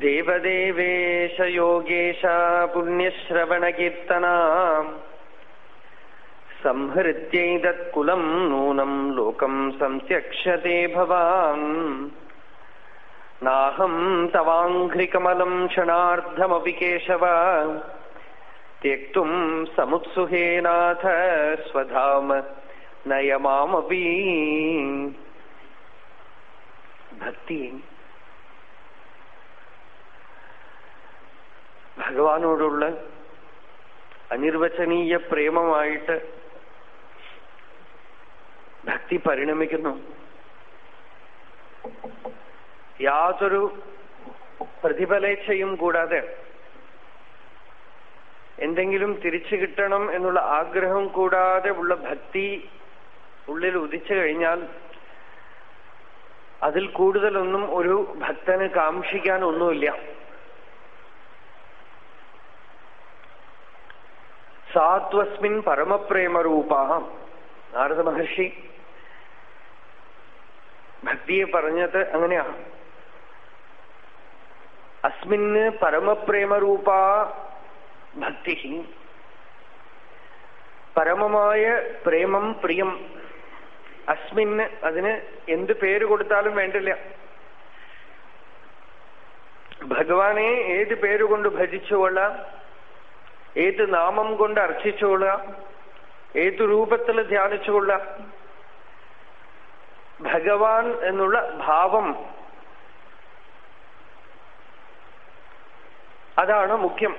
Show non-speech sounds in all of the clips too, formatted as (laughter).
देवदेवेश योगेश पुण्यश्रवणकीर्तना संहृत्यैतत्कुलम् नूनम् लोकम् संत्यक्ष्यते भवान् नाहम् तवाङ्घ्रिकमलम् क्षणार्धमपि केशव त्यक्तुम् समुत्सुहेनाथ स्वधाम नय मामपि ഭഗവാനോടുള്ള അനിർവചനീയ പ്രേമമായിട്ട് ഭക്തി പരിണമിക്കുന്നു. യാതൊരു പ്രതിഫലേച്ഛയും കൂടാതെ എന്തെങ്കിലും തിരിച്ചു കിട്ടണം എന്നുള്ള ആഗ്രഹം കൂടാതെ ഉള്ള ഭക്തി ഉള്ളിൽ ഉദിച്ചു കഴിഞ്ഞാൽ അതിൽ കൂടുതലൊന്നും ഒരു ഭക്തന് കാക്ഷിക്കാൻ ഒന്നുമില്ല. സാത്വസ്മിൻ പരമപ്രേമരൂപ നാരദ മഹർഷി ഭക്തിയെ പറഞ്ഞത് അങ്ങനെയാ. അസ്മിന് പരമപ്രേമരൂപ ഭക്തി. പരമമായ പ്രേമം പ്രിയം. അസ്മിന് അതിന് എന്ത് പേര് കൊടുത്താലും വേണ്ടില്ല. ഭഗവാനെ ഏത് പേരുകൊണ്ട് ഭജിച്ചുകൊള്ളാം? ഏത് നാമം കൊണ്ട് അർച്ചിച്ചുകൊള്ളുക ഏത് രൂപത്തിൽ ധ്യാനിച്ചുകൊള്ളുക? ഭഗവാൻ എന്നുള്ള ഭാവം. അതാണ് മുഖ്യം.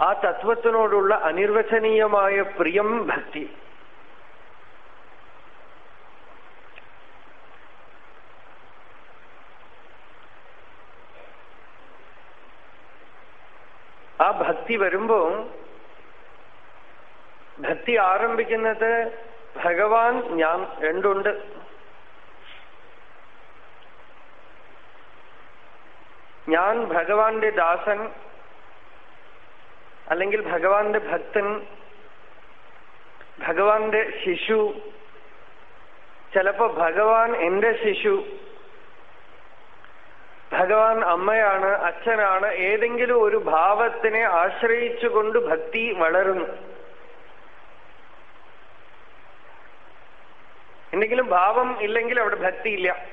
ആ തത്വത്തിനോടുള്ള അനിർവചനീയമായ പ്രിയം ഭക്തി ആ ഭക്തി വരുമ്പോ ഭക്തി ആരംഭിക്കുന്നത് ഭഗവാൻ ഞാൻ രണ്ടുണ്ട്. ഞാൻ ഭഗവാന്റെ ദാസൻ അല്ലെങ്കിൽ ഭഗവാന്റെ ഭക്തൻ ഭഗവാന്റെ ശിശു ചിലപ്പോ ഭഗവാൻ എന്റെ ശിശു ഭഗവാൻ അമ്മയാണ് അച്ഛനാണ് ഏതെങ്കിലും ഒരു ഭാവത്തിനെ ആശ്രയിച്ചുകൊണ്ട് ഭക്തി വളരുന്നു. എന്തെങ്കിലും ഭാവം ഇല്ലെങ്കിൽ അവിടെ ഭക്തിയില്ല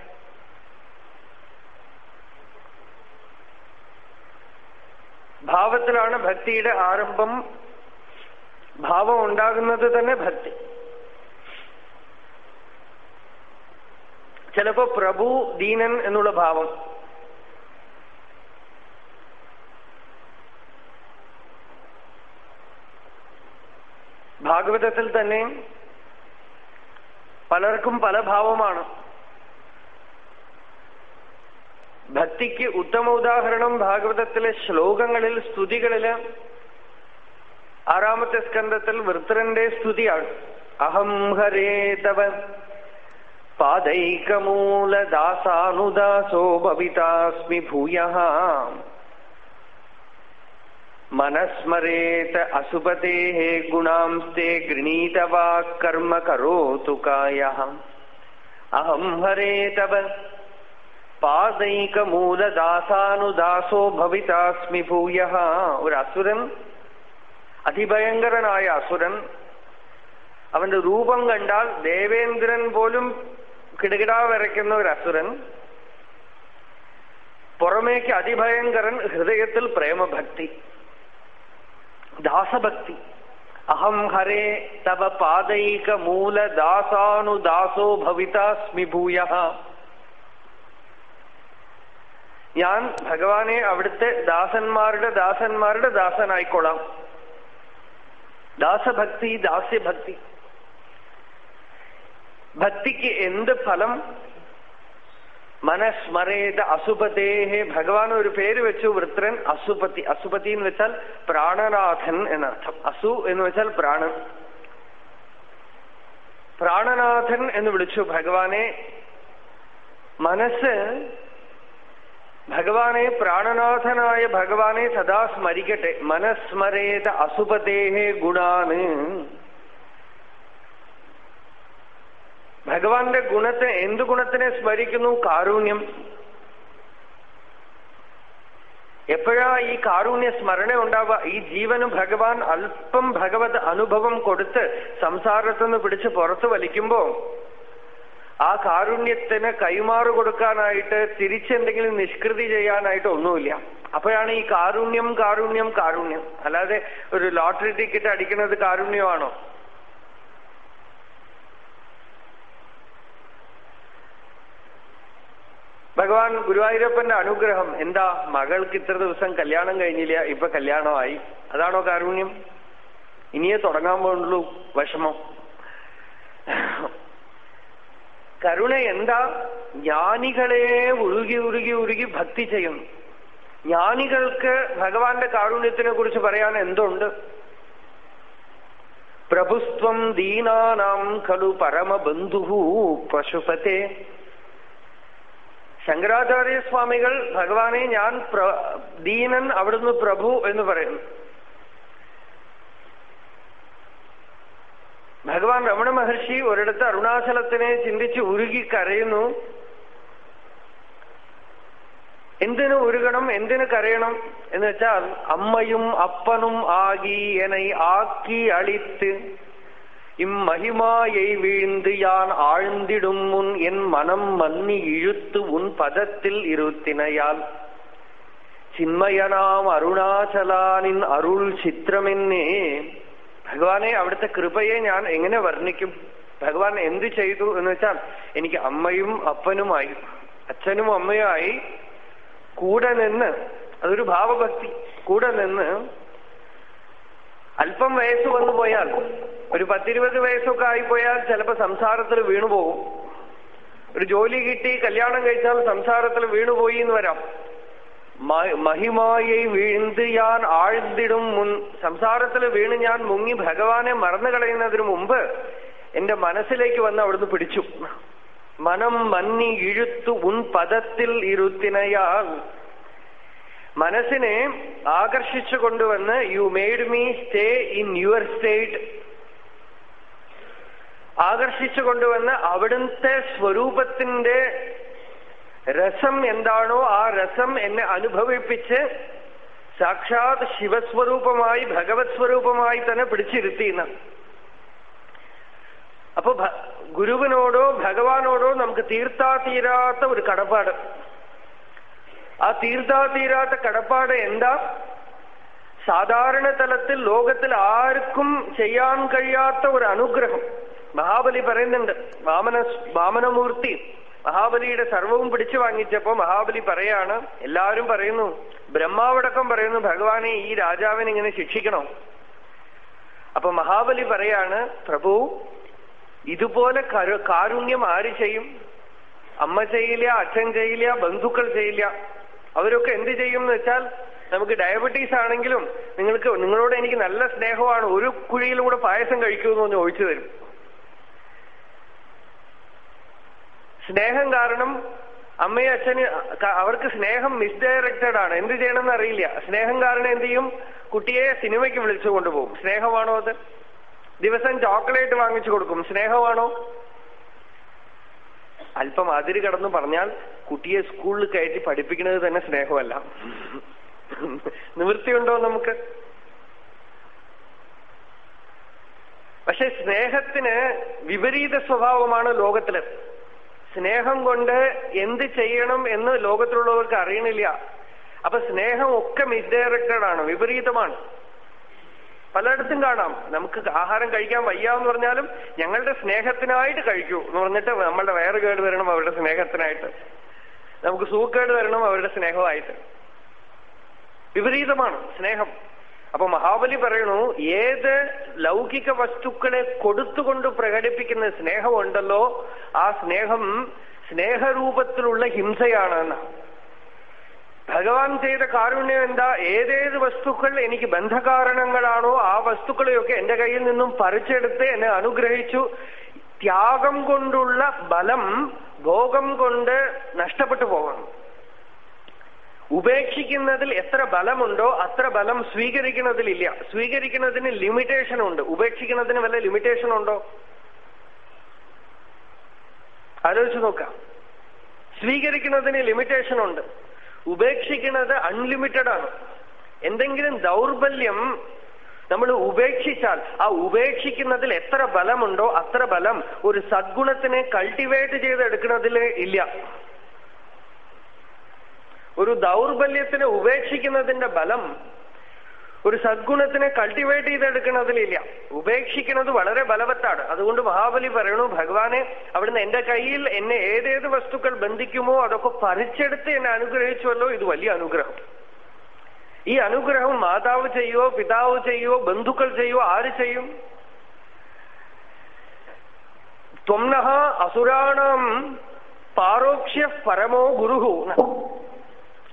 ഭാവത്തിലാണ് ഭക്തിയുടെ ആരംഭം. ഭാവം ഉണ്ടാകുന്നത് തന്നെ ഭക്തി. ചിലപ്പോ പ്രഭു ദീനൻ എന്നുള്ള ഭാവം. ഭാഗവതത്തിൽ തന്നെ പലർക്കും പല ഭാവമാണ്. ഭക്തിക്ക് ഉത്തമ ഉദാഹരണം ഭാഗവതത്തിലെ ശ്ലോകങ്ങളിൽ സ്തുതികളിൽ ആറാമത്തെ സ്കന്ധത്തിൽ വൃത്രന്റെ സ്തുതിയാണ്. അഹം ഹരേ തവ പാദൈകമൂലദാസാനുദാസോ ഭവിതാസ്മി ഭൂയ മനസ്മരേത അസുപതേ ഗുണാംസ്തേ ഗൃണീത വാക്കർമ്മ കരോതു കായ അഹം ഹരേ തവ പാദൈകമൂലദാസാനുദാസോ ഭവിതാസ്മി ഭൂയ ഒരു അസുരൻ അതിഭയങ്കരനായ അസുരൻ അവന്റെ രൂപം കണ്ടാൽ ദേവേന്ദ്രൻ പോലും കിടുകിടാ വരയ്ക്കുന്ന ഒരു അസുരൻ പുറമേക്ക് അതിഭയങ്കരൻ ഹൃദയത്തിൽ പ്രേമഭക്തി. ദാസഭക്തി. അഹം ഹരേ തവ പാദൈക മൂല ദാസാനുദാസോ ഭവിതാസ്മി ഭൂയ. ഞാൻ ഭഗവാനെ അവിടുത്തെ ദാസന്മാരുടെ ദാസന്മാരുടെ ദാസനായിക്കൊള്ളാം. ദാസഭക്തി ദാസ്യഭക്തി. ഭക്തിക്ക് എന്ത് ഫലം മനസ്മരേത അസുപതേഹേ. ഭഗവാൻ ഒരു പേര് വെച്ചു വൃത്രൻ അസുപതി. അസുപതി എന്ന് വെച്ചാൽ പ്രാണനാഥൻ എന്നർത്ഥം. അസു എന്ന് വെച്ചാൽ പ്രാണൻ. പ്രാണനാഥൻ എന്ന് വിളിച്ചു ഭഗവാനെ. മനസ്സ് ഭഗവാനെ പ്രാണനാഥനായ ഭഗവാനെ സദാ സ്മരിക്കട്ടെ. മനസ്മരേത അസുപതേഹേ ഗുണാന്. ഭഗവാന്റെ ഗുണത്തെ എന്ത് ഗുണത്തിനെ സ്മരിക്കുന്നു? കാരുണ്യം. എപ്പോഴാ ഈ കാരുണ്യ സ്മരണ ഉണ്ടാവുക? ഈ ജീവന് ഭഗവാൻ അല്പം ഭഗവത് അനുഭവം കൊടുത്ത് സംസാരത്തുനിന്ന് പിടിച്ച് പുറത്തു വലിക്കുമ്പോ ആ കാരുണ്യത്തിന് കൈമാറു കൊടുക്കാനായിട്ട് തിരിച്ചെന്തെങ്കിലും നിഷ്കൃതി ചെയ്യാനായിട്ട് ഒന്നുമില്ല. അപ്പോഴാണ് ഈ കാരുണ്യം കാരുണ്യം കാരുണ്യം. അല്ലാതെ ഒരു ലോട്ടറി ടിക്കറ്റ് അടിക്കുന്നത് കാരുണ്യമാണോ? ഭഗവാൻ ഗുരുവായൂരപ്പന്റെ അനുഗ്രഹം എന്താ? മകൾക്ക് ഇത്ര ദിവസം കല്യാണം കഴിഞ്ഞില്ല ഇപ്പൊ കല്യാണമായി. അതാണോ കാരുണ്യം? ഇനിയേ തുടങ്ങാൻ പോകുള്ളൂ വിഷമം. കരുണ എന്താ? ജ്ഞാനികളെ ഉരുകി ഉരുകി ഉരുകി ഭക്തി ചെയ്യുന്നു. ജ്ഞാനികൾക്ക് ഭഗവാന്റെ കാരുണ്യത്തിനെ കുറിച്ച് പറയാൻ എന്തുണ്ട്? പ്രഭുസ്വം ദീനാനാം ഖലു പരമബന്ധു പശുപത്തെ ശങ്കരാചാര്യസ്വാമികൾ ഭഗവാനെ ഞാൻ ദീനൻ അവിടുന്ന് പ്രഭു എന്ന് പറയുന്നു. ഭഗവാൻ രമണ മഹർഷി ഒരിടത്ത് അരുണാചലത്തിനെ ചിന്തിച്ച് ഉരുകി കരയുന്നു. എന്തിനു ഉരുകണം എന്തിനു കരയണം എന്ന് വെച്ചാൽ അമ്മയും അപ്പനും ആകി എന്നെ ആക്കി അളിത്ത് இம்மகிமாயை வீழ்ந்து யான் ஆழ்ந்திடும் முன் என் மனம் மன்னி இழுத்து உன் பதத்தில் இருத்தினையால் ചിന്മയനാം അരുണാചലാനിൻ അരുൾ ചിത്രമെന്നേ ഭഗവാനെ അവിടുത്തെ കൃപയെ ഞാൻ എങ്ങനെ വർണ്ണിക്കും ഭഗവാൻ എന്ത് ചെയ്തു എന്ന് വെച്ചാൽ എനിക്ക് അമ്മയും അപ്പനുമായി അച്ഛനും അമ്മയുമായി കൂടെ നിന്ന് അതൊരു ഭാവഭക്തി കൂടെ നിന്ന് അല്പം വയസ്സ് വന്നു പോയാൽ ഒരു പത്തിരുപത് വയസ്സൊക്കെ ആയിപ്പോയാൽ ചിലപ്പോ സംസാരത്തിൽ വീണുപോകും ഒരു ജോലി കിട്ടി കല്യാണം കഴിച്ചാൽ സംസാരത്തിൽ വീണുപോയി എന്ന് വരാം. മഹിമായെ വീഴ്ന്ന് ഞാൻ ആഴ്ന്നിടും മുൻ സംസാരത്തിൽ വീണ് ഞാൻ മുങ്ങി ഭഗവാനെ മറന്നു കളയുന്നതിന് മുമ്പ് എന്റെ മനസ്സിലേക്ക് വന്ന് അവിടുന്ന് പിടിച്ചു. മനം മന്നി ഇഴുത്തു ഉൻ പദത്തിൽ ഇരുത്തിനയാൽ മനസ്സിനെ ആകർഷിച്ചു കൊണ്ടുവന്ന് you made me stay in your state ആകർഷിച്ചു കൊണ്ടുവന്ന് അവിടുത്തെ സ്വരൂപത്തിന്റെ രസം എന്താണോ ആ രസം എന്നെ അനുഭവിപ്പിച്ച് സാക്ഷാത് ശിവസ്വരൂപമായി ഭഗവത് സ്വരൂപമായി തന്നെ പിടിച്ചിരുത്തിയെന്ന്. അപ്പൊ ഗുരുവിനോടോ ഭഗവാനോടോ നമുക്ക് തീർത്താ തീരാത്ത ഒരു കടപ്പാട്. ആ തീർത്താ തീരാത്ത കടപ്പാട് എന്താ? സാധാരണ തലത്തിൽ ലോകത്തിൽ ആർക്കും ചെയ്യാൻ കഴിയാത്ത ഒരു അനുഗ്രഹം. മഹാബലി പറയുന്നുണ്ട് വാമന വാമനമൂർത്തി മഹാബലിയുടെ സർവവും പിടിച്ചു വാങ്ങിച്ചപ്പോ മഹാബലി പറയാണ് എല്ലാവരും പറയുന്നു ബ്രഹ്മാവടക്കം പറയുന്നു ഭഗവാനെ ഈ രാജാവിനെ ഇങ്ങനെ ശിക്ഷിക്കണോ. അപ്പൊ മഹാബലി പറയാണ് പ്രഭു ഇതുപോലെ കാരുണ്യം ആര് ചെയ്യും? അമ്മ ചെയ്യില്ല അച്ഛൻ ചെയ്യില്ല ബന്ധുക്കൾ ചെയ്യില്ല. അവരൊക്കെ എന്ത് ചെയ്യും എന്ന് വെച്ചാൽ നമുക്ക് ഡയബറ്റീസ് ആണെങ്കിലും നിങ്ങൾക്ക് നിങ്ങളോട് എനിക്ക് നല്ല സ്നേഹമാണ് ഒരു കുഴിയിലൂടെ പായസം കഴിക്കൂ എന്ന് പറഞ്ഞ് ഒഴിച്ചു തരും. സ്നേഹം കാരണം അമ്മയും അച്ഛന് അവർക്ക് സ്നേഹം മിസ്ഡയറക്റ്റഡ് ആണ്. എന്ത് ചെയ്യണമെന്ന് അറിയില്ല. സ്നേഹം കാരണം എന്ത് ചെയ്യും? കുട്ടിയെ സിനിമയ്ക്ക് വിളിച്ചു കൊണ്ടുപോകും. സ്നേഹമാണോ അത്? ദിവസം ചോക്ലേറ്റ് വാങ്ങിച്ചു കൊടുക്കും. സ്നേഹമാണോ? അല്പം അതിര് കടന്ന് പറഞ്ഞാൽ കുട്ടിയെ സ്കൂളിൽ കയറ്റി പഠിപ്പിക്കുന്നത് തന്നെ സ്നേഹമല്ല. നിവൃത്തിയുണ്ടോ നമുക്ക്? പക്ഷെ സ്നേഹത്തിന് വിപരീത സ്വഭാവമാണ് ലോകത്തിൽ. സ്നേഹം കൊണ്ട് എന്ത് ചെയ്യണം എന്ന് ലോകത്തിലുള്ളവർക്ക് അറിയണില്ല. അപ്പൊ സ്നേഹം ഒക്കെ മിസ്ഡയറക്റ്റഡ് ആണ് വിപരീതമാണ്. പലയിടത്തും കാണാം. നമുക്ക് ആഹാരം കഴിക്കാൻ വയ്യ എന്ന് പറഞ്ഞാലും ഞങ്ങളുടെ സ്നേഹത്തിനായിട്ട് കഴിക്കൂ എന്ന് പറഞ്ഞിട്ട് നമ്മളുടെ വയറ് കേട് വരണം അവരുടെ സ്നേഹത്തിനായിട്ട്. നമുക്ക് സൂക്കേട് വരണം അവരുടെ സ്നേഹമായിട്ട്. വിപരീതമാണ് സ്നേഹം. അപ്പൊ മഹാബലി പറയണു ഏത് ലൗകിക വസ്തുക്കളെ കൊടുത്തുകൊണ്ട് പ്രകടിപ്പിക്കുന്ന സ്നേഹമുണ്ടല്ലോ ആ സ്നേഹം സ്നേഹരൂപത്തിലുള്ള ഹിംസയാണ് ഭഗവാൻ ചെയ്ത കാരുണ്യം എന്താ? ഏതേത് വസ്തുക്കൾ എനിക്ക് ബന്ധകാരണങ്ങളാണോ ആ വസ്തുക്കളെയൊക്കെ എന്റെ കയ്യിൽ നിന്നും പറിച്ചെടുത്ത് എന്നെ അനുഗ്രഹിച്ചു. ത്യാഗം കൊണ്ടുള്ള ബലം ഭോഗം കൊണ്ട് നഷ്ടപ്പെട്ടു പോകണം ഉപേക്ഷിക്കുന്നതിൽ എത്ര ബലമുണ്ടോ അത്ര ബലം സ്വീകരിക്കുന്നതിലില്ല. സ്വീകരിക്കുന്നതിന് ലിമിറ്റേഷൻ ഉണ്ട്. ഉപേക്ഷിക്കുന്നതിന് വല്ല ലിമിറ്റേഷൻ ഉണ്ടോ? ആലോചിച്ച് നോക്കാം. സ്വീകരിക്കുന്നതിന് ലിമിറ്റേഷൻ ഉണ്ട്. ഉപേക്ഷിക്കുന്നത് അൺലിമിറ്റഡ് ആണ്. എന്തെങ്കിലും ദൗർബല്യം നമ്മൾ ഉപേക്ഷിച്ചാൽ ആ ഉപേക്ഷിക്കുന്നതിൽ എത്ര ബലമുണ്ടോ അത്ര ബലം ഒരു സദ്ഗുണത്തിനെ കൾട്ടിവേറ്റ് ചെയ്തെടുക്കുന്നതിൽ ഇല്ല. ഒരു ദൗർബല്യത്തിനെ ഉപേക്ഷിക്കുന്നതിന്റെ ബലം ഒരു സദ്ഗുണത്തിനെ കൾട്ടിവേറ്റ് ചെയ്തെടുക്കുന്നതിലില്ല ഉപേക്ഷിക്കുന്നത് വളരെ ബലവത്താണ്. അതുകൊണ്ട് മഹാബലി പറയണു ഭഗവാനെ അവിടുന്ന് എന്റെ കയ്യിൽ എന്നെ ഏതേത് വസ്തുക്കൾ ബന്ധിക്കുമോ അതൊക്കെ പറിച്ചെടുത്ത് എന്നെ അനുഗ്രഹിച്ചുവല്ലോ. ഇത് വലിയ അനുഗ്രഹം. ഈ അനുഗ്രഹം മാതാവ് ചെയ്യോ പിതാവ് ചെയ്യോ ബന്ധുക്കൾ ചെയ്യോ ആര് ചെയ്യും? ത്വംനഹ അസുരാണം പാരോക്ഷ്യ പരമോ ഗുരുഹു.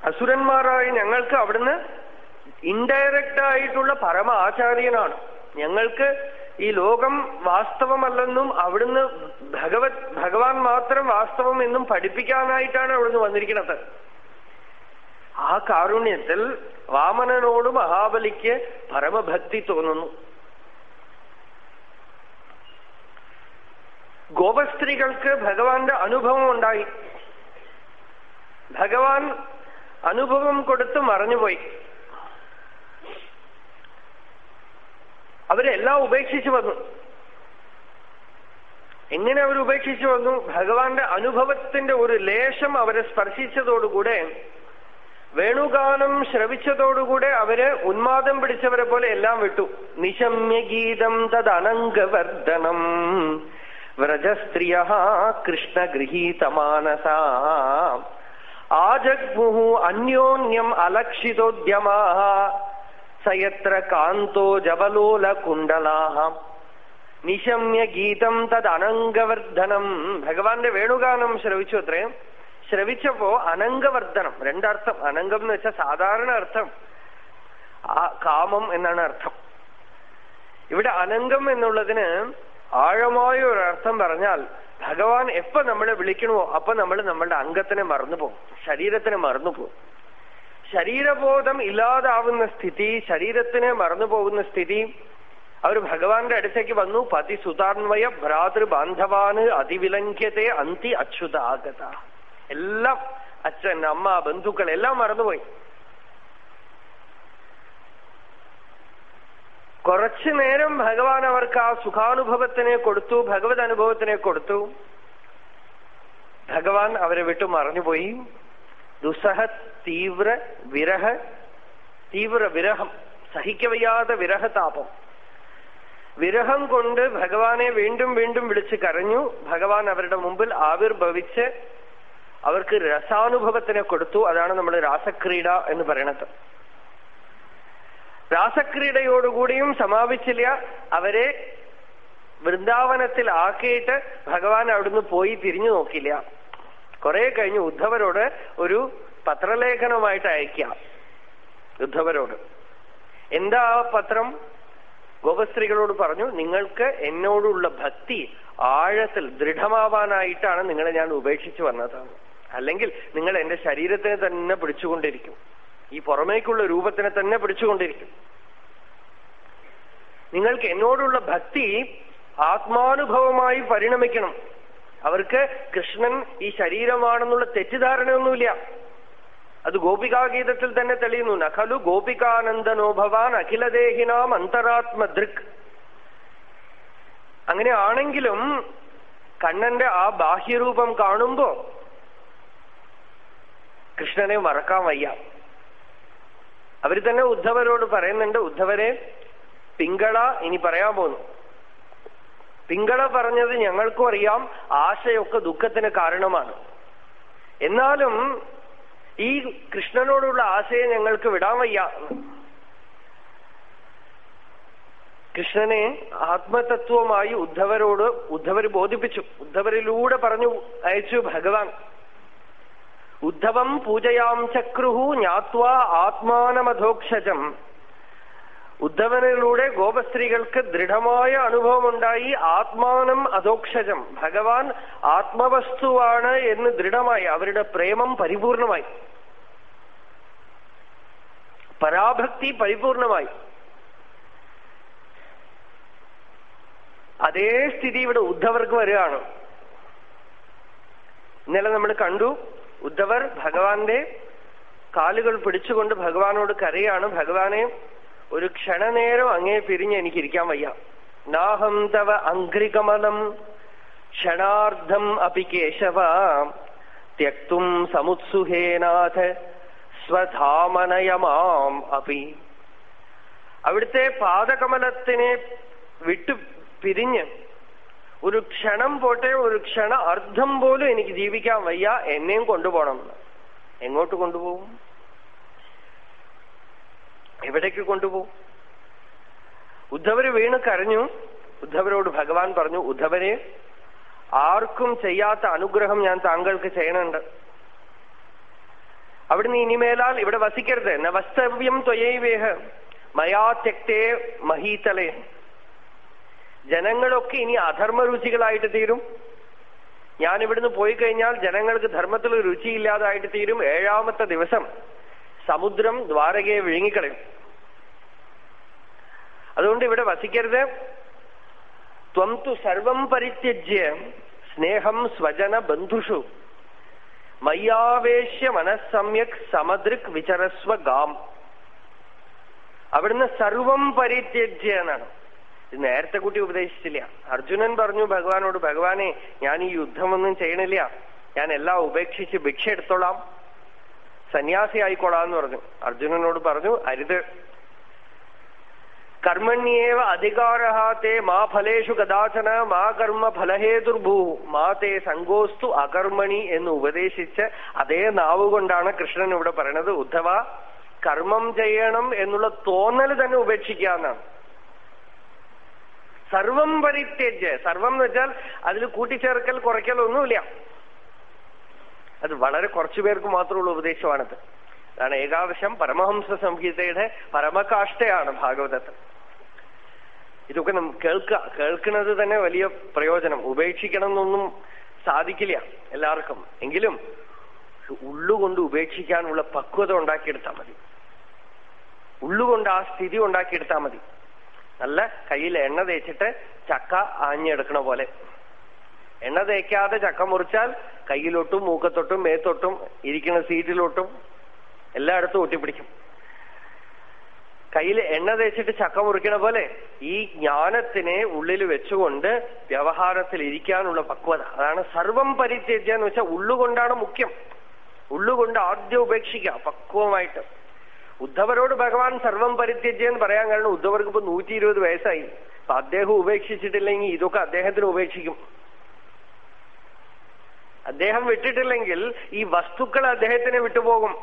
അസുരന്മാരായി ഞങ്ങൾക്ക് അവിടുന്ന് ഇൻഡയറക്റ്റ് ആയിട്ടുള്ള പരമ ആചാര്യനാണ് ഞങ്ങൾക്ക് ഈ ലോകം വാസ്തവമല്ലെന്നും അവിടുന്ന് ഭഗവത് ഭഗവാൻ മാത്രം വാസ്തവം എന്നും പഠിപ്പിക്കാനായിട്ടാണ് അവിടുന്ന് വന്നിരിക്കുന്നത്. ആ കാരുണ്യത്തിൽ വാമനനോട് മഹാബലിക്ക് പരമഭക്തി തോന്നുന്നു. ഗോപസ്ത്രീകൾക്ക് ഭഗവാന്റെ അനുഭവം ഉണ്ടായി. ഭഗവാൻ അനുഭവം കൊടുത്ത് മറഞ്ഞുപോയി. അവരെല്ലാം ഉപേക്ഷിച്ചു വന്നു. എങ്ങനെ അവർ ഉപേക്ഷിച്ചു വന്നു? ഭഗവാന്റെ അനുഭവത്തിന്റെ ഒരു ലേശം അവരെ സ്പർശിച്ചതോടുകൂടെ വേണുഗാനം ശ്രവിച്ചതോടുകൂടെ അവർ ഉന്മാദം പിടിച്ചവരെ പോലെ എല്ലാം വിട്ടു. നിശമ്യ ഗീതം തദനംഗവർദ്ധനം വ്രജസ്ത്രിയ കൃഷ്ണഗൃഹീതമാനസ ആജഗ്മുഹു അന്യോന്യം അലക്ഷിതോദ്യമാ സയത്ര കാന്തോ ജവലോല കുണ്ടലാഹ നിശമ്യ ഗീതം തത് അനങ്കവർദ്ധനം ഭഗവാന്റെ വേണുഗാനം ശ്രവിച്ചു അത്രയും ശ്രവിച്ചപ്പോ അനംഗവർദ്ധനം. രണ്ടർത്ഥം. അനംഗം എന്ന് വെച്ചാൽ സാധാരണ അർത്ഥം. ആ കാമം എന്നാണ് അർത്ഥം. ഇവിടെ അനംഗം എന്നുള്ളതിന് ആഴമായ ഒരു അർത്ഥം പറഞ്ഞാൽ ഭഗവാൻ എപ്പോ നമ്മളെ വിളിക്കണമോ അപ്പൊ നമ്മൾ നമ്മളുടെ അംഗത്തിനെ മറന്നു പോകും ശരീരത്തിനെ മറന്നുപോകും. ശരീരബോധം ഇല്ലാതാവുന്ന സ്ഥിതി ശരീരത്തിനെ മറന്നുപോകുന്ന സ്ഥിതി. അവർ ഭഗവാന്റെ അടുത്തേക്ക് വന്നു. പതി സുതാന്വയ ഭ്രാതൃ ബാന്ധവാന് അന്തി അച്യുതാഗത എല്ലാം അച്ഛൻ അമ്മ ബന്ധുക്കൾ എല്ലാം മറന്നുപോയി. കുറച്ചു നേരം ഭഗവാൻ അവർക്ക് ആ സുഖാനുഭവത്തിനെ കൊടുത്തു ഭഗവത് അനുഭവത്തിനെ കൊടുത്തു. ഭഗവാൻ അവരെ വിട്ടു മറഞ്ഞുപോയി ദുസ്സഹ തീവ്ര വിരഹ തീവ്ര വിരഹം സഹിക്കവയ്യാത്ത വിരഹതാപം. വിരഹം കൊണ്ട് ഭഗവാനെ വീണ്ടും വീണ്ടും വിളിച്ച് കരഞ്ഞു. ഭഗവാൻ അവരുടെ മുമ്പിൽ ആവിർഭവിച്ച് അവർക്ക് രസാനുഭവത്തിനെ കൊടുത്തു. അതാണ് നമ്മൾ രാസക്രീഡ എന്ന് പറയണത്. രാസക്രീഡയോടുകൂടിയും സമാപിച്ചില്ല. അവരെ വൃന്ദാവനത്തിൽ ആക്കിയിട്ട് ഭഗവാൻ അവിടുന്ന് പോയി തിരിഞ്ഞു നോക്കില്ല. കുറെ കഴിഞ്ഞ് ഉദ്ധവരോട് ഒരു പത്രലേഖനമായിട്ട് അയക്കാം. ഉദ്ധവരോട്. എന്താ പത്രം? ഗോപസ്ത്രീകളോട് പറഞ്ഞു നിങ്ങൾക്ക് എന്നോടുള്ള ഭക്തി ആഴത്തിൽ ദൃഢമാവാനായിട്ടാണ് നിങ്ങളെ ഞാൻ ഉപേക്ഷിച്ചു വന്നതാണ് അല്ലെങ്കിൽ നിങ്ങൾ എന്റെ ശരീരത്തിനെ തന്നെ പിടിച്ചുകൊണ്ടിരിക്കും. ഈ പുറമേക്കുള്ള രൂപത്തിനെ തന്നെ പിടിച്ചുകൊണ്ടിരിക്കും. നിങ്ങൾക്ക് എന്നോടുള്ള ഭക്തി ആത്മാനുഭവമായി പരിണമിക്കണം. അവർക്ക് കൃഷ്ണൻ ഈ ശരീരമാണെന്നുള്ള തെറ്റിദ്ധാരണയൊന്നുമില്ല. അത് ഗോപികാഗീതത്തിൽ തന്നെ തെളിയുന്നു. നഖലു ഗോപികാനന്ദനോ ഭവാൻ അഖിലദേഹിനാം അന്തരാത്മദൃക്. അങ്ങനെയാണെങ്കിലും കണ്ണന്റെ ആ ബാഹ്യരൂപം കാണുമ്പോ കൃഷ്ണനെ മറക്കാൻ വയ്യ. അവർ തന്നെ ഉദ്ധവരോട് പറയുന്നുണ്ട് ഉദ്ധവരെ പിങ്കള ഇനി പറയാൻ പോന്നു. പിങ്കള പറഞ്ഞത് ഞങ്ങൾക്കും അറിയാം ആശയൊക്കെ ദുഃഖത്തിന് കാരണമാണ്. എന്നാലും ഈ കൃഷ്ണനോടുള്ള ആശയം ഞങ്ങൾക്ക് വിടാൻ വയ്യ. കൃഷ്ണനെ ആത്മതത്വമായി ഉദ്ധവരോട് ഉദ്ധവർ ബോധിപ്പിച്ചു. ഉദ്ധവരിലൂടെ പറഞ്ഞു അയച്ചു ഭഗവാൻ. ഉദ്ധവം പൂജയാം ചക്രുഹു ഞാത്വാ ആത്മാനമധോക്ഷജം. ഉദ്ധവനിലൂടെ ഗോപസ്ത്രീകൾക്ക് ദൃഢമായ അനുഭവമുണ്ടായി. ആത്മാനം അധോക്ഷജം. ഭഗവാൻ ആത്മവസ്തുവാണ് എന്ന് ദൃഢമായി അവരുടെ പ്രേമം പരിപൂർണമായി. പരാഭക്തി പരിപൂർണമായി. അതേ സ്ഥിതി ഇവിടെ ഉദ്ധവർക്ക് വരികയാണ്. ഇന്നലെ നമ്മൾ കണ്ടു ഉദ്ധവർ ഭഗവാന്റെ കാലുകൾ പിടിച്ചുകൊണ്ട് ഭഗവാനോട് കരയാണ്. ഭഗവാനെ ഒരു ക്ഷണനേരം അങ്ങേ പിരിഞ്ഞ് എനിക്കിരിക്കാൻ വയ്യ. നാഹം തവ അംഘ്രികമലം ക്ഷണാർദ്ധം അപി കേശവ. ത്യക്തും സമുത്സുഹേനാഥ സ്വധാമനയമാം അപി. അവിടുത്തെ പാദകമലത്തിനെ വിട്ടു പിരിഞ്ഞ് ഒരു ക്ഷണം പോട്ടെ ഒരു ക്ഷണ അർത്ഥം പോലും എനിക്ക് ജീവിക്കാൻ വയ്യ എന്നെയും കൊണ്ടുപോകണം. എങ്ങോട്ട് കൊണ്ടുപോകും? എവിടേക്ക് കൊണ്ടുപോകും? ഉദ്ധവര് വീണ് കരഞ്ഞു. ഉദ്ധവരോട് ഭഗവാൻ പറഞ്ഞു ഉദ്ധവരെ ആർക്കും ചെയ്യാത്ത അനുഗ്രഹം ഞാൻ താങ്കൾക്ക് ചെയ്യണുണ്ട്. അവിടുന്ന് ഇനിമേലാൽ ഇവിടെ വസിക്കരുത്. ന വസ്തവ്യം ത്വയൈവേഹ മയാ തെക്തേ മഹീതലേ. ജനങ്ങളൊക്കെ ഇനി അധർമ്മരുചികളായിട്ട് തീരും. ഞാൻ ഇവിടുന്ന് പോയി കഴിഞ്ഞാൽ ജനങ്ങൾക്ക് ധർമ്മത്തിൽ രുചിയില്ലാതായിട്ട് തീരും. ഏഴാമത്തെ ദിവസം സമുദ്രം ദ്വാരകയെ വിഴുങ്ങിക്കളയും. അതുകൊണ്ട് ഇവിടെ വസിക്കരുത്. ത്വം തു സർവം പരിത്യജ്യ സ്നേഹം സ്വജന ബന്ധുഷു. മയ്യാവേശ്യ മനസ്സമ്യക് സമദൃക് വിചരസ്വ ഗാം. അവിടുന്ന് സർവം പരിത്യജ്യ എന്നാണ്. നേരത്തെ കൂട്ടി ഉപദേശിച്ചില്ല. അർജുനൻ പറഞ്ഞു ഭഗവാനോട് ഭഗവാനെ ഞാൻ ഈ യുദ്ധമൊന്നും ചെയ്യണില്ല. ഞാൻ എല്ലാം ഉപേക്ഷിച്ച് ഭിക്ഷ എടുത്തോളാം സന്യാസി ആയിക്കോളാം എന്ന് പറഞ്ഞു. അർജുനനോട് പറഞ്ഞു അരുത്. കർമ്മണ്യേവ അധികാരഹ തേ മാ ഫലേഷു കഥാചന മാ കർമ്മ ഫലഹേതുർഭൂ. മാ തേ സങ്കോസ്തു അകർമ്മണി എന്ന് ഉപദേശിച്ച് അതേ നാവ് കൊണ്ടാണ് കൃഷ്ണൻ ഇവിടെ പറയണത്. ഉദ്ധവ കർമ്മം ചെയ്യണം എന്നുള്ള തോന്നൽ തന്നെ ഉപേക്ഷിക്കാന്നാണ് സർവം പരിത്യജ്യ. സർവം എന്ന് വെച്ചാൽ അതിൽ കൂട്ടിച്ചേർക്കൽ കുറയ്ക്കൽ ഒന്നുമില്ല അത് വളരെ കുറച്ചു പേർക്ക് മാത്രമുള്ള ഉപദേശമാണത്. അതാണ് ഏകാവശ്യം പരമഹംസ സംഹിതയുടെ പരമകാഷ്ഠയാണ് ഭാഗവതത്തിൽ ഇതൊക്കെ നമ്മൾ കേൾക്കുക കേൾക്കുന്നത് തന്നെ വലിയ പ്രയോജനം. ഉപേക്ഷിക്കണം എന്നൊന്നും സാധിക്കില്ല എല്ലാവർക്കും. എങ്കിലും ഉള്ളുകൊണ്ട് ഉപേക്ഷിക്കാനുള്ള പക്വത ഉണ്ടാക്കിയെടുത്താൽ മതി. ഉള്ളുകൊണ്ട് ആ സ്ഥിതി ഉണ്ടാക്കിയെടുത്താൽ മതി. നല്ല കയ്യിൽ എണ്ണ തേച്ചിട്ട് ചക്ക ആഞ്ഞെടുക്കണ പോലെ. എണ്ണ തേക്കാതെ ചക്ക മുറിച്ചാൽ കയ്യിലോട്ടും മൂക്കത്തൊട്ടും മേത്തൊട്ടും ഇരിക്കുന്ന സീറ്റിലോട്ടും എല്ലായിടത്തും ഒട്ടിപ്പിടിക്കും കയ്യിൽ എണ്ണ തേച്ചിട്ട് ചക്ക മുറിക്കണ പോലെ ഈ ജ്ഞാനത്തിനെ ഉള്ളിൽ വെച്ചുകൊണ്ട് വ്യവഹാരത്തിൽ ഇരിക്കാനുള്ള പക്വത. അതാണ് സർവം പരിത്യജ്യ എന്ന് വെച്ചാൽ ഉള്ളുകൊണ്ടാണ് മുഖ്യം. ഉള്ളുകൊണ്ട് ആദ്യം ഉപേക്ഷിക്കുക പക്വമായിട്ട്. ഉദ്ധവരോട് ഭഗവാൻ സർവം പരിത്യജ്യ എന്ന് പറയാൻ കാരണം ഉദ്ധവർക്ക് ഇപ്പൊ നൂറ്റി ഇരുപത് വയസ്സായി. അപ്പൊ അദ്ദേഹം ഉപേക്ഷിച്ചിട്ടില്ലെങ്കിൽ ഇതൊക്കെ അദ്ദേഹത്തിന് ഉപേക്ഷിക്കും. അദ്ദേഹം വിട്ടിട്ടില്ലെങ്കിൽ ഈ വസ്തുക്കൾ അദ്ദേഹത്തിന് വിട്ടുപോകും.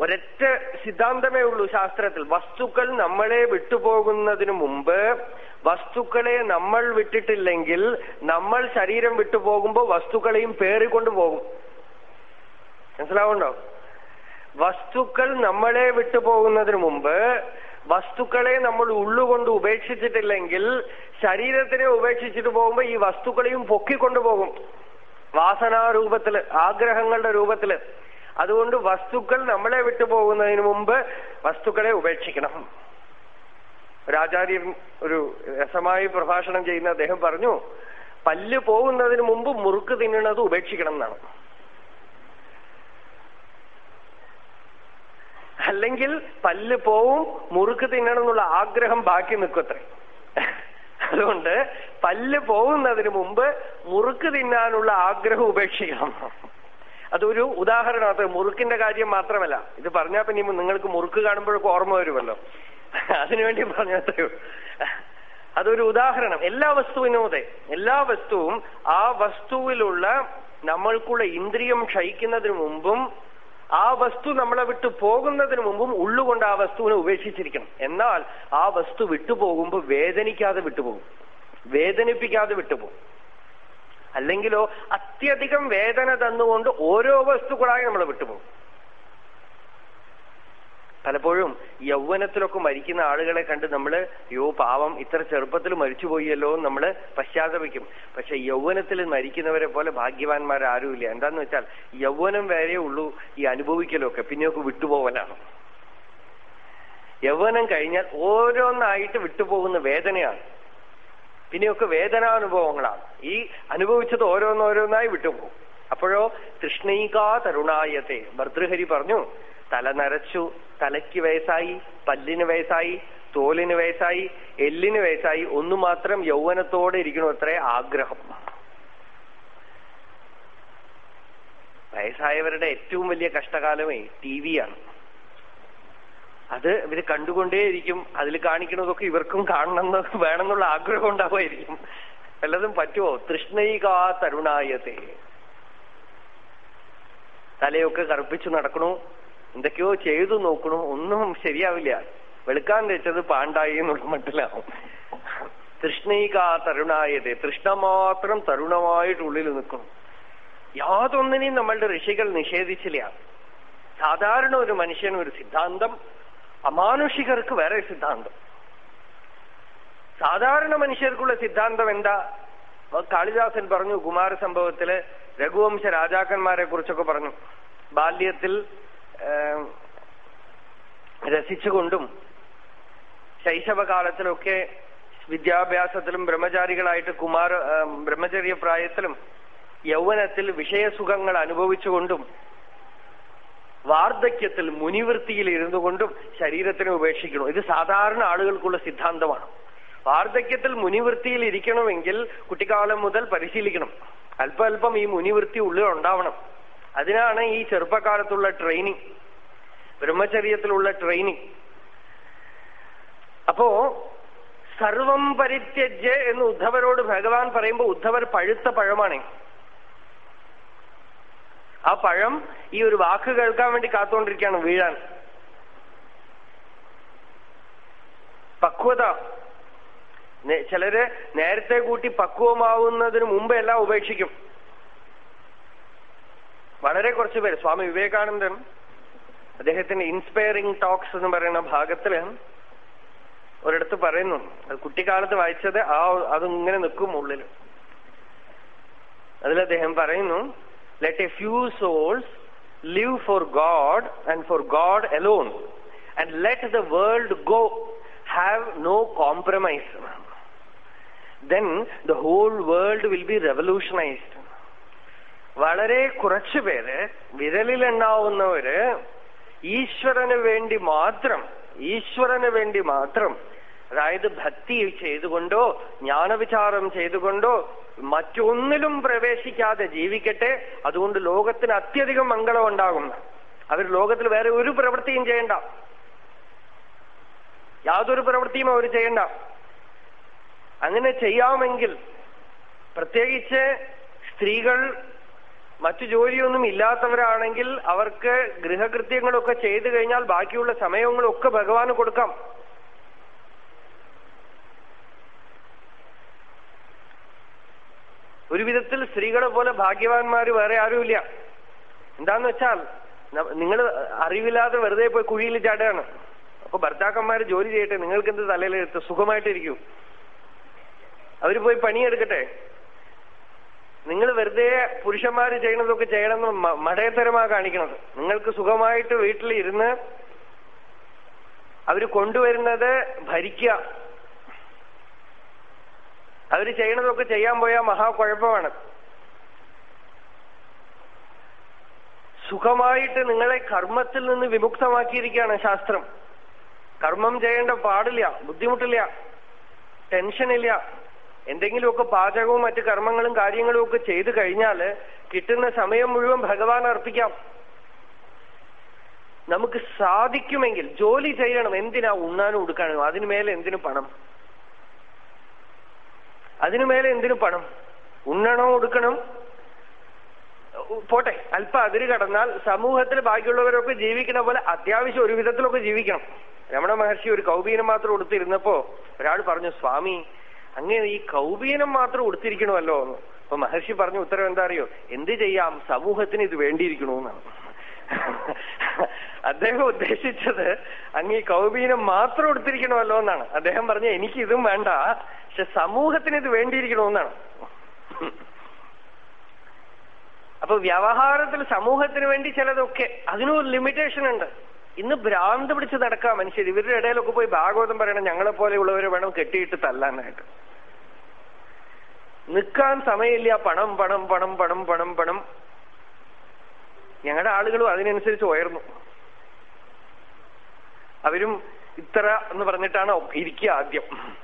ഒരൊറ്റ സിദ്ധാന്തമേ ഉള്ളൂ ശാസ്ത്രത്തിൽ. വസ്തുക്കൾ നമ്മളെ വിട്ടുപോകുന്നതിന് മുമ്പ് വസ്തുക്കളെ നമ്മൾ വിട്ടിട്ടില്ലെങ്കിൽ നമ്മൾ ശരീരം വിട്ടുപോകുമ്പോൾ വസ്തുക്കളെയും പേറിക്കൊണ്ടു പോകും. മനസ്സിലാവുണ്ടോ വസ്തുക്കൾ നമ്മളെ വിട്ടുപോകുന്നതിന് മുമ്പ് വസ്തുക്കളെ നമ്മൾ ഉള്ളുകൊണ്ട് ഉപേക്ഷിച്ചിട്ടില്ലെങ്കിൽ ശരീരത്തിനെ ഉപേക്ഷിച്ചിട്ട് പോകുമ്പോ ഈ വസ്തുക്കളെയും പൊക്കിക്കൊണ്ടുപോകും വാസനാരൂപത്തിൽ ആഗ്രഹങ്ങളുടെ രൂപത്തിൽ. അതുകൊണ്ട് വസ്തുക്കൾ നമ്മളെ വിട്ടുപോകുന്നതിന് മുമ്പ് വസ്തുക്കളെ ഉപേക്ഷിക്കണം. ഒരാചാര്യൻ ഒരു രസമായി പ്രഭാഷണം ചെയ്യുന്ന അദ്ദേഹം പറഞ്ഞു പല്ല് പോകുന്നതിന് മുമ്പ് മുറുക്ക് തിന്നുന്നത് ഉപേക്ഷിക്കണം എന്നാണ്. അല്ലെങ്കിൽ പല്ല് പോവും മുറുക്ക് തിന്നണം എന്നുള്ള ആഗ്രഹം ബാക്കി നിൽക്കത്രേ അതുകൊണ്ട് പല്ല് പോകുന്നതിന് മുമ്പ് മുറുക്ക് തിന്നാനുള്ള ആഗ്രഹം ഉപേക്ഷിക്കണം. അതൊരു ഉദാഹരണമാണ്. മുറുക്കിന്റെ കാര്യം മാത്രമല്ല. ഇത് പറഞ്ഞാൽ പിന്നെ നിങ്ങൾക്ക് മുറുക്ക് കാണുമ്പോഴൊക്കെ ഓർമ്മ വരുമല്ലോ. അതിനുവേണ്ടി പറഞ്ഞത്രയോ അതൊരു ഉദാഹരണം. എല്ലാ വസ്തുവിനും അതെ. എല്ലാ വസ്തുവും ആ വസ്തുവിലുള്ള നമ്മൾക്കുള്ള ഇന്ദ്രിയം ക്ഷയിക്കുന്നതിന് മുമ്പും ആ വസ്തു നമ്മളെ വിട്ടു പോകുന്നതിന് മുമ്പും ഉള്ളുകൊണ്ട് ആ വസ്തുവിനെ ഉപേക്ഷിച്ചിരിക്കണം. എന്നാൽ ആ വസ്തു വിട്ടുപോകുമ്പോൾ വേദനിക്കാതെ വിട്ടുപോകും വേദനിപ്പിക്കാതെ വിട്ടുപോകും അല്ലെങ്കിലോ അത്യധികം വേദന തന്നുകൊണ്ട് ഓരോ വസ്തുക്കളായി നമ്മളെ വിട്ടുപോകും പലപ്പോഴും യൗവനത്തിലൊക്കെ മരിക്കുന്ന ആളുകളെ കണ്ട് നമ്മൾ യോ പാവം ഇത്ര ചെറുപ്പത്തിൽ മരിച്ചുപോയല്ലോ എന്ന് നമ്മൾ പശ്ചാത്തപിക്കും. പക്ഷെ യൗവനത്തിൽ മരിക്കുന്നവരെ പോലെ ഭാഗ്യവാന്മാർ ആരുമില്ല എന്താന്ന് വെച്ചാൽ യൗവനം വേറെ ഉള്ളൂ ഈ അനുഭവിക്കലൊക്കെ പിന്നെയൊക്കെ വിട്ടുപോകലാണ് യൗവനം കഴിഞ്ഞാൽ ഓരോന്നായിട്ട് വിട്ടുപോകുന്ന വേദനയാണ്. പിന്നെയൊക്കെ വേദനാനുഭവങ്ങളാണ്. ഈ അനുഭവിച്ചത് ഓരോന്നോരോന്നായി വിട്ടുപോകും. അപ്പോഴോ തൃഷ്ണൈകാ തരുണായത്തെ ഭർതൃഹരി പറഞ്ഞു തല നരച്ചു തലയ്ക്ക് വയസ്സായി പല്ലിന് വയസ്സായി തോലിന് വയസ്സായി എല്ലിന് വയസ്സായി ഒന്നു മാത്രം യൗവനത്തോടെ ഇരിക്കണു അത്രേ ആഗ്രഹം. വയസ്സായവരുടെ ഏറ്റവും വലിയ കഷ്ടകാലമേ ടി വിയാണ്. അത് ഇവർ കണ്ടുകൊണ്ടേയിരിക്കും അതിൽ കാണിക്കുന്നതൊക്കെ ഇവർക്കും കാണണമെന്ന് വേണമെന്നുള്ള ആഗ്രഹം ഉണ്ടാവുമായിരിക്കും. വല്ലതും പറ്റുമോ തൃഷ്ണയികാ തരുണായതേ. തലയൊക്കെ കറുപ്പിച്ചു നടക്കണു എന്തൊക്കെയോ ചെയ്തു നോക്കണു. ഒന്നും ശരിയാവില്ല. വെളുക്കാൻ വെച്ചത് പാണ്ടായി എന്നുള്ള മട്ടിലാവും. തൃഷ്ണീക തരുണായതെ തൃഷ്ണ മാത്രം തരുണമായിട്ട് ഉള്ളിൽ നിൽക്കണം യാതൊന്നിനെയും നമ്മളുടെ ഋഷികൾ നിഷേധിച്ചില്ല. സാധാരണ ഒരു മനുഷ്യന് ഒരു സിദ്ധാന്തം അമാനുഷികർക്ക് വേറെ സിദ്ധാന്തം. സാധാരണ മനുഷ്യർക്കുള്ള സിദ്ധാന്തം എന്താ? കാളിദാസൻ പറഞ്ഞു കുമാരസംഭവത്തിൽ രഘുവംശ രാജാക്കന്മാരെ കുറിച്ചൊക്കെ പറഞ്ഞു. ബാല്യത്തിൽ രസിച്ചുകൊണ്ടും ശൈശവകാലത്തിലൊക്കെ വിദ്യാഭ്യാസത്തിലും ബ്രഹ്മചാരികളായിട്ട് കുമാര ബ്രഹ്മചര്യ പ്രായത്തിലും യൗവനത്തിൽ വിഷയസുഖങ്ങൾ അനുഭവിച്ചുകൊണ്ടും വാർദ്ധക്യത്തിൽ മുനിവൃത്തിയിൽ ഇരുന്നു കൊണ്ടും ശരീരത്തിനെ ഉപേക്ഷിക്കണം ഇത് സാധാരണ ആളുകൾക്കുള്ള സിദ്ധാന്തമാണ്. വാർദ്ധക്യത്തിൽ മുനിവൃത്തിയിൽ ഇരിക്കണമെങ്കിൽ കുട്ടിക്കാലം മുതൽ പരിശീലിക്കണം. അല്പം ഈ മുനിവൃത്തി ഉള്ളിൽ ഉണ്ടാവണം അതിനാണ് ഈ ചെറുപ്പകാലത്തുള്ള ട്രെയിനിങ് ബ്രഹ്മചര്യത്തിലുള്ള ട്രെയിനിങ് അപ്പോ സർവം പരിത്യജ്യ എന്ന് ഉദ്ധവരോട് ഭഗവാൻ പറയുമ്പോൾ ഉദ്ധവർ പഴുത്ത പഴമാണ്. ആ പഴം ഈ ഒരു വാക്ക് കേൾക്കാൻ വേണ്ടി കാത്തുകൊണ്ടിരിക്കുകയാണ് വീഴാൻ. പക്വത. ചിലര് നേരത്തെ കൂട്ടി പക്വമാവുന്നതിന് മുമ്പ് എല്ലാം ഉപേക്ഷിക്കും. വളരെ കുറച്ച് പേര് സ്വാമി വിവേകാനന്ദൻ അദ്ദേഹത്തിന്റെ ഇൻസ്പയറിംഗ് ടോക്സ് എന്ന് പറയുന്ന ഭാഗത്തിൽ ഒരിടത്ത് പറയുന്നു അത് കുട്ടിക്കാലത്ത് വായിച്ചത് ആ അതിങ്ങനെ നിൽക്കും ഉള്ളിൽ അതിൽ അദ്ദേഹം പറയുന്നു let a few souls live for God and for God alone and let the world go have no compromise then the whole world will be revolutionized വളരെ കുറച്ചു പേര് വിരലിലുണ്ടാവുന്നവര് ഈശ്വരന് വേണ്ടി മാത്രം ഈശ്വരന് വേണ്ടി മാത്രം അതായത് ഭക്തി ചെയ്തുകൊണ്ടോ ജ്ഞാനവിചാരം ചെയ്തുകൊണ്ടോ മറ്റൊന്നിലും പ്രവേശിക്കാതെ ജീവിക്കട്ടെ അതുകൊണ്ട് ലോകത്തിന് അത്യധികം മംഗളം ഉണ്ടാകും. അവർ ലോകത്തിൽ വേറെ ഒരു പ്രവൃത്തിയും ചെയ്യണ്ട. യാതൊരു പ്രവൃത്തിയും അവർ ചെയ്യണ്ട. അങ്ങനെ ചെയ്യാമെങ്കിൽ പ്രത്യേകിച്ച് സ്ത്രീകൾ മറ്റു ജോലിയൊന്നും ഇല്ലാത്തവരാണെങ്കിൽ അവർക്ക് ഗൃഹകൃത്യങ്ങളൊക്കെ ചെയ്തു കഴിഞ്ഞാൽ ബാക്കിയുള്ള സമയങ്ങളൊക്കെ ഭഗവാന് കൊടുക്കാം. ഒരു വിധത്തിൽ സ്ത്രീകളെ പോലെ ഭാഗ്യവാന്മാര് വേറെ ആരുമില്ല. എന്താന്ന് വെച്ചാൽ നിങ്ങൾ അറിവില്ലാതെ വെറുതെ പോയി കുഴിയിൽ ചാടുകയാണ്. അപ്പൊ ഭർത്താക്കന്മാര് ജോലി ചെയ്യട്ടെ നിങ്ങൾക്ക് എന്ത് തലയിലെടുത്ത് സുഖമായിട്ടിരിക്കൂ. അവർ പോയി പണിയെടുക്കട്ടെ. നിങ്ങൾ വെറുതെ പുരുഷന്മാർ ചെയ്യണതൊക്കെ ചെയ്യണമെന്ന് മടയത്തരമാ കാണിക്കണത്. നിങ്ങൾക്ക് സുഖമായിട്ട് വീട്ടിലിരുന്ന് അവർ കൊണ്ടുവരുന്നത് ഭരിക്കുക അവർ ചെയ്യണതൊക്കെ ചെയ്യാൻ പോയാൽ മഹാകുഴപ്പമാണ് സുഖമായിട്ട് നിങ്ങളെ കർമ്മത്തിൽ നിന്ന് വിമുക്തമാക്കിയിരിക്കുകയാണ് ശാസ്ത്രം. കർമ്മം ചെയ്യേണ്ട പാടില്ല ബുദ്ധിമുട്ടില്ല ടെൻഷനില്ല. എന്തെങ്കിലുമൊക്കെ പാചകവും മറ്റ് കർമ്മങ്ങളും കാര്യങ്ങളും ഒക്കെ ചെയ്തു കഴിഞ്ഞാൽ കിട്ടുന്ന സമയം മുഴുവൻ ഭഗവാൻ അർപ്പിക്കാം. നമുക്ക് സാധിക്കുമെങ്കിൽ ജോലി ചെയ്യണം. എന്തിനാ ഉണ്ണാനും ഉടുക്കാനും? അതിനു മേലെ എന്തിനു പണം? അതിനു മേലെ എന്തിനു പണം? ഉണ്ണണോ ഉടുക്കണം? പോട്ടെ. അല്പം അതിര് കടന്നാൽ സമൂഹത്തിൽ ബാക്കിയുള്ളവരൊക്കെ ജീവിക്കുന്ന പോലെ അത്യാവശ്യം ഒരു വിധത്തിലൊക്കെ ജീവിക്കണം. രമണ മഹർഷി ഒരു കൗപീനം മാത്രം ഉടുത്തിരുന്നപ്പോ ഒരാൾ പറഞ്ഞു സ്വാമി അങ്ങനെ ഈ കൗപീനം മാത്രം ഉടുത്തിരിക്കണമല്ലോ എന്ന്. അപ്പൊ മഹർഷി പറഞ്ഞ ഉത്തരം എന്താ അറിയോ? എന്ത് ചെയ്യാം? സമൂഹത്തിന് ഇത് വേണ്ടിയിരിക്കണമെന്നാണ് അദ്ദേഹം ഉദ്ദേശിച്ചത് അങ്ങ് ഈ കൗബീനം മാത്രം എടുത്തിരിക്കണമല്ലോ എന്നാണ്. അദ്ദേഹം പറഞ്ഞ എനിക്ക് ഇതും വേണ്ട. പക്ഷെ സമൂഹത്തിന് ഇത് വേണ്ടിയിരിക്കണമെന്നാണ് അപ്പൊ വ്യവഹാരത്തിൽ സമൂഹത്തിന് വേണ്ടി ചിലതൊക്കെ അതിനൊരു ലിമിറ്റേഷൻ ഉണ്ട്. ഇന്ന് ഭ്രാന്ത് പിടിച്ച് നടക്കാം മനുഷ്യർ ഇവരുടെ ഇടയിലൊക്കെ പോയി ഭാഗവതം പറയണം ഞങ്ങളെ പോലെയുള്ളവരെ വേണം കെട്ടിയിട്ട് തല്ലാനായിട്ട്. നിൽക്കാൻ സമയമില്ല. പണം പണം പണം പണം പണം പണം. ഞങ്ങളുടെ ആളുകളും അതിനനുസരിച്ച് ഉയർന്നു. അവരും ഇത്ര എന്ന് പറഞ്ഞിട്ടാണ് ഇരിക്കുക ആദ്യം.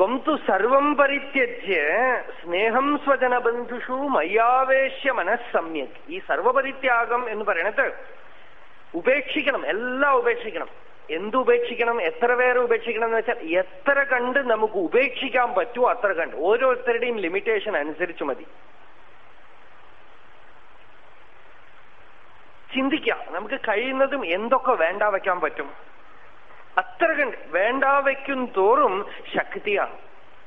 ത്വം തു സർവം പരിത്യജ്യ സ്നേഹം സ്വജന ബന്ധുഷു മയ്യാവേശ്യ മനസ്സമ്യക് ഈ സർവപരിത്യാഗം എന്ന് പറയണത് ഉപേക്ഷിക്കണം എല്ലാം ഉപേക്ഷിക്കണം. എന്ത് ഉപേക്ഷിക്കണം എത്ര പേരെ ഉപേക്ഷിക്കണം എന്ന് വെച്ചാൽ എത്ര കണ്ട് നമുക്ക് ഉപേക്ഷിക്കാൻ പറ്റുമോ അത്ര കണ്ട്. ഓരോരുത്തരുടെയും ലിമിറ്റേഷൻ അനുസരിച്ച് മതി. ചിന്തിക്കാം നമുക്ക് കഴിയുന്നതും എന്തൊക്കെ വേണ്ട വയ്ക്കാൻ പറ്റും? അത്ര കണ്ട് വേണ്ട വയ്ക്കും തോറും ശക്തിയാണ്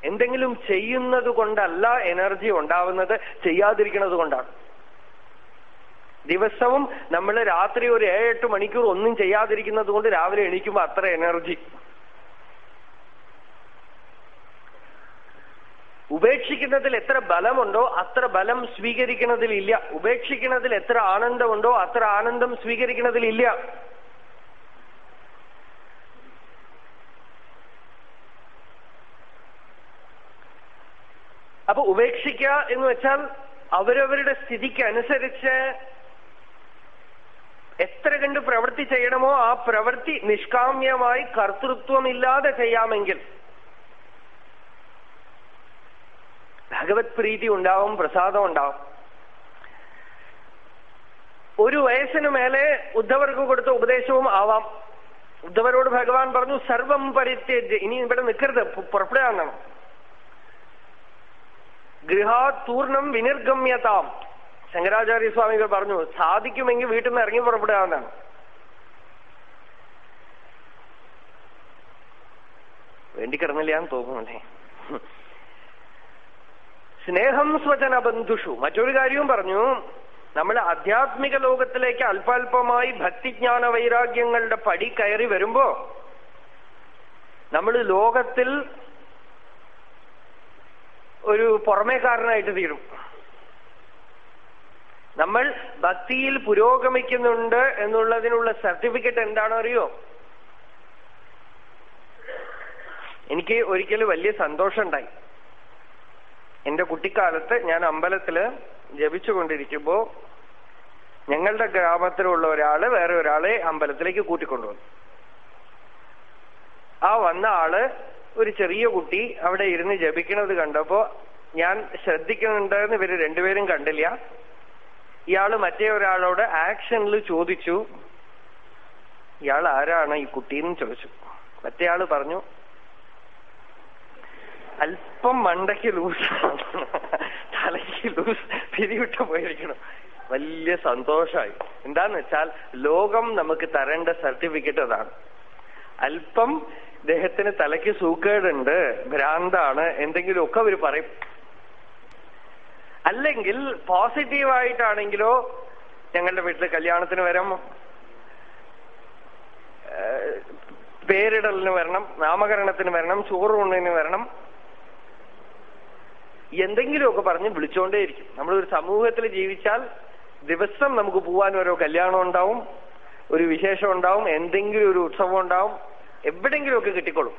എന്തെങ്കിലും ചെയ്യുന്നത് കൊണ്ടല്ല എനർജി ഉണ്ടാവുന്നത് ചെയ്യാതിരിക്കുന്നത് കൊണ്ടാണ്. ദിവസവും നമ്മൾ രാത്രി ഒരു ഏഴെട്ട് മണിക്കൂർ ഒന്നും ചെയ്യാതിരിക്കുന്നത് കൊണ്ട് രാവിലെ എണീക്കുമ്പോൾ അത്ര എനർജി. ഉപേക്ഷിക്കുന്നതിൽ എത്ര ബലമുണ്ടോ അത്ര ബലം സ്വീകരിക്കുന്നതിൽ ഇല്ല ഉപേക്ഷിക്കുന്നതിൽ എത്ര ആനന്ദമുണ്ടോ അത്ര ആനന്ദം സ്വീകരിക്കുന്നതിലില്ല. അപ്പൊ ഉപേക്ഷിക്കുക എന്ന് വെച്ചാൽ അവരവരുടെ സ്ഥിതിക്ക് അനുസരിച്ച് എത്ര കണ്ട് പ്രവൃത്തി ചെയ്യണമോ ആ പ്രവൃത്തി നിഷ്കാമ്യമായി കർത്തൃത്വമില്ലാതെ ചെയ്യാമെങ്കിൽ ഭഗവത് പ്രീതി ഉണ്ടാവും പ്രസാദം ഉണ്ടാവും. ഒരു വയസ്സിന് മേലെ ഉദ്ധവർക്ക് കൊടുത്ത ഉപദേശവും ആവാം. ഉദ്ധവരോട് ഭഗവാൻ പറഞ്ഞു സർവം പരിത്യജ് ഇനി ഇവിടെ നിൽക്കരുത് പുറപ്പെടുകയെന്നാണ് ഗൃഹാത്തൂർണം വിനിർഗമ്യതാം. ശങ്കരാചാര്യ സ്വാമികൾ പറഞ്ഞു സാധിക്കുമെങ്കിൽ വീട്ടിൽ നിന്ന് ഇറങ്ങി പുറപ്പെടാവുന്നതാണ് വേണ്ടി കിടന്നില്ല എന്ന് തോന്നുന്നല്ലേ സ്നേഹം സ്വജന ബന്ധുഷു. മറ്റൊരു കാര്യവും പറഞ്ഞു നമ്മൾ ആധ്യാത്മിക ലോകത്തിലേക്ക് അല്പാൽപമായി ഭക്തിജ്ഞാന വൈരാഗ്യങ്ങളുടെ പടി കയറി വരുമ്പോ നമ്മൾ ലോകത്തിൽ ഒരു പുറമേക്കാരനായിട്ട് തീരും. നമ്മൾ ഭക്തിയിൽ പുരോഗമിക്കുന്നുണ്ട് എന്നുള്ളതിനുള്ള സർട്ടിഫിക്കറ്റ് എന്താണോ അറിയോ എനിക്ക് ഒരിക്കലും വലിയ സന്തോഷം ഉണ്ടായി എന്റെ കുട്ടിക്കാലത്ത് ഞാൻ അമ്പലത്തിൽ ജപിച്ചുകൊണ്ടിരിക്കുമ്പോ ഞങ്ങളുടെ ഗ്രാമത്തിലുള്ള ഒരാൾ വേറെ ഒരാളെ അമ്പലത്തിലേക്ക് കൂട്ടിക്കൊണ്ടുവന്നു. ആ വന്ന ആൾ ഒരു ചെറിയ കുട്ടി അവിടെ ഇരുന്ന് ജപിക്കുന്നത് കണ്ടപ്പോ ഞാൻ ശ്രദ്ധിക്കുന്നുണ്ടെന്ന് ഇവർ രണ്ടുപേരും കണ്ടില്ല. ഇയാൾ മറ്റേ ഒരാളോട് ആക്ഷനിൽ ചോദിച്ചു ഇയാൾ ആരാണ് ഈ കുട്ടിയെന്ന് ചോദിച്ചു. മറ്റേ ആൾ പറഞ്ഞു അല്പം മണ്ടയ്ക്ക് ലൂസ് തലയ്ക്ക് ലൂസ് പിരിവിട്ട് പോയിരിക്കണം വലിയ സന്തോഷമായി. എന്താന്ന് വെച്ചാൽ ലോകം നമുക്ക് തരേണ്ട സർട്ടിഫിക്കറ്റ് അതാണ്. അല്പം ഇദ്ദേഹത്തിന് തലയ്ക്ക് സൂക്കേടുണ്ട് ഭ്രാന്താണ് എന്തെങ്കിലുമൊക്കെ അവർ പറയും. അല്ലെങ്കിൽ പോസിറ്റീവായിട്ടാണെങ്കിലോ ഞങ്ങളുടെ വീട്ടിൽ കല്യാണത്തിന് വരാം പേരിടലിന് വരണം നാമകരണത്തിന് വരണം ചോറൂണിന് വരണം എന്തെങ്കിലുമൊക്കെ പറഞ്ഞ് വിളിച്ചുകൊണ്ടേയിരിക്കും നമ്മളൊരു സമൂഹത്തിൽ ജീവിച്ചാൽ ദിവസം നമുക്ക് പോവാൻ ഓരോ കല്യാണം ഉണ്ടാവും ഒരു വിശേഷം ഉണ്ടാവും എന്തെങ്കിലും ഒരു ഉത്സവം ഉണ്ടാവും എവിടെങ്കിലുമൊക്കെ കിട്ടിക്കോളും.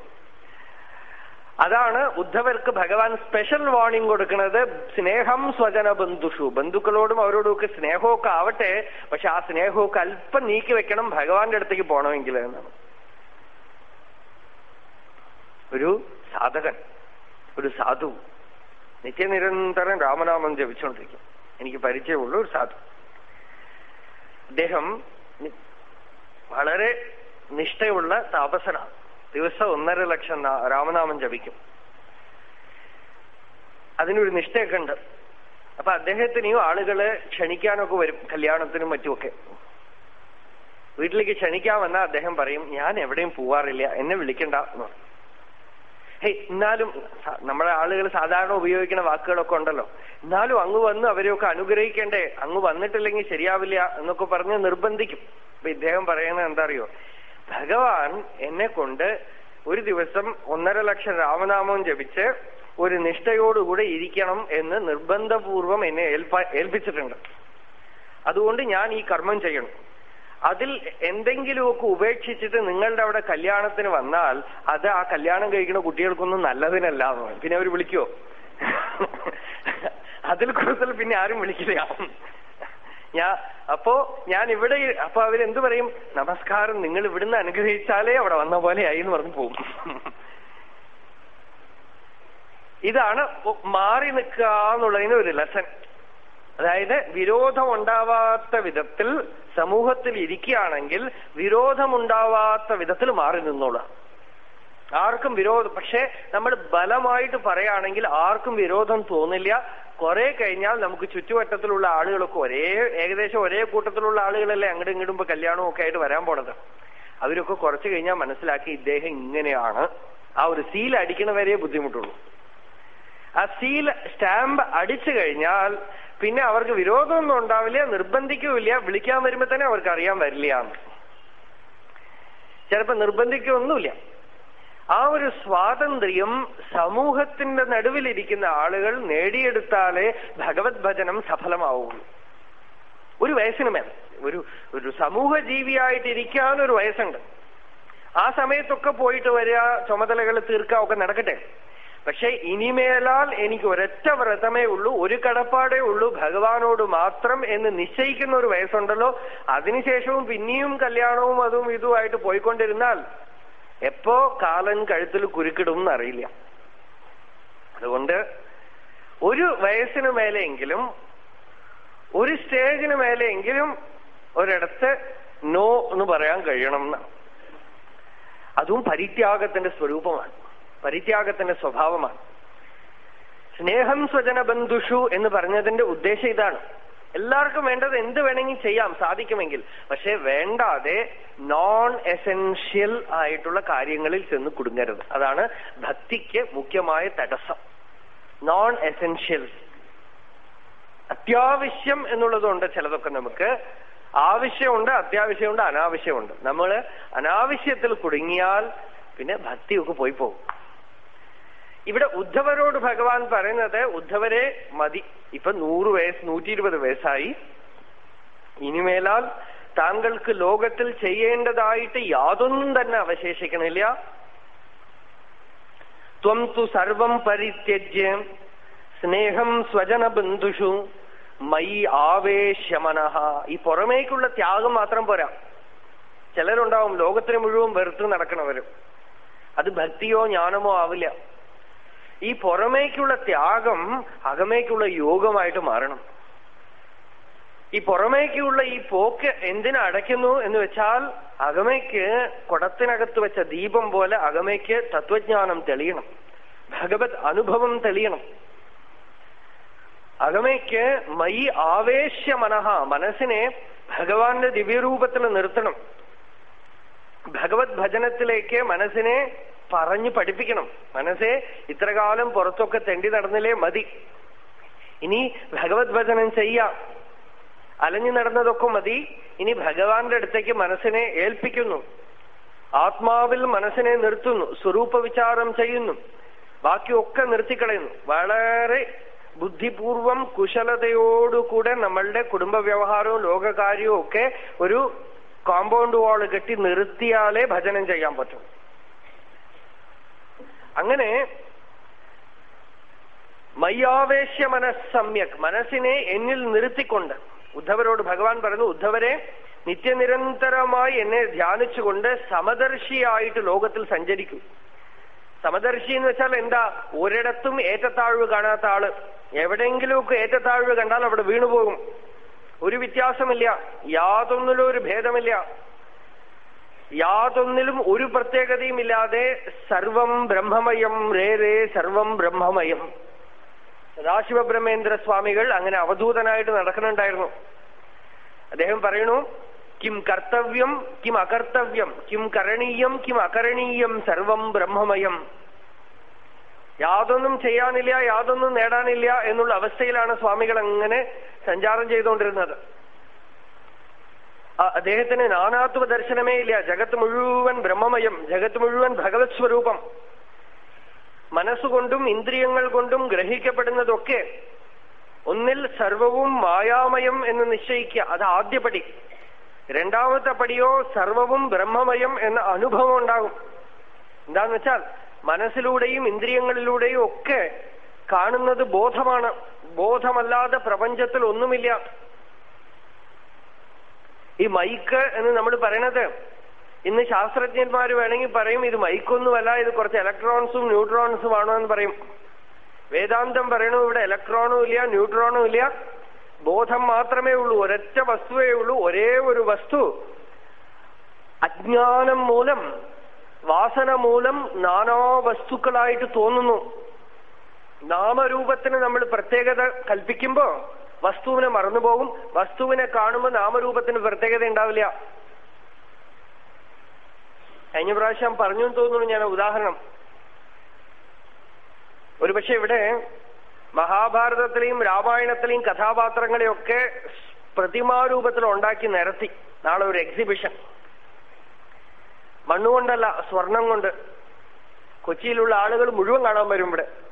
അതാണ് ഉദ്ധവർക്ക് ഭഗവാൻ സ്പെഷ്യൽ വാർണിംഗ് കൊടുക്കുന്നത് സ്നേഹം സ്വജന ബന്ധുഷു. ബന്ധുക്കളോടും അവരോടുമൊക്കെ സ്നേഹമൊക്കെ ആവട്ടെ പക്ഷെ ആ സ്നേഹമൊക്കെ അല്പം നീക്കി വെക്കണം ഭഗവാന്റെ അടുത്തേക്ക് പോകണമെങ്കിൽ എന്നാണ്. ഒരു സാധകൻ ഒരു സാധു നിത്യനിരന്തരം രാമനാമം ജപിച്ചുകൊണ്ടിരിക്കും. എനിക്ക് പരിചയമുള്ള ഒരു സാധു. അദ്ദേഹം വളരെ നിഷ്ഠയുള്ള താപസനാണ് ദിവസം ഒന്നര ലക്ഷം രാമനാമം ജപിക്കും. അതിനൊരു നിഷ്ഠയൊക്കെ ഉണ്ട് അപ്പൊ അദ്ദേഹത്തിനെയും ആളുകൾ ക്ഷണിക്കാനൊക്കെ വരും കല്യാണത്തിനും മറ്റുമൊക്കെ. വീട്ടിലേക്ക് ക്ഷണിക്കാൻ വന്നാൽ അദ്ദേഹം പറയും ഞാൻ എവിടെയും പോവാറില്ല എന്നെ വിളിക്കണ്ട എന്ന് ഹേയ് എന്നാലും നമ്മുടെ ആളുകൾ സാധാരണ ഉപയോഗിക്കുന്ന വാക്കുകളൊക്കെ ഉണ്ടല്ലോ. എന്നാലും അങ്ങ് വന്ന് അവരെയൊക്കെ അനുഗ്രഹിക്കണ്ടേ? അങ്ങ് വന്നിട്ടില്ലെങ്കിൽ ശരിയാവില്ല എന്നൊക്കെ പറഞ്ഞ് നിർബന്ധിക്കും. അപ്പൊ ഇദ്ദേഹം പറയുന്നത് എന്താ അറിയോ? ഭഗവാൻ എന്നെ കൊണ്ട് ഒരു ദിവസം ഒന്നര ലക്ഷം രാമനാമം ജപിച്ച് ഒരു നിഷ്ഠയോടുകൂടെ ഇരിക്കണം എന്ന് നിർബന്ധപൂർവം എന്നെ ഏൽപ്പ ഏൽപ്പിച്ചിട്ടുണ്ട്. അതുകൊണ്ട് ഞാൻ ഈ കർമ്മം ചെയ്യണം. അതിൽ എന്തെങ്കിലുമൊക്കെ ഉപേക്ഷിച്ചിട്ട് നിങ്ങളുടെ അവിടെ കല്യാണത്തിന് വന്നാൽ അത് ആ കല്യാണം കഴിക്കുന്ന കുട്ടികൾക്കൊന്നും നല്ലതിനല്ല പിന്നെ അവർ വിളിക്കുവോ? അതിൽ കൂടുതൽ പിന്നെ ആരും വിളിക്കില്ല. ഞാൻ അപ്പോ ഞാൻ ഇവിടെ അപ്പൊ അവരെന്തു പറയും? നമസ്കാരം നിങ്ങൾ ഇവിടുന്ന് അനുഗ്രഹിച്ചാലേ അവിടെ വന്ന പോലെ ആയി എന്ന് പറഞ്ഞു പോകും (laughs) ഇതാണ് മാറി നിൽക്കുക എന്നുള്ളതിന് ഒരു ലെസൺ അതായത് വിരോധം ഉണ്ടാവാത്ത വിധത്തിൽ സമൂഹത്തിൽ ഇരിക്കുകയാണെങ്കിൽ വിരോധമുണ്ടാവാത്ത വിധത്തിൽ മാറി നിന്നോളാം. ആർക്കും വിരോധം പക്ഷെ നമ്മൾ ബലമായിട്ട് പറയുകയാണെങ്കിൽ ആർക്കും വിരോധം തോന്നില്ല കുറെ കഴിഞ്ഞാൽ നമുക്ക് ചുറ്റുവട്ടത്തിലുള്ള ആളുകളൊക്കെ ഒരേ ഏകദേശം ഒരേ കൂട്ടത്തിലുള്ള ആളുകളല്ലേ അങ്ങോട്ടും ഇങ്ങോട്ടും ഇപ്പൊ കല്യാണവും ഒക്കെ ആയിട്ട് വരാൻ പോണത്. അവരൊക്കെ കുറച്ചു കഴിഞ്ഞാൽ മനസ്സിലാക്കി ഇദ്ദേഹം ഇങ്ങനെയാണ്. ആ ഒരു സീൽ അടിക്കണവരെ ബുദ്ധിമുട്ടുള്ളൂ. ആ സീൽ സ്റ്റാമ്പ് അടിച്ചു കഴിഞ്ഞാൽ പിന്നെ അവർക്ക് വിരോധമൊന്നും ഉണ്ടാവില്ല നിർബന്ധിക്കുമില്ല വിളിക്കാൻ വരുമ്പോ തന്നെ അവർക്ക് അറിയാൻ വരില്ല. ചിലപ്പോ നിർബന്ധിക്കൊന്നുമില്ല. ആ ഒരു സ്വാതന്ത്ര്യം സമൂഹത്തിന്റെ നടുവിലിരിക്കുന്ന ആളുകൾ നേടിയെടുത്താലേ ഭഗവത് ഭജനം സഫലമാവുള്ളൂ. ഒരു വയസ്സിന് മേൽ. ഒരു ഒരു സമൂഹ ജീവിയായിട്ടിരിക്കാൻ ഒരു വയസ്സുണ്ട്. ആ സമയത്തൊക്കെ പോയിട്ട് വരിക ചുമതലകൾ തീർക്കുക ഒക്കെ നടക്കട്ടെ. പക്ഷെ ഇനിമേലാൽ എനിക്ക് ഒരൊറ്റ വ്രതമേ ഉള്ളൂ ഒരു കടപ്പാടേ ഉള്ളൂ. ഭഗവാനോട് മാത്രം എന്ന് നിശ്ചയിക്കുന്ന ഒരു വയസ്സുണ്ടല്ലോ. അതിനുശേഷവും പിന്നെയും കല്യാണവും അതും ഇതുമായിട്ട് പോയിക്കൊണ്ടിരുന്നാൽ എപ്പോ കാലൻ കഴുത്തിൽ കുരുക്കിടും എന്നറിയില്ല അതുകൊണ്ട് ഒരു വയസ്സിന് മേലെയെങ്കിലും ഒരു സ്റ്റേജിന് മേലെയെങ്കിലും ഒരിടത്ത് നോ എന്ന് പറയാൻ കഴിയണം എന്നാണ് അതും പരിത്യാഗത്തിന്റെ സ്വരൂപമാണ്. പരിത്യാഗത്തിന്റെ സ്വഭാവമാണ്. സ്നേഹം സ്വജന ബന്ധുഷു എന്ന് പറഞ്ഞതിന്റെ ഉദ്ദേശം ഇതാണ്. എല്ലാവർക്കും വേണ്ടത് എന്ത് വേണമെങ്കിൽ ചെയ്യാം സാധിക്കുമെങ്കിൽ. പക്ഷെ വേണ്ടാതെ നോൺ എസെൻഷ്യൽ ആയിട്ടുള്ള കാര്യങ്ങളിൽ ചെന്ന് കുടുങ്ങരുത്. അതാണ് ഭക്തിക്ക് മുഖ്യമായ തടസ്സം. നോൺ എസെൻഷ്യൽസ് അത്യാവശ്യം എന്നുള്ളതുണ്ട് ചിലതൊക്കെ നമുക്ക്. ആവശ്യമുണ്ട് അത്യാവശ്യമുണ്ട് അനാവശ്യമുണ്ട്. നമ്മൾ അനാവശ്യത്തിൽ കുടുങ്ങിയാൽ പിന്നെ ഭക്തിയൊക്കെ പോയി പോകും. ഇവിടെ ഉദ്ധവരോട് ഭഗവാൻ പറയുന്നത് ഉദ്ധവരെ മതി. ഇപ്പൊ നൂറ് വയസ്സ് നൂറ്റി ഇരുപത് വയസ്സായി. ഇനിമേലാൽ താങ്കൾക്ക് ലോകത്തിൽ ചെയ്യേണ്ടതായിട്ട് യാതൊന്നും തന്നെ അവശേഷിക്കണില്ല. ത്വം തു സർവം പരിത്യജ്യ. സ്നേഹം സ്വജന ബന്ധുഷു മൈ ആവേശമനഹ ഈ പുറമേക്കുള്ള ത്യാഗം മാത്രം പോരാ. ചിലരുണ്ടാവും ലോകത്തിന് മുഴുവൻ വെറുത്ത് നടക്കണവരും. അത് ഭക്തിയോ ജ്ഞാനമോ ആവില്ല. ഈ പുറമേക്കുള്ള ത്യാഗം അകമേക്കുള്ള യോഗമായിട്ട് മാറണം. ഈ പുറമേക്കുള്ള ഈ പോക്ക് എന്തിനു അടയ്ക്കുന്നു എന്ന് വെച്ചാൽ അകമയ്ക്ക് കുടത്തിനകത്ത് വെച്ച ദീപം പോലെ അകമയ്ക്ക് തത്വജ്ഞാനം തെളിയണം. ഭഗവത് അനുഭവം തെളിയണം. അകമയ്ക്ക് മൈ ആവേശ്യ മനഃ മനസ്സിനെ ഭഗവാന്റെ ദിവ്യരൂപത്തിൽ നിർത്തണം. ഭഗവത് ഭജനത്തിലേക്ക് മനസ്സിനെ പറഞ്ഞു പഠിപ്പിക്കണം. മനസ്സെ ഇത്രകാലം പുറത്തൊക്കെ തെണ്ടി നടന്നില്ലേ? മതി. ഇനി ഭഗവത് ഭജനം ചെയ്യാം. അലഞ്ഞു നടന്നതൊക്കെ മതി. ഇനി ഭഗവാന്റെ അടുത്തേക്ക് മനസ്സിനെ ഏൽപ്പിക്കുന്നു. ആത്മാവിൽ മനസ്സിനെ നിർത്തുന്നു. സ്വരൂപ വിചാരം ചെയ്യുന്നു. ബാക്കിയൊക്കെ നിർത്തിക്കളയുന്നു. വളരെ ബുദ്ധിപൂർവം കുശലതയോടുകൂടെ നമ്മളുടെ കുടുംബ വ്യവഹാരവും ലോകകാര്യവും ഒക്കെ ഒരു കോമ്പൗണ്ട് വാൾ കെട്ടി നിർത്തിയാലേ ഭജനം ചെയ്യാൻ പറ്റും. അങ്ങനെ മയ്യാവേശ്യ മനസ്സമ്യക് മനസ്സിനെ എന്നിൽ നിർത്തിക്കൊണ്ട് ഉദ്ധവരോട് ഭഗവാൻ പറഞ്ഞു ഉദ്ധവരെ നിത്യനിരന്തരമായി എന്നെ ധ്യാനിച്ചുകൊണ്ട് സമദർശിയായിട്ട് ലോകത്തിൽ സഞ്ചരിക്കും. സമദർശി എന്ന് വെച്ചാൽ എന്താ? ഒരിടത്തും ഏറ്റത്താഴ്വ് കാണാത്ത ആൾ. എവിടെയെങ്കിലുമൊക്കെ ഏറ്റത്താഴ്വ് കണ്ടാൽ അവിടെ വീണുപോകും. ഒരു വ്യത്യാസമില്ല. യാതൊന്നിലും ഒരു ഭേദമില്ല. യാതൊന്നിലും ഒരു പ്രത്യേകതയും ഇല്ലാതെ സർവം ബ്രഹ്മമയം രേ രേ സർവം ബ്രഹ്മമയം. സദാശിവ ബ്രഹ്മേന്ദ്ര സ്വാമികൾ അങ്ങനെ അവധൂതനായിട്ട് നടക്കുന്നുണ്ടായിരുന്നു. അദ്ദേഹം പറയണു കിം കർത്തവ്യം കിം അകർത്തവ്യം കിം കരണീയം കിം അകരണീയം സർവം ബ്രഹ്മമയം. യാതൊന്നും ചെയ്യാനില്ല യാതൊന്നും നേടാനില്ല എന്നുള്ള അവസ്ഥയിലാണ് സ്വാമികൾ അങ്ങനെ സഞ്ചാരം ചെയ്തുകൊണ്ടിരുന്നത്. അദ്ദേഹത്തിന് നാനാത്വ ദർശനമേ ഇല്ല. ജഗത്ത് മുഴുവൻ ബ്രഹ്മമയം ജഗത്ത് മുഴുവൻ ഭഗവത് സ്വരൂപം. മനസ്സുകൊണ്ടും ഇന്ദ്രിയങ്ങൾ കൊണ്ടും ഗ്രഹിക്കപ്പെടുന്നതൊക്കെ ഒന്നിൽ സർവവും മായാമയം എന്ന് നിശ്ചയിക്കുക. അത് ആദ്യ പടി. രണ്ടാമത്തെ പടിയോ സർവവും ബ്രഹ്മമയം എന്ന അനുഭവം ഉണ്ടാകും. എന്താന്ന് വെച്ചാൽ മനസ്സിലൂടെയും ഇന്ദ്രിയങ്ങളിലൂടെയും ഒക്കെ കാണുന്നത് ബോധമാണ്. ബോധമല്ലാതെ പ്രപഞ്ചത്തിൽ ഒന്നുമില്ല. ഈ മൈക്ക് എന്ന് നമ്മൾ പറയണത് ഇന്ന് ശാസ്ത്രജ്ഞന്മാർ വേണമെങ്കിൽ പറയും ഇത് മൈക്കൊന്നുമല്ല ഇത് കുറച്ച് ഇലക്ട്രോൺസും ന്യൂട്രോൺസും ആണോ എന്ന് പറയും. വേദാന്തം പറയണു ഇവിടെ ഇലക്ട്രോണും ഇല്ല ന്യൂട്രോണും ഇല്ല. ബോധം മാത്രമേ ഉള്ളൂ ഒരൊറ്റ വസ്തുവേ ഉള്ളൂ ഒരേ ഒരു വസ്തു. അജ്ഞാനം മൂലം വാസന മൂലം നാനാ വസ്തുക്കളായിട്ട് തോന്നുന്നു. നാമരൂപത്തിന് നമ്മൾ പ്രത്യേകത കൽപ്പിക്കുമ്പോ വസ്തുവിനെ മറന്നുപോകും. വസ്തുവിനെ കാണുമ്പോൾ നാമരൂപത്തിന് പ്രത്യേകത ഉണ്ടാവില്ല. കഴിഞ്ഞ പ്രാവശ്യം പറഞ്ഞു തോന്നുന്നു ഞാൻ ഉദാഹരണം. ഒരുപക്ഷെ ഇവിടെ മഹാഭാരതത്തിലെയും രാമായണത്തിലെയും കഥാപാത്രങ്ങളെയൊക്കെ പ്രതിമാരൂപത്തിൽ ഉണ്ടാക്കി നിരത്തി. നാളെ ഒരു എക്സിബിഷൻ മണ്ണുകൊണ്ടല്ല സ്വർണം കൊണ്ട്. കൊച്ചിയിലുള്ള ആളുകൾ മുഴുവൻ കാണാൻ വരും ഇവിടെ.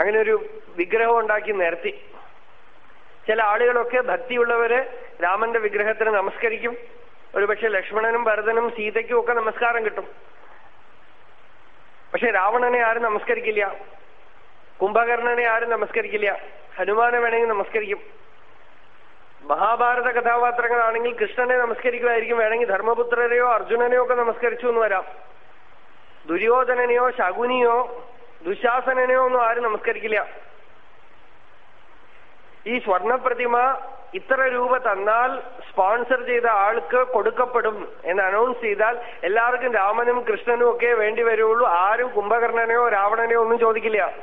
അങ്ങനെ ഒരു വിഗ്രഹം ഉണ്ടാക്കി നിരത്തി ചില ആളുകളൊക്കെ ഭക്തിയുള്ളവര് രാമന്റെ വിഗ്രഹത്തിന് നമസ്കരിക്കും. ഒരുപക്ഷെ ലക്ഷ്മണനും ഭരതനും സീതയ്ക്കും ഒക്കെ നമസ്കാരം കിട്ടും. പക്ഷെ രാവണനെ ആരും നമസ്കരിക്കില്ല. കുംഭകർണനെ ആരും നമസ്കരിക്കില്ല. ഹനുമാനെ വേണമെങ്കിൽ നമസ്കരിക്കും. മഹാഭാരത കഥാപാത്രങ്ങളാണെങ്കിൽ കൃഷ്ണനെ നമസ്കരിക്കുമായിരിക്കും. വേണമെങ്കിൽ ധർമ്മപുത്രരെയോ അർജുനനെയോ ഒക്കെ നമസ്കരിച്ചു എന്ന് വരാം. ദുര്യോധനനെയോ ശകുനിയോ ദുശാസനനെയോ ഒന്നും ആരും നമസ്കരിക്കില്ല. ഈ സ്വർണപ്രതിമ ഇത്ര രൂപ തന്നാൽ സ്പോൺസർ ചെയ്ത ആൾക്ക് കൊടുക്കപ്പെടും എന്ന് അനൗൺസ് ചെയ്താൽ എല്ലാവർക്കും രാമനും കൃഷ്ണനും ഒക്കെ വേണ്ടി വരുള്ളൂ. ആരും കുംഭകർണനെയോ രാവണനെയോ ഒന്നും ചോദിക്കില്ല.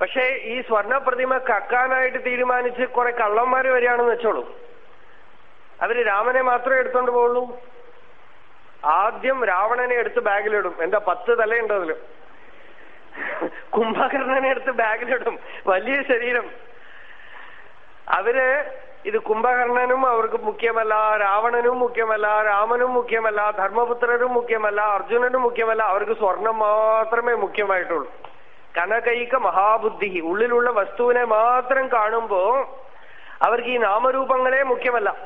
പക്ഷേ ഈ സ്വർണപ്രതിമ കക്കാനായിട്ട് തീരുമാനിച്ച് കുറെ കള്ളന്മാര് വരികയാണെന്ന് വെച്ചോളൂ. അവർ രാമനെ മാത്രമേ എടുത്തോണ്ട് പോകുള്ളൂ ആദ്യം രാവണനെ എടുത്ത് ബാഗിലിടും. എന്താ പത്ത് തലയുണ്ട് അതിൽ? കുംഭകർണനെ എടുത്ത് ബാഗിലിടും. വലിയ ശരീരം. അവർ ഇത് കുംഭകർണനും അവർക്ക് മുഖ്യമല്ല രാവണനും മുഖ്യമല്ല രാമനും മുഖ്യമല്ല ധർമ്മപുത്രനും മുഖ്യമല്ല അർജുനനും മുഖ്യമല്ല അവർക്ക് സ്വർണം മാത്രമേ മുഖ്യമായിട്ടുള്ളൂ. കനകൈക മഹാബുദ്ധി ഉള്ളിലുള്ള വസ്തുവിനെ മാത്രം കാണുമ്പോ അവർക്ക് ഈ നാമരൂപങ്ങളെ മുഖ്യമല്ല.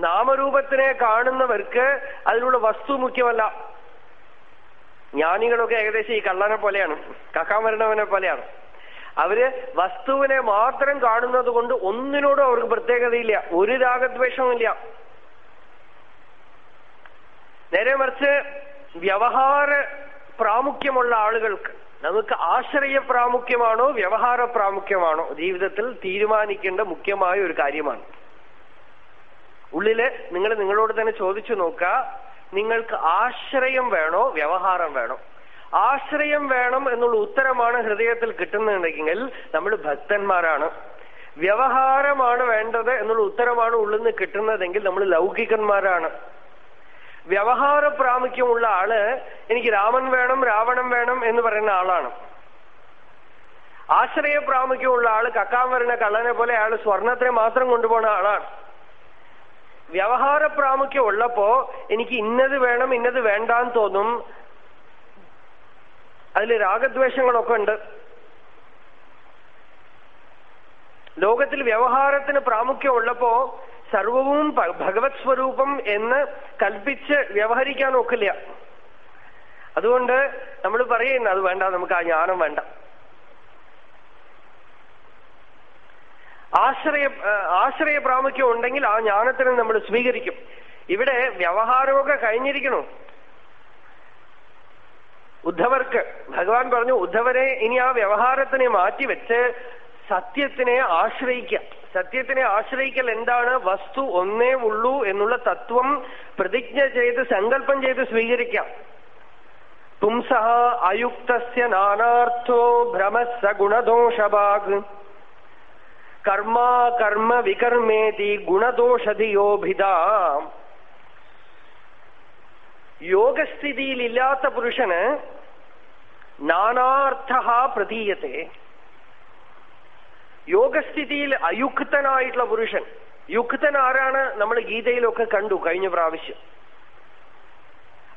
നാമരൂപത്തിനെ കാണുന്നവർക്ക് അതിലുള്ള വസ്തു മുഖ്യമല്ല. ജ്ഞാനികളൊക്കെ ഏകദേശം ഈ കള്ളനെ പോലെയാണ്. കക്കാമരണവനെ പോലെയാണ്. അവർ വസ്തുവിനെ മാത്രം കാണുന്നത് കൊണ്ട് ഒന്നിനോടും അവർക്ക് പ്രത്യേകതയില്ല. ഒരു രാഗദ്വേഷവുമില്ല. നേരെ മറിച്ച് വ്യവഹാര പ്രാമുഖ്യമുള്ള ആളുകൾക്ക് നമുക്ക് ആശ്രയ പ്രാമുഖ്യമാണോ വ്യവഹാര പ്രാമുഖ്യമാണോ? ജീവിതത്തിൽ തീരുമാനിക്കേണ്ട മുഖ്യമായ ഒരു കാര്യമാണ്. ഉള്ളിൽ നിങ്ങൾ നിങ്ങളോട് തന്നെ ചോദിച്ചു നോക്കുക നിങ്ങൾക്ക് ആശ്രയം വേണോ വ്യവഹാരം വേണോ? ആശ്രയം വേണം എന്നുള്ള ഉത്തരമാണ് ഹൃദയത്തിൽ കിട്ടുന്നുണ്ടെങ്കിൽ നമ്മൾ ഭക്തന്മാരാണ്. വ്യവഹാരമാണ് വേണ്ടത് എന്നുള്ള ഉത്തരമാണ് ഉള്ളിൽ നിന്ന് കിട്ടുന്നതെങ്കിൽ നമ്മൾ ലൗകികന്മാരാണ്. വ്യവഹാര പ്രാമുഖ്യമുള്ള ആൾ എനിക്ക് രാമൻ വേണം രാവണൻ വേണം എന്ന് പറയുന്ന ആളാണ്. ആശ്രയ പ്രാമുഖ്യമുള്ള ആൾ കക്കാൻ വരുന്ന കള്ളനെ പോലെ അയാൾ സ്വർണത്തെ മാത്രം കൊണ്ടുപോകുന്ന ആളാണ്. വ്യവഹാര പ്രാമുഖ്യം ഉള്ളപ്പോ എനിക്ക് ഇന്നത് വേണം ഇന്നത് വേണ്ടാന്ന് തോന്നും. അതിൽ രാഗദ്വേഷങ്ങളൊക്കെ ഉണ്ട്. ലോകത്തിൽ വ്യവഹാരത്തിന് പ്രാമുഖ്യം ഉള്ളപ്പോ സർവവും ഭഗവത് സ്വരൂപം എന്ന് കൽപ്പിച്ച് വ്യവഹരിക്കാൻ ഒക്കില്ല. അതുകൊണ്ട് നമ്മൾ പറയുന്നത് അത് വേണ്ട നമുക്ക് ആ ജ്ഞാനം വേണ്ട. ആശ്രയ ആശ്രയ പ്രാമുഖ്യം ഉണ്ടെങ്കിൽ ആ ജ്ഞാനത്തിനെ നമ്മൾ സ്വീകരിക്കും. ഇവിടെ വ്യവഹാരമൊക്കെ കഴിഞ്ഞിരിക്കണോ ഉദ്ധവർക്ക് ഭഗവാൻ പറഞ്ഞു ഉദ്ധവരെ ഇനി ആ വ്യവഹാരത്തിനെ മാറ്റിവെച്ച് സത്യത്തിനെ ആശ്രയിക്കുക സത്യത്തിനെ ആശ്രയിക്കൽ എന്താണ്? വസ്തു ഒന്നേ ഉള്ളൂ എന്നുള്ള തത്വം പ്രതിജ്ഞ ചെയ്ത് സങ്കല്പം ചെയ്ത് സ്വീകരിക്കാം. പുംസഹ അയുക്തസ്യ നാനാർത്ഥോ ഭ്രമസ്സ ഗുണദോഷഭാഗ്. കർമാ കർമ്മ വികർമ്മേതി ഗുണദോഷധിയോഭിത യോഗസ്ഥിതിയിലില്ലാത്ത പുരുഷന് നാനാർത്ഥ പ്രതീയത്തെ. യോഗസ്ഥിതിയിൽ അയുക്തനായിട്ടുള്ള പുരുഷൻ. യുക്തൻ ആരാണ്? നമ്മൾ ഗീതയിലൊക്കെ കണ്ടു കഴിഞ്ഞ പ്രാവശ്യം.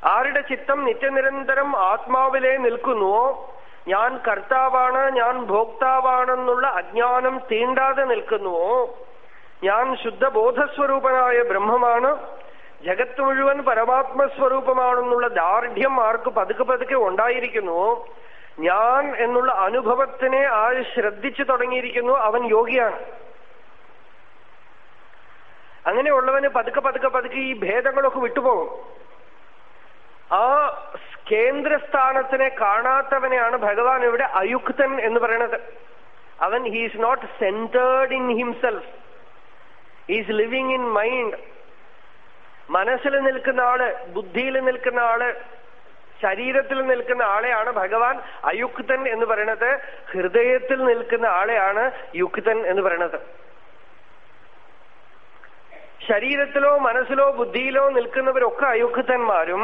ആരുടെ ചിത്തം നിത്യനിരന്തരം ആത്മാവിലെ നിൽക്കുന്നുവോ ഞാൻ കർത്താവാണ് ഞാൻ ഭോക്താവാണെന്നുള്ള അജ്ഞാനം തീണ്ടാതെ നിൽക്കുന്നുവോ? ഞാൻ ശുദ്ധ ബോധസ്വരൂപനായ ബ്രഹ്മമാണ്. ജഗത്ത് മുഴുവൻ പരമാത്മസ്വരൂപമാണെന്നുള്ള ദാർഢ്യം ആർക്ക് പതുക്കെ പതുക്കെ ഉണ്ടായിരിക്കുന്നു? ഞാൻ എന്നുള്ള അനുഭവത്തിനെ ആ ശ്രദ്ധിച്ചു തുടങ്ങിയിരിക്കുന്നു? അവൻ യോഗിയാണ്. അങ്ങനെയുള്ളവന് പതുക്കെ പതുക്കെ പതുക്കെ ഈ ഭേദങ്ങളൊക്കെ വിട്ടുപോകും. ആ കേന്ദ്രസ്ഥാനത്തിനെ കാണാത്തവനെയാണ് ഭഗവാൻ ഇവിടെ അയുക്തൻ എന്ന് പറയുന്നത് അവൻ he's not centred in himself is living in mind മനസ്സിൽ നിൽക്കുന്ന ആൾ ബുദ്ധിയിൽ നിൽക്കുന്ന ആൾ ശരീരത്തിൽ നിൽക്കുന്ന ആളെയാണ് ഭഗവാൻ അയുക്തൻ എന്ന് പറയുന്നത് ഹൃദയത്തിൽ നിൽക്കുന്ന ആളെയാണ് യുക്തൻ എന്ന് പറയുന്നത് ശരീരത്തിലോ മനസ്സിലോ ബുദ്ധിയിലോ നിൽക്കുന്നവരൊക്കെ അയുക്തന്മാരും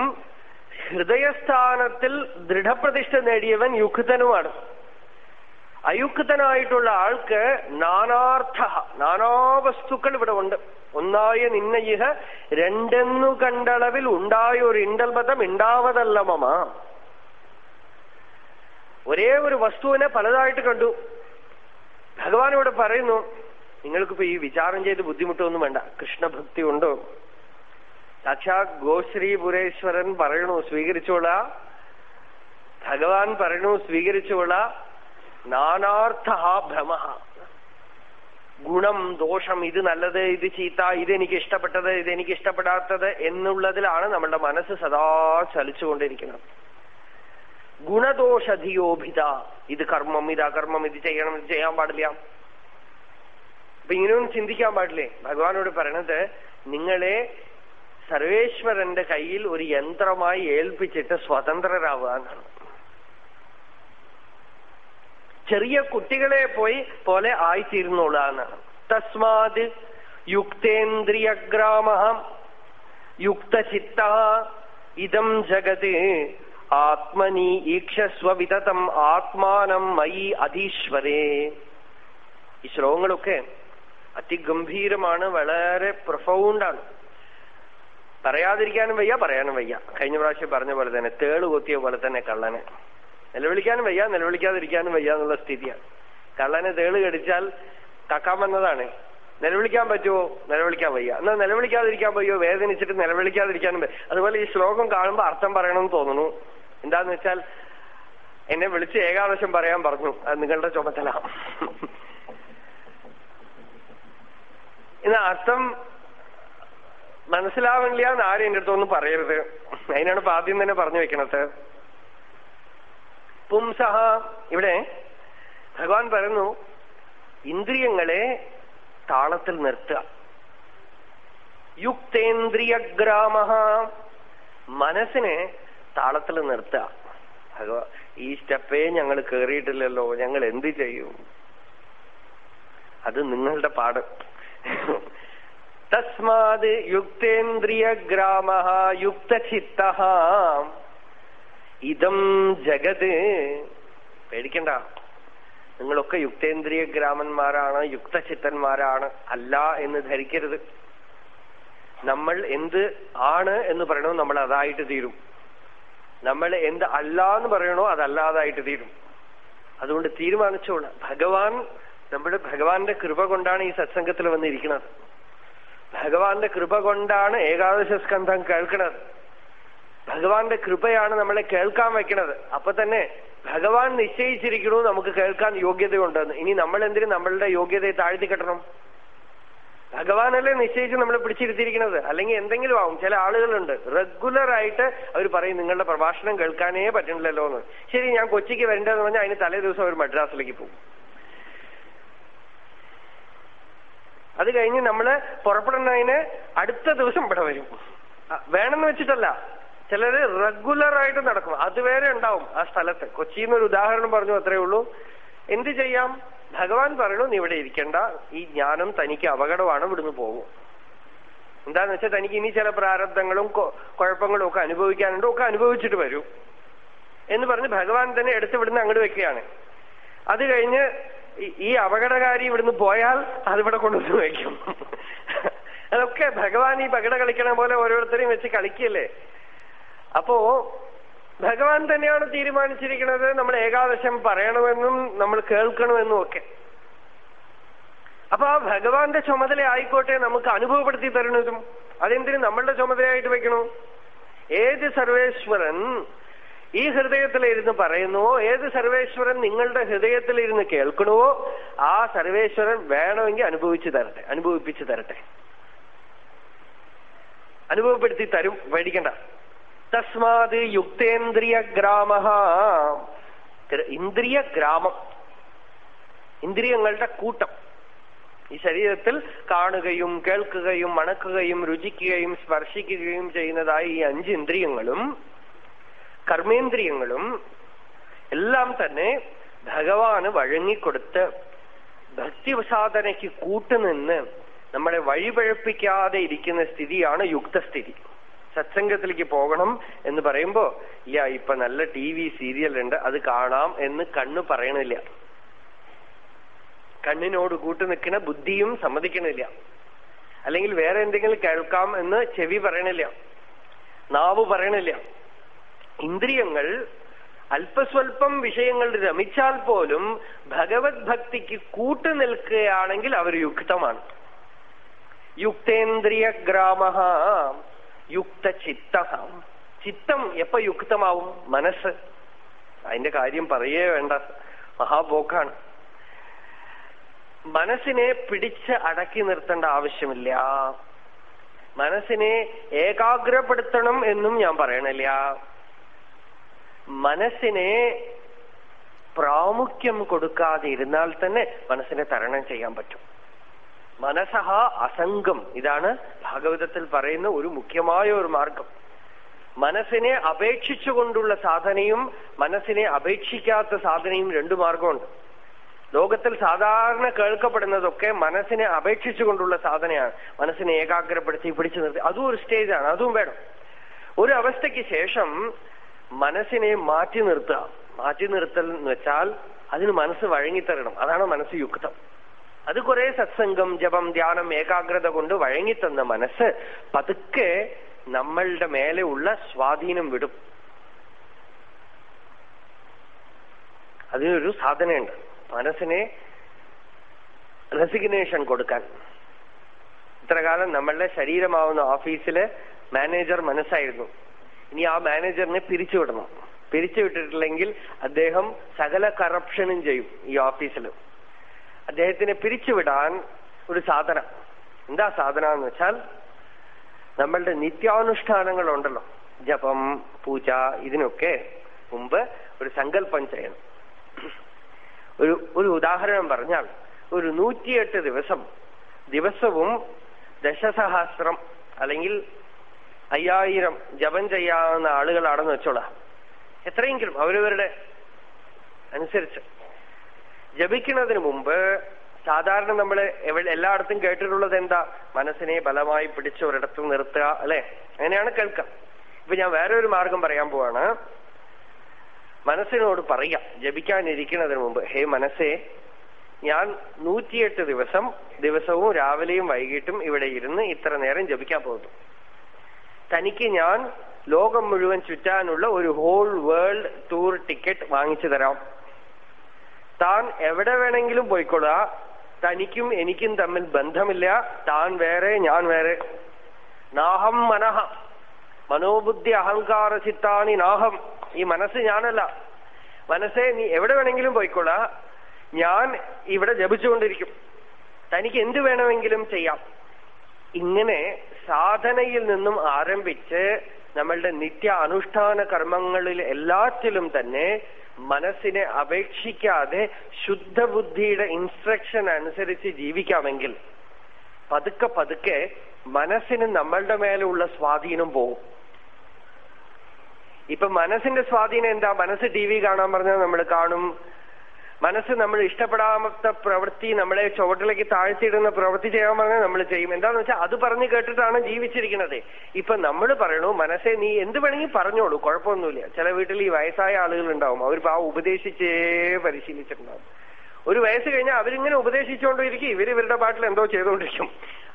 ഹൃദയസ്ഥാനത്തിൽ ദൃഢപ്രതിഷ്ഠ നേടിയവൻ യുക്തനുമാണ്. അയുക്തനായിട്ടുള്ള ആൾക്ക് നാനാർത്ഥ നാനാവസ്തുക്കൾ ഇവിടെ ഉണ്ട്. ഒന്നായ നിന്നയിഹ രണ്ടെന്നു കണ്ടളവിൽ ഉണ്ടായ ഒരു ഇണ്ടൽബദ്ധം ഉണ്ടാവതല്ല മമ. ഒരേ ഒരു വസ്തുവിനെ പലതായിട്ട് കണ്ടു. ഭഗവാൻ ഇവിടെ പറയുന്നു നിങ്ങൾക്കിപ്പോ ഈ വിചാരം ചെയ്ത് ബുദ്ധിമുട്ടൊന്നും വേണ്ട. കൃഷ്ണഭക്തി ഉണ്ടോ? സാക്ഷാത് ഗോശ്രീപുരേശ്വരൻ പറയണു സ്വീകരിച്ചോള. ഭഗവാൻ പറയണു സ്വീകരിച്ചോള. നാനാർത്ഥ ഭ്രമ ഗുണം ദോഷം ഇത് നല്ലത് ഇത് ചീത്ത ഇതെനിക്ക് ഇഷ്ടപ്പെട്ടത് ഇതെനിക്ക് ഇഷ്ടപ്പെടാത്തത് എന്നുള്ളതിലാണ് നമ്മുടെ മനസ്സ് സദാ ചലിച്ചുകൊണ്ടിരിക്കുന്നത്. ഗുണദോഷധിയോഭിത. ഇത് കർമ്മം ഇത് അകർമ്മം ഇത് ചെയ്യണം ഇത് ചെയ്യാൻ പാടില്ല. അപ്പൊ ഇങ്ങനെയൊന്നും ചിന്തിക്കാൻ പാടില്ലേ? ഭഗവാനോട് പറയണത് നിങ്ങളെ സർവേശ്വരന്റെ കയ്യിൽ ഒരു യന്ത്രമായി ഏൽപ്പിച്ചിട്ട് സ്വതന്ത്രരാവുക എന്നാണ് ചെറിയ കുട്ടികളെ പോയി പോലെ ആയിത്തീർന്നോളുക എന്നാണ് തസ്മാത് യുക്തേന്ദ്രിയഗ്രാമ യുക്തചിത്ത ഇതം ജഗത് ആത്മനി ഈക്ഷസ്വ വിതതം ആത്മാനം മയി അധീശ്വരേ. ഈ ശ്ലോകങ്ങളൊക്കെ അതിഗംഭീരമാണ് വളരെ പ്രൊഫൗണ്ടാണ് പറയാതിരിക്കാനും വയ്യ പറയാനും വയ്യ. കഴിഞ്ഞ പ്രാവശ്യം പറഞ്ഞ പോലെ തന്നെ തേൾ കൊത്തിയ പോലെ തന്നെ കള്ളനെ. നിലവിളിക്കാനും വയ്യ നിലവിളിക്കാതിരിക്കാനും വയ്യ എന്നുള്ള സ്ഥിതിയാണ് കള്ളനെ തേൾ കടിച്ചാൽ കക്കാൻ വന്നതാണ്. നിലവിളിക്കാൻ പറ്റുമോ? നിലവിളിക്കാൻ വയ്യ. എന്നാൽ നിലവിളിക്കാതിരിക്കാൻ വയ്യോ? വേദനിച്ചിട്ട് നിലവിളിക്കാതിരിക്കാനും അതുപോലെ ഈ ശ്ലോകം കാണുമ്പോൾ അർത്ഥം പറയണമെന്ന് തോന്നുന്നു. എന്താന്ന് വെച്ചാൽ എന്നെ വിളിച്ച് ഏകാദശം പറയാൻ പറഞ്ഞു. അത് നിങ്ങളുടെ ചുമതല. ഇന്ന് അർത്ഥം മനസ്സിലാവില്ല എന്ന് ആരും എന്റെ അടുത്തൊന്നും പറയരുത്. അതിനാണ് ഇപ്പൊ ആദ്യം തന്നെ പറഞ്ഞു വെക്കണത്. പുംസഹ ഇവിടെ ഭഗവാൻ പറയുന്നു ഇന്ദ്രിയങ്ങളെ താളത്തിൽ നിർത്തുക. യുക്തേന്ദ്രിയഗ്രാമ മനസ്സിനെ താളത്തിൽ നിർത്തുക. ഭഗവാ ഈ സ്റ്റെപ്പേ ഞങ്ങൾ കയറിയിട്ടില്ലല്ലോ ഞങ്ങൾ എന്ത് ചെയ്യും? അത് നിങ്ങളുടെ പാട്. തസ്മാത് യുക്തേന്ദ്രിയഗ്രാമ യുക്തചിത്ത. ഇതം ജഗത്. പേടിക്കണ്ട. നിങ്ങളൊക്കെ യുക്തേന്ദ്രിയ ഗ്രാമന്മാരാണ് യുക്തചിത്തന്മാരാണ്. അല്ല എന്ന് ധരിക്കരുത്. നമ്മൾ എന്ത് ആണ് എന്ന് പറയണോ നമ്മൾ അതായിട്ട് തീരും. നമ്മൾ എന്ത് അല്ല എന്ന് പറയണോ അതല്ലാതായിട്ട് തീരും. അതുകൊണ്ട് തീരുമാനിച്ചോളാം. ഭഗവാൻ നമ്മുടെ ഭഗവാന്റെ കൃപ കൊണ്ടാണ് ഈ സത്സംഗത്തിൽ വന്നിരിക്കുന്നത്. ഭഗവാന്റെ കൃപ കൊണ്ടാണ് ഏകാദശ സ്കന്ധം കേൾക്കുന്നത് ഭഗവാന്റെ കൃപയാണ് നമ്മളെ കേൾക്കാൻ വെക്കുന്നത് അപ്പൊ തന്നെ ഭഗവാൻ നിശ്ചയിച്ചിരിക്കണു നമുക്ക് കേൾക്കാൻ യോഗ്യതയുണ്ടെന്ന്. ഇനി നമ്മൾ എന്തിനു നമ്മളുടെ യോഗ്യതയെ താഴ്ത്തി കെട്ടണം? ഭഗവാനല്ലേ നിശ്ചയിച്ച് നമ്മളെ പിടിച്ചിരുത്തിയിരിക്കുന്നത്? അല്ലെങ്കിൽ എന്തെങ്കിലും ആവും. ചില ആളുകളുണ്ട്. റെഗുലർ ആയിട്ട് അവർ പറയും നിങ്ങളുടെ പ്രഭാഷണം കേൾക്കാനേ പറ്റണില്ലല്ലോ എന്ന് ശരി ഞാൻ കൊച്ചിക്ക് വരേണ്ടതെന്ന് പറഞ്ഞാൽ അതിന് തലേ ദിവസം അവർ മദ്രാസിലേക്ക് പോകും. അത് കഴിഞ്ഞ് നമ്മൾ പുറപ്പെടുന്നതിന് അടുത്ത ദിവസം ഇവിടെ വരും. വേണമെന്ന് വെച്ചിട്ടല്ല. ചിലര് റെഗുലർ ആയിട്ട് നടക്കും. അതുവരെ ഉണ്ടാവും ആ സ്ഥലത്ത്. കൊച്ചിയിൽ ഒരു ഉദാഹരണം പറഞ്ഞു അത്രേ ഉള്ളൂ. എന്ത് ചെയ്യാം? ഭഗവാൻ പറയണു നീ ഇവിടെ ഇരിക്കണ്ട. ഈ ജ്ഞാനം തനിക്ക് അപകടമാണ് ഇവിടുന്ന് പോകും. എന്താന്ന് വെച്ചാൽ തനിക്ക് ഇനി ചില പ്രാരബ്ധങ്ങളും കുഴപ്പങ്ങളും ഒക്കെ അനുഭവിക്കാനുണ്ട്. ഒക്കെ അനുഭവിച്ചിട്ട് വരൂ. എന്ന് പറഞ്ഞ് ഭഗവാൻ തന്നെ എടുത്ത് ഇവിടുന്ന് അങ്ങോട്ട് വെക്കുകയാണ്. അത് കഴിഞ്ഞ് ഈ അപകടകാരി ഇവിടുന്ന് പോയാൽ അതിവിടെ കൊണ്ടുവന്ന് വയ്ക്കും. അതൊക്കെ ഭഗവാൻ ഈ പകട കളിക്കണ പോലെ ഓരോരുത്തരെയും വെച്ച് കളിക്കല്ലേ? അപ്പോ ഭഗവാൻ തന്നെയാണ് തീരുമാനിച്ചിരിക്കുന്നത് നമ്മൾ ഏകാദശം പറയണമെന്നും നമ്മൾ കേൾക്കണമെന്നും ഒക്കെ. അപ്പൊ ആ ഭഗവാന്റെ ചുമതല ആയിക്കോട്ടെ നമുക്ക് അനുഭവപ്പെടുത്തി തരുന്നതും. അതെന്തിനും നമ്മളുടെ ചുമതലയായിട്ട് വെക്കണോ ഏത് സർവേശ്വരൻ ഈ ഹൃദയത്തിലിരുന്ന് പറയുന്നുവോ ഏത് സർവേശ്വരൻ നിങ്ങളുടെ ഹൃദയത്തിലിരുന്ന് കേൾക്കണുവോ ആ സർവേശ്വരൻ വേണമെങ്കിൽ അനുഭവിച്ചു തരട്ടെ അനുഭവിപ്പിച്ചു തരട്ടെ. അനുഭവപ്പെടുത്തി തരും പേടിക്കണ്ട. തസ്മാത് യുക്തേന്ദ്രിയ ഗ്രാമ ഇന്ദ്രിയ ഗ്രാമം ഇന്ദ്രിയങ്ങളുടെ കൂട്ടം. ഈ ശരീരത്തിൽ കാണുകയും കേൾക്കുകയും മണക്കുകയും രുചിക്കുകയും സ്പർശിക്കുകയും ചെയ്യുന്നതായി ഈ അഞ്ച് ഇന്ദ്രിയങ്ങളും കർമ്മേന്ദ്രിയങ്ങളും എല്ലാം തന്നെ ഭഗവാന് വഴങ്ങിക്കൊടുത്ത് ഭക്തിസാധനയ്ക്ക് കൂട്ടുനിന്ന് നമ്മളെ വഴിപഴപ്പിക്കാതെ ഇരിക്കുന്ന സ്ഥിതിയാണ് യുക്തസ്ഥിതി. സത്സംഗത്തിലേക്ക് പോകണം എന്ന് പറയുമ്പോ യാ ഇപ്പൊ നല്ല ടി വി സീരിയൽ ഉണ്ട് അത് കാണാം എന്ന് കണ്ണ് പറയണില്ല. കണ്ണിനോട് കൂട്ടു നിൽക്കുന്ന ബുദ്ധിയും സമ്മതിക്കണില്ല. അല്ലെങ്കിൽ വേറെ എന്തെങ്കിലും കേൾക്കാം എന്ന് ചെവി പറയണില്ല. നാവ് പറയണില്ല. ഇന്ദ്രിയങ്ങൾ അല്പസ്വല്പം വിഷയങ്ങൾ രമിച്ചാൽ പോലും ഭഗവത് ഭക്തിക്ക് കൂട്ടു നിൽക്കുകയാണെങ്കിൽ അവർ യുക്തമാണ്. യുക്തേന്ദ്രിയ ഗ്രാമ യുക്ത ചിത്ത ചിത്തം എപ്പ യുക്തമാവും? മനസ്സ്. അതിന്റെ കാര്യം പറയേ വേണ്ട. മഹാപോക്കാണ് മനസ്സിനെ പിടിച്ച് അടക്കി നിർത്തേണ്ട ആവശ്യമില്ല. മനസ്സിനെ ഏകാഗ്രപ്പെടുത്തണം എന്നും ഞാൻ പറയണില്ല. മനസ്സിനെ പ്രാമുഖ്യം കൊടുക്കാതെ ഇരുന്നാൽ തന്നെ മനസ്സിനെ തരണം ചെയ്യാൻ പറ്റും. മനസ്സഹ അസംഗം ഇതാണ് ഭാഗവതത്തിൽ പറയുന്ന ഒരു മുഖ്യമായ ഒരു മാർഗം. മനസ്സിനെ അപേക്ഷിച്ചുകൊണ്ടുള്ള സാധനയും മനസ്സിനെ അപേക്ഷിക്കാത്ത സാധനയും രണ്ടു മാർഗമുണ്ട്. ലോകത്തിൽ സാധാരണ കേൾക്കപ്പെടുന്നതൊക്കെ മനസ്സിനെ അപേക്ഷിച്ചുകൊണ്ടുള്ള സാധനയാണ്. മനസ്സിനെ ഏകാഗ്രപ്പെടുത്തി പിടിച്ചു നിർത്തി. അതും ഒരു സ്റ്റേജാണ് അതും വേണം. ഒരു അവസ്ഥയ്ക്ക് ശേഷം മനസ്സിനെ മാറ്റി നിർത്തുക. മാറ്റി നിർത്തൽ എന്ന് വെച്ചാൽ അതിന് മനസ്സ് വഴങ്ങിത്തരണം. അതാണ് മനസ്സ് യുക്തം. അത് കുറെ സത്സംഗം ജപം ധ്യാനം ഏകാഗ്രത കൊണ്ട് വഴങ്ങിത്തന്ന മനസ്സ് പതുക്കെ നമ്മളുടെ മേലെ ഉള്ള സ്വാധീനം വിടും. അതിനൊരു സാധനയുണ്ട്. മനസ്സിനെ റെസിഗ്നേഷൻ കൊടുക്കാൻ. ഇത്രകാലം നമ്മളുടെ ശരീരമാവുന്ന ഓഫീസിലെ മാനേജർ മനസ്സായിരുന്നു. ഇനി ആ മാനേജറിനെ പിരിച്ചുവിടണം. പിരിച്ചുവിട്ടിട്ടില്ലെങ്കിൽ അദ്ദേഹം സകല കറപ്ഷനും ചെയ്യും ഈ ഓഫീസിൽ അദ്ദേഹത്തിനെ പിരിച്ചുവിടാൻ ഒരു സാധന. എന്താ സാധന എന്ന് വെച്ചാൽ നമ്മളുടെ നിത്യാനുഷ്ഠാനങ്ങൾ ഉണ്ടല്ലോ ജപം പൂജ ഇതിനൊക്കെ മുമ്പ് ഒരു സങ്കല്പം ചെയ്യണം. ഒരു ഒരു ഉദാഹരണം പറഞ്ഞാൽ ഒരു നൂറ്റിയെട്ട് ദിവസം ദിവസവും ദശസഹസ്രം അല്ലെങ്കിൽ അയ്യായിരം ജപം ചെയ്യാവുന്ന ആളുകൾ അടന്നു വെച്ചോളാം. എത്രയെങ്കിലും അവരവരുടെ അനുസരിച്ച്. ജപിക്കുന്നതിന് മുമ്പ് സാധാരണ നമ്മൾ എല്ലായിടത്തും കേട്ടിട്ടുള്ളത് എന്താ? മനസ്സിനെ ബലമായി പിടിച്ച് ഒരിടത്ത് നിർത്തുക അല്ലെ? അങ്ങനെയാണ് കേൾക്കുക. ഇപ്പൊ ഞാൻ വേറെ ഒരു മാർഗം പറയാൻ പോവാണ്. മനസ്സിനോട് പറയാം ജപിക്കാനിരിക്കുന്നതിന് മുമ്പ് ഹേ മനസ്സേ ഞാൻ നൂറ്റിയെട്ട് ദിവസം ദിവസവും രാവിലെയും വൈകിട്ടും ഇവിടെ ഇരുന്ന് ഇത്ര നേരം ജപിക്കാൻ പോകുന്നു. തനിക്ക് ഞാൻ ലോകം മുഴുവൻ ചുറ്റാനുള്ള ഒരു ഹോൾ വേൾഡ് ടൂർ ടിക്കറ്റ് വാങ്ങിച്ചു തരാം. താൻ എവിടെ വേണമെങ്കിലും പോയിക്കൊള്ളുക തനിക്കും എനിക്കും തമ്മിൽ ബന്ധമില്ല. താൻ വേറെ ഞാൻ വേറെ. നാഹം മനഃ മനോബുദ്ധി അഹങ്കാര ചിത്താണി നാഹം. ഈ മനസ്സ് ഞാനല്ല. മനസ്സെ നീ എവിടെ വേണമെങ്കിലും പോയിക്കൊള്ളുക ഞാൻ ഇവിടെ ജപിച്ചുകൊണ്ടിരിക്കും. തനിക്ക് എന്ത് വേണമെങ്കിലും ചെയ്യാം. ഇങ്ങനെ സാധനയിൽ നിന്നും ആരംഭിച്ച് നമ്മളുടെ നിത്യ അനുഷ്ഠാന കർമ്മങ്ങളിൽ എല്ലാറ്റിലും തന്നെ മനസ്സിനെ അപേക്ഷിക്കാതെ ശുദ്ധബുദ്ധിയുടെ ഇൻസ്ട്രക്ഷൻ അനുസരിച്ച് ജീവിക്കാമെങ്കിൽ പതുക്കെ പതുക്കെ മനസ്സിന് നമ്മളുടെ മേലുള്ള സ്വാധീനം പോകും ഇപ്പൊ മനസ്സിന്റെ സ്വാധീനം എന്താ? മനസ്സ് ടി വി കാണാൻ പറഞ്ഞാൽ നമ്മൾ കാണും. മനസ്സ് നമ്മൾ ഇഷ്ടപ്പെടാത്ത പ്രവൃത്തി നമ്മളെ ചുവട്ടിലേക്ക് താഴ്ത്തിയിടുന്ന പ്രവൃത്തി ചെയ്യാൻ പറഞ്ഞാൽ നമ്മൾ ചെയ്യും. എന്താന്ന് വെച്ചാൽ അത് പറഞ്ഞു കേട്ടിട്ടാണ് ജീവിച്ചിരിക്കുന്നത്. ഇപ്പൊ നമ്മൾ പറയണു മനസ്സെ നീ എന്ത് വേണമെങ്കിൽ പറഞ്ഞോളൂ കുഴപ്പമൊന്നുമില്ല. ചില വീട്ടിൽ ഈ വയസ്സായ ആളുകൾ ഉണ്ടാവും അവർ ആ ഉപദേശിച്ചേ പരിശീലിച്ചിട്ടുണ്ടാവും. ഒരു വയസ്സ് കഴിഞ്ഞാൽ അവരിങ്ങനെ ഉപദേശിച്ചുകൊണ്ടിരിക്കും. ഇവർ ഇവരുടെ പാട്ടിൽ എന്തോ ചെയ്തുകൊണ്ടിരിക്കും.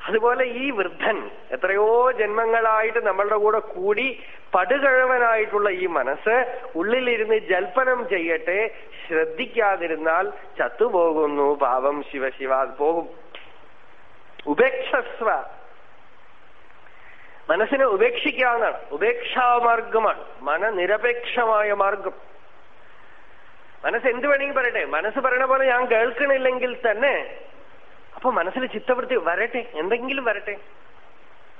അതുപോലെ ഈ വൃദ്ധൻ എത്രയോ ജന്മങ്ങളായിട്ട് നമ്മളുടെ കൂടെ കൂടി പടുകഴവനായിട്ടുള്ള ഈ മനസ്സ് ഉള്ളിലിരുന്ന് ജൽപ്പനം ചെയ്യട്ടെ ശ്രദ്ധിക്കാതിരുന്നാൽ ചത്തുപോകുന്നു. പാവം ശിവ ശിവ അത് പോകും. ഉപേക്ഷസ്വ. മനസ്സിനെ ഉപേക്ഷിക്കാന്നാണ് ഉപേക്ഷാമാർഗമാണ്. മനനിരപേക്ഷമായ മാർഗം. മനസ്സ് എന്ത് വേണമെങ്കിൽ പറയട്ടെ. മനസ്സ് പറയണ പോലെ ഞാൻ കേൾക്കണില്ലെങ്കിൽ തന്നെ അപ്പൊ മനസ്സിൽ ചിത്തവൃത്തി വരട്ടെ. എന്തെങ്കിലും വരട്ടെ.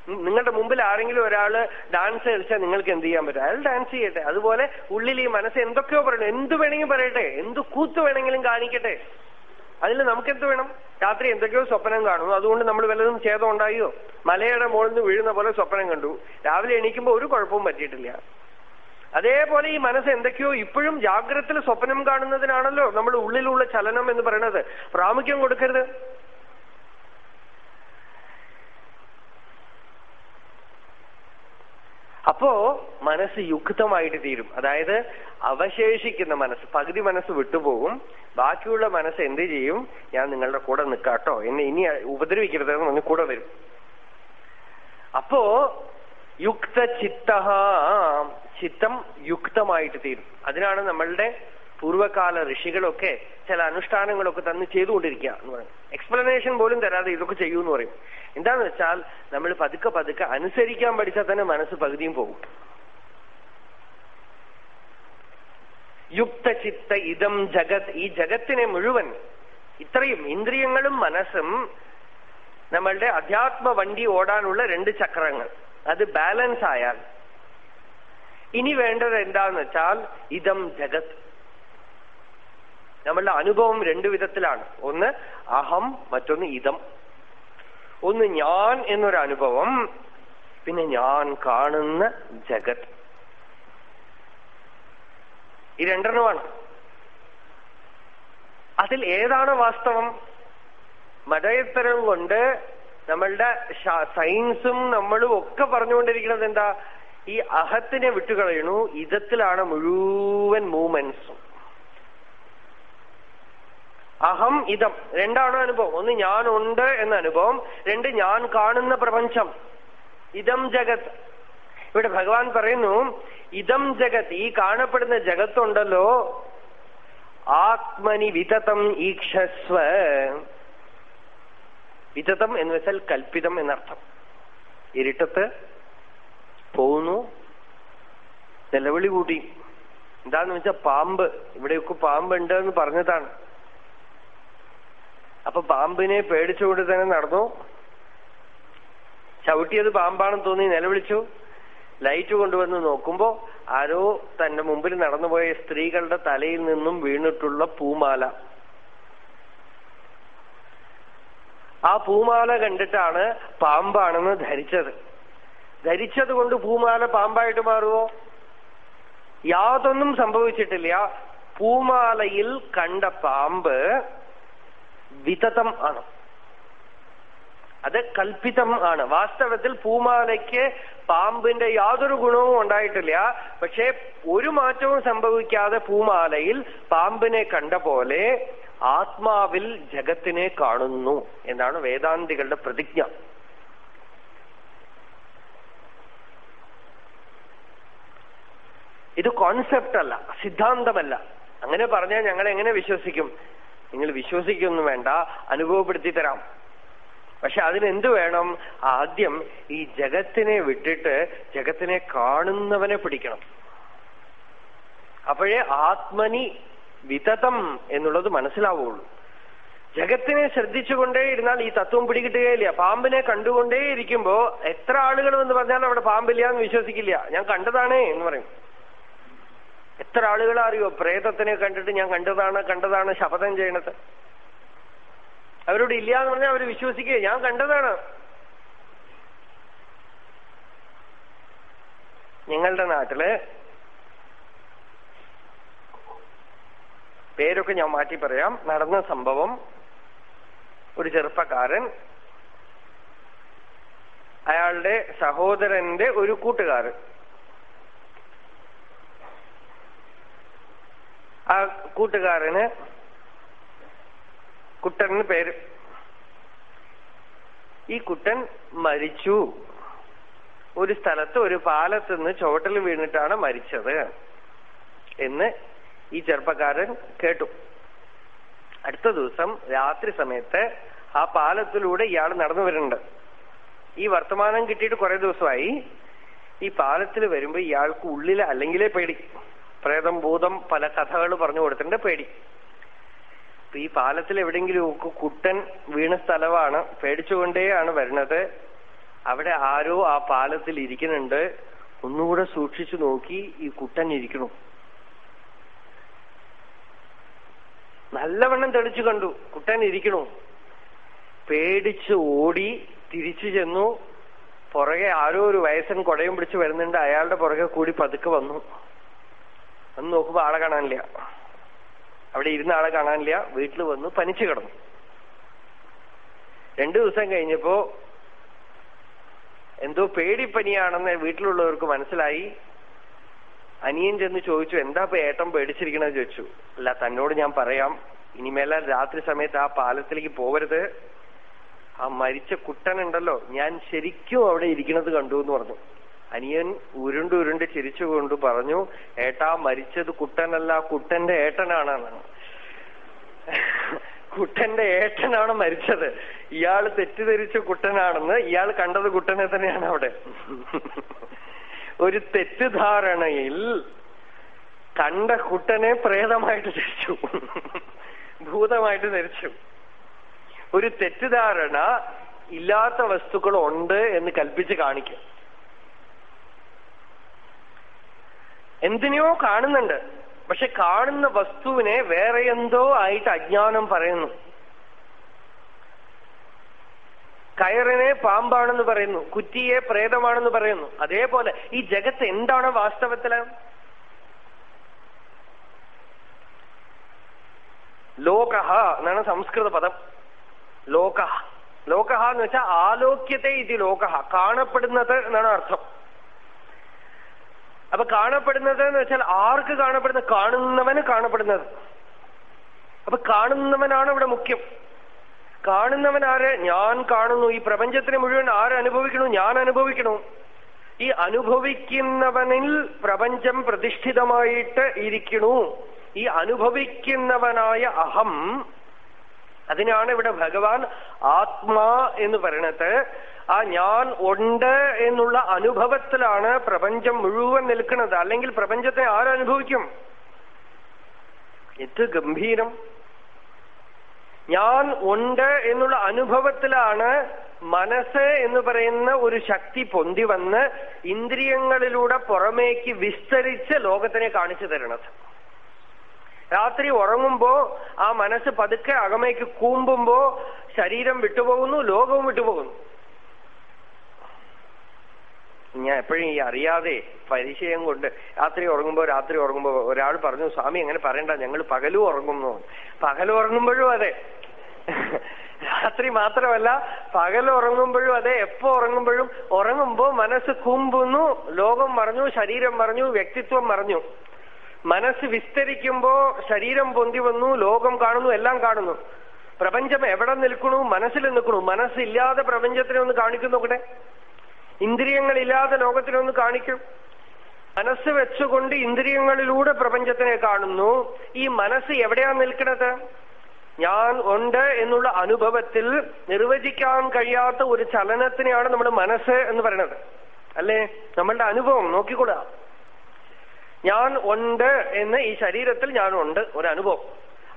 നിങ്ങളുടെ മുമ്പിൽ ആരെങ്കിലും ഒരാൾ ഡാൻസ് കളിച്ചാൽ നിങ്ങൾക്ക് എന്ത് ചെയ്യാൻ പറ്റും? അയാൾ ഡാൻസ് ചെയ്യട്ടെ. അതുപോലെ ഉള്ളിൽ ഈ മനസ്സ് എന്തൊക്കെയോ പറയണം എന്ത് വേണമെങ്കിലും പറയട്ടെ. എന്ത് കൂത്ത് വേണമെങ്കിലും കാണിക്കട്ടെ. അതിൽ നമുക്കെന്ത് വേണം? രാത്രി എന്തൊക്കെയോ സ്വപ്നം കാണുന്നു. അതുകൊണ്ട് നമ്മൾ വല്ലതും ഛേദം ഉണ്ടായോ? മലയുടെ മുകളിൽ നിന്ന് വീഴുന്ന പോലെ സ്വപ്നം കണ്ടു. രാവിലെ എണീക്കുമ്പോൾ ഒരു കുഴപ്പവും പറ്റിയിട്ടില്ല. അതേപോലെ ഈ മനസ്സ് എന്തൊക്കെയോ ഇപ്പോഴും ജാഗ്രത സ്വപ്നം കാണുന്നതിനാണല്ലോ നമ്മൾ ഉള്ളിലുള്ള ചലനം എന്ന് പറയുന്നത് പ്രാമുഖ്യം കൊടുക്കരുത്. അപ്പോ മനസ്സ് യുക്തമായിട്ട് തീരും. അതായത് അവശേഷിക്കുന്ന മനസ്സ് പകുതി മനസ്സ് വിട്ടുപോകും. ബാക്കിയുള്ള മനസ്സ് എന്ത് ചെയ്യും? ഞാൻ നിങ്ങളുടെ കൂടെ നിൽക്കാട്ടോ എന്നെ ഇനി ഉപദ്രവിക്കരുതെന്ന് ഒന്ന് കൂടെ വരും. അപ്പോ യുക്ത ചിത്ത യുക്തമായിട്ട് തീരും. അതിനാണ് നമ്മളുടെ പൂർവകാല ഋഷികളൊക്കെ ചില അനുഷ്ഠാനങ്ങളൊക്കെ തന്ന് ചെയ്തുകൊണ്ടിരിക്കുക എന്ന് പറയും എക്സ്പ്ലനേഷൻ പോലും തരാതെ ഇതൊക്കെ ചെയ്യൂ എന്ന് പറയും. എന്താന്ന് വെച്ചാൽ നമ്മൾ പതുക്കെ പതുക്കെ അനുസരിക്കാൻ പഠിച്ചാൽ തന്നെ മനസ്സ് പകുതിയും പോകും. യുക്ത ചിത്ത ഇതം ജഗത്. ഈ ജഗത്തിനെ മുഴുവൻ ഇത്രയും ഇന്ദ്രിയങ്ങളും മനസ്സും നമ്മളുടെ അധ്യാത്മ വണ്ടി ഓടാനുള്ള രണ്ട് ചക്രങ്ങൾ. അത് ബാലൻസ് ആയാൽ ഇനി വേണ്ടത് എന്താന്ന് വെച്ചാൽ ഇതം ജഗത്. നമ്മളുടെ അനുഭവം രണ്ടു വിധത്തിലാണ്. ഒന്ന് അഹം മറ്റൊന്ന് ഇതം. ഒന്ന് ഞാൻ എന്നൊരു അനുഭവം പിന്നെ ഞാൻ കാണുന്ന ജഗത്. ഈ രണ്ടെണ്ണമാണ്. അതിൽ ഏതാണ് വാസ്തവം? മതയത്തരം കൊണ്ട് നമ്മളുടെ സയൻസും നമ്മളും ഒക്കെ പറഞ്ഞുകൊണ്ടിരിക്കുന്നത് എന്താ? ഈ അഹത്തിനെ വിട്ടുകളയണു ഇതത്തിലാണ് മുഴുവൻ മൂവ്മെന്റ്സും. അഹം ഇതം. രണ്ടാണ് അനുഭവം. ഒന്ന് ഞാനുണ്ട് എന്ന അനുഭവം. രണ്ട് ഞാൻ കാണുന്ന പ്രപഞ്ചം. ഇതം ജഗത്. ഇവിടെ ഭഗവാൻ പറയുന്നു ഇതം ജഗത്. ഈ കാണപ്പെടുന്ന ജഗത്തുണ്ടല്ലോ. ആത്മനി വിതതം ഈക്ഷസ്വ. വിതതം എന്ന് വെച്ചാൽ കൽപ്പിതം എന്നർത്ഥം. ഇരുട്ടത്ത് പോകുന്നു. നിലവിളി കൂട്ടി എന്താന്ന് വെച്ചാ പാമ്പ്. ഇവിടെയൊക്കെ പാമ്പ് ഉണ്ട് എന്ന് പറഞ്ഞതാണ്. അപ്പൊ പാമ്പിനെ പേടിച്ചുകൊണ്ട് തന്നെ നടന്നു. ചവിട്ടിയത് പാമ്പാണെന്ന് തോന്നി നിലവിളിച്ചു. ലൈറ്റ് കൊണ്ടുവന്ന് നോക്കുമ്പോ ആരോ തന്റെ മുമ്പിൽ നടന്നുപോയ സ്ത്രീകളുടെ തലയിൽ നിന്നും വീണിട്ടുള്ള പൂമാല. ആ പൂമാല കണ്ടിട്ടാണ് പാമ്പാണെന്ന് ധരിച്ചത്. ധരിച്ചത് കൊണ്ട് പൂമാല പാമ്പായിട്ട് മാറുമോ യാതൊന്നും സംഭവിച്ചിട്ടില്ല. പൂമാലയിൽ കണ്ട പാമ്പ് വിതതം ആണ്. അത് കൽപ്പിതം ആണ്. വാസ്തവത്തിൽ പൂമാലയ്ക്ക് പാമ്പിന്റെ യാതൊരു ഗുണവും ഉണ്ടായിട്ടില്ല. പക്ഷേ ഒരു മാറ്റവും സംഭവിക്കാതെ പൂമാലയിൽ പാമ്പിനെ കണ്ട പോലെ ആത്മാവിൽ ജഗത്തിനെ കാണുന്നു എന്നാണ് വേദാന്തികളുടെ പ്രതിജ്ഞ. ഇത് കോൺസെപ്റ്റ് അല്ല സിദ്ധാന്തമല്ല. അങ്ങനെ പറഞ്ഞാൽ ഞങ്ങൾ എങ്ങനെ വിശ്വസിക്കും? നിങ്ങൾ വിശ്വസിക്കൊന്നും വേണ്ട അനുഭവപ്പെടുത്തി തരാം. പക്ഷെ അതിനെന്ത് വേണം? ആദ്യം ഈ ജഗത്തിനെ വിട്ടിട്ട് ജഗത്തിനെ കാണുന്നവനെ പിടിക്കണം. അപ്പോഴേ ആത്മനി വിതതം എന്നുള്ളത് മനസ്സിലാവുള്ളൂ. ജഗത്തിനെ ശ്രദ്ധിച്ചുകൊണ്ടേ ഇരുന്നാൽ ഈ തത്വം പിടികിട്ടുകയില്ല. പാമ്പിനെ കണ്ടുകൊണ്ടേ ഇരിക്കുമ്പോ എത്ര ആളുകൾ എന്ന് പറഞ്ഞാൽ അവിടെ പാമ്പില്ല എന്ന് വിശ്വസിക്കില്ല. ഞാൻ കണ്ടതാണേ എന്ന് പറയും. എത്ര ആളുകൾ അറിയോ പ്രേതത്തിനെ കണ്ടിട്ട് ഞാൻ കണ്ടതാണ് കണ്ടതാണ് ശപഥം ചെയ്യണത്. അവരോട് ഇല്ല എന്ന് പറഞ്ഞാൽ അവർ വിശ്വസിക്കുക ഞാൻ കണ്ടതാണ്. ഞങ്ങളുടെ നാട്ടിൽ പേരൊക്കെ ഞാൻ മാറ്റി പറയാം. നടന്ന സംഭവം ഒരു ചെറുപ്പക്കാരൻ അയാളുടെ സഹോദരന്റെ ഒരു കൂട്ടുകാരൻ. ആ കൂട്ടുകാരന് കുട്ടന് പേര്. ഈ കുട്ടൻ മരിച്ചു. ഒരു സ്ഥലത്ത് ഒരു പാലത്ത് നിന്ന് ചുവട്ടിൽ വീണിട്ടാണ് മരിച്ചത് എന്ന് ഈ ചെറുപ്പക്കാരൻ കേട്ടു. അടുത്ത ദിവസം രാത്രി സമയത്ത് ആ പാലത്തിലൂടെ ഇയാൾ നടന്നു വരുന്നുണ്ട്. ഈ വർത്തമാനം കിട്ടിയിട്ട് കുറെ ദിവസമായി. ഈ പാലത്തിൽ വരുമ്പോ ഇയാൾക്ക് ഉള്ളിൽ അല്ലെങ്കിലേ പേടി. പ്രേതം ഭൂതം പല കഥകൾ പറഞ്ഞു കൊടുത്തിട്ടുണ്ട്. പേടി. ഈ പാലത്തിൽ എവിടെയെങ്കിലും കുട്ടൻ വീണ സ്ഥലമാണ്. പേടിച്ചുകൊണ്ടേയാണ് വരുന്നത്. അവിടെ ആരോ ആ പാലത്തിൽ ഇരിക്കുന്നുണ്ട്. ഒന്നുകൂടെ സൂക്ഷിച്ചു നോക്കി ഈ കുട്ടൻ ഇരിക്കണു നല്ലവണ്ണം തെളിച്ചു കണ്ടു. കുട്ടൻ ഇരിക്കണു പേടിച്ച് ഓടി തിരിച്ചു ചെന്നു. പുറകെ ആരോ ഒരു വയസ്സൻ കുടയും പിടിച്ച് വരുന്നുണ്ട്. അയാളുടെ പുറകെ കൂടി പതുക്കെ വന്നു. അന്ന് നോക്കുമ്പോ ആളെ കാണാനില്ല. അവിടെ ഇരുന്ന ആളെ കാണാനില്ല. വീട്ടിൽ വന്ന് പനിച്ചു കിടന്നു. രണ്ടു ദിവസം കഴിഞ്ഞപ്പോ എന്തോ പേടിപ്പനിയാണെന്ന് വീട്ടിലുള്ളവർക്ക് മനസ്സിലായി. അനിയൻ ചെന്ന് ചോദിച്ചു എന്താ ഇപ്പൊ ഏട്ടം പേടിച്ചിരിക്കണെന്ന് ചോദിച്ചു. അല്ല തന്നോട് ഞാൻ പറയാം. ഇനിമേല രാത്രി സമയത്ത് ആ പാലത്തിലേക്ക് പോവരുത്. ആ മരിച്ച കുട്ടനുണ്ടല്ലോ. ഞാൻ ശരിക്കും അവിടെ ഇരിക്കണത് കണ്ടു എന്ന് പറഞ്ഞു. അനിയൻ ഉരുണ്ട് ഉരുണ്ട് ചിരിച്ചുകൊണ്ട് പറഞ്ഞു ഏട്ടാ മരിച്ചത് കുട്ടനല്ല കുട്ടന്റെ ഏട്ടനാണ് കുട്ടന്റെ ഏട്ടനാണ് മരിച്ചത്. ഇയാൾ തെറ്റിദ്ധരിച്ച കുട്ടനാണെന്ന് ഇയാൾ കണ്ടത് കുട്ടനെ തന്നെയാണ് അവിടെ. ഒരു തെറ്റിദ്ധാരണയിൽ കണ്ട കുട്ടനെ പ്രേതമായിട്ട് ധരിച്ചു. ഭൂതമായിട്ട് ധരിച്ചു. ഒരു തെറ്റിദ്ധാരണ ഇല്ലാത്ത വസ്തുക്കൾ ഉണ്ട് എന്ന് കൽപ്പിച്ച് കാണിക്കും. എന്തിനെയോ കാണുന്നുണ്ട്. പക്ഷെ കാണുന്ന വസ്തുവിനെ വേറെ എന്തോ ആയിട്ട് അജ്ഞാനം പറയുന്നു. കയറിനെ പാമ്പാണെന്ന് പറയുന്നു. കുറ്റിയെ പ്രേതമാണെന്ന് പറയുന്നു. അതേപോലെ ഈ ജഗത്ത് എന്താണ് വാസ്തവത്തിൽ? ലോകഹ എന്നാണ് സംസ്കൃത പദം. ലോകഹ. ലോകഹ എന്ന് വെച്ചാൽ ആലോക്യത്തെ ഇത് ലോകഹ. കാണപ്പെടുന്നത് എന്നാണ് അർത്ഥം. അപ്പൊ കാണപ്പെടുന്നത് എന്ന് വെച്ചാൽ ആർക്ക് കാണപ്പെടുന്നത് കാണുന്നവന് കാണപ്പെടുന്നത്. അപ്പൊ കാണുന്നവനാണ് ഇവിടെ മുഖ്യം. കാണുന്നവൻ ആര്? ഞാൻ കാണുന്നു. ഈ പ്രപഞ്ചത്തിന് മുഴുവൻ ആര് അനുഭവിക്കണു ഞാൻ അനുഭവിക്കണു ഈ അനുഭവിക്കുന്നവനിൽ പ്രപഞ്ചം പ്രതിഷ്ഠിതമായിട്ട് ഇരിക്കണു ഈ അനുഭവിക്കുന്നവനായ അഹം അതിനാണ് ഇവിടെ ഭഗവാൻ ആത്മാ എന്ന് പറയണത്. ആ ഞാൻ ഉണ്ട് എന്നുള്ള അനുഭവത്തിലാണ് പ്രപഞ്ചം മുഴുവൻ നിൽക്കുന്നത്. അല്ലെങ്കിൽ പ്രപഞ്ചത്തെ ആരനുഭവിക്കും? എത്ര ഗംഭീരം. ഞാൻ ഉണ്ട് എന്നുള്ള അനുഭവത്തിലാണ് മനസ്സ് എന്ന് പറയുന്ന ഒരു ശക്തി പൊന്തി വന്ന് ഇന്ദ്രിയങ്ങളിലൂടെ പുറമേക്ക് വിസ്തരിച്ച് ലോകത്തിനെ കാണിച്ചു തരുന്നത്. രാത്രി ഉറങ്ങുമ്പോ ആ മനസ്സ് പതുക്കെ അകമേക്ക് കൂമ്പുമ്പോ ശരീരം വിട്ടുപോകുന്നു ലോകവും വിട്ടുപോകുന്നു. ഞാൻ എപ്പോഴും ഈ അറിയാതെ പരിചയം കൊണ്ട് രാത്രി ഉറങ്ങുമ്പോ രാത്രി ഉറങ്ങുമ്പോ ഒരാൾ പറഞ്ഞു സ്വാമി എങ്ങനെ പറയണ്ട ഞങ്ങൾ പകലും ഉറങ്ങുന്നു. പകലും ഉറങ്ങുമ്പോഴും അതെ. രാത്രി മാത്രമല്ല പകൽ ഉറങ്ങുമ്പോഴും അതെ എപ്പോ ഉറങ്ങുമ്പോഴും ഉറങ്ങുമ്പോ മനസ്സ് കുമ്പുന്നു ലോകം മറഞ്ഞു ശരീരം മറിഞ്ഞു വ്യക്തിത്വം മറിഞ്ഞു. മനസ്സ് വിസ്തരിക്കുമ്പോ ശരീരം പൊന്തി വന്നു ലോകം കാണുന്നു എല്ലാം കാണുന്നു. പ്രപഞ്ചം എവിടെ നിൽക്കണു മനസ്സിൽ നിൽക്കണു മനസ്സില്ലാതെ പ്രപഞ്ചത്തിനെ ഒന്ന് കാണിക്കുന്നു കൂടെ ഇന്ദ്രിയങ്ങളില്ലാതെ ലോകത്തിനൊന്ന് കാണിക്കും. മനസ്സ് വെച്ചുകൊണ്ട് ഇന്ദ്രിയങ്ങളിലൂടെ പ്രപഞ്ചത്തിനെ കാണുന്നു. ഈ മനസ്സ് എവിടെയാ നിൽക്കുന്നത്? ഞാൻ ഉണ്ട് എന്നുള്ള അനുഭവത്തിൽ നിർവചിക്കാൻ കഴിയാത്ത ഒരു ചലനത്തിനെയാണ് നമ്മുടെ മനസ്സ് എന്ന് പറയുന്നത്. അല്ലേ? നമ്മളുടെ അനുഭവം നോക്കിക്കൂടാ. ഞാൻ ഉണ്ട് എന്ന് ഈ ശരീരത്തിൽ ഞാൻ ഉണ്ട് ഒരു അനുഭവം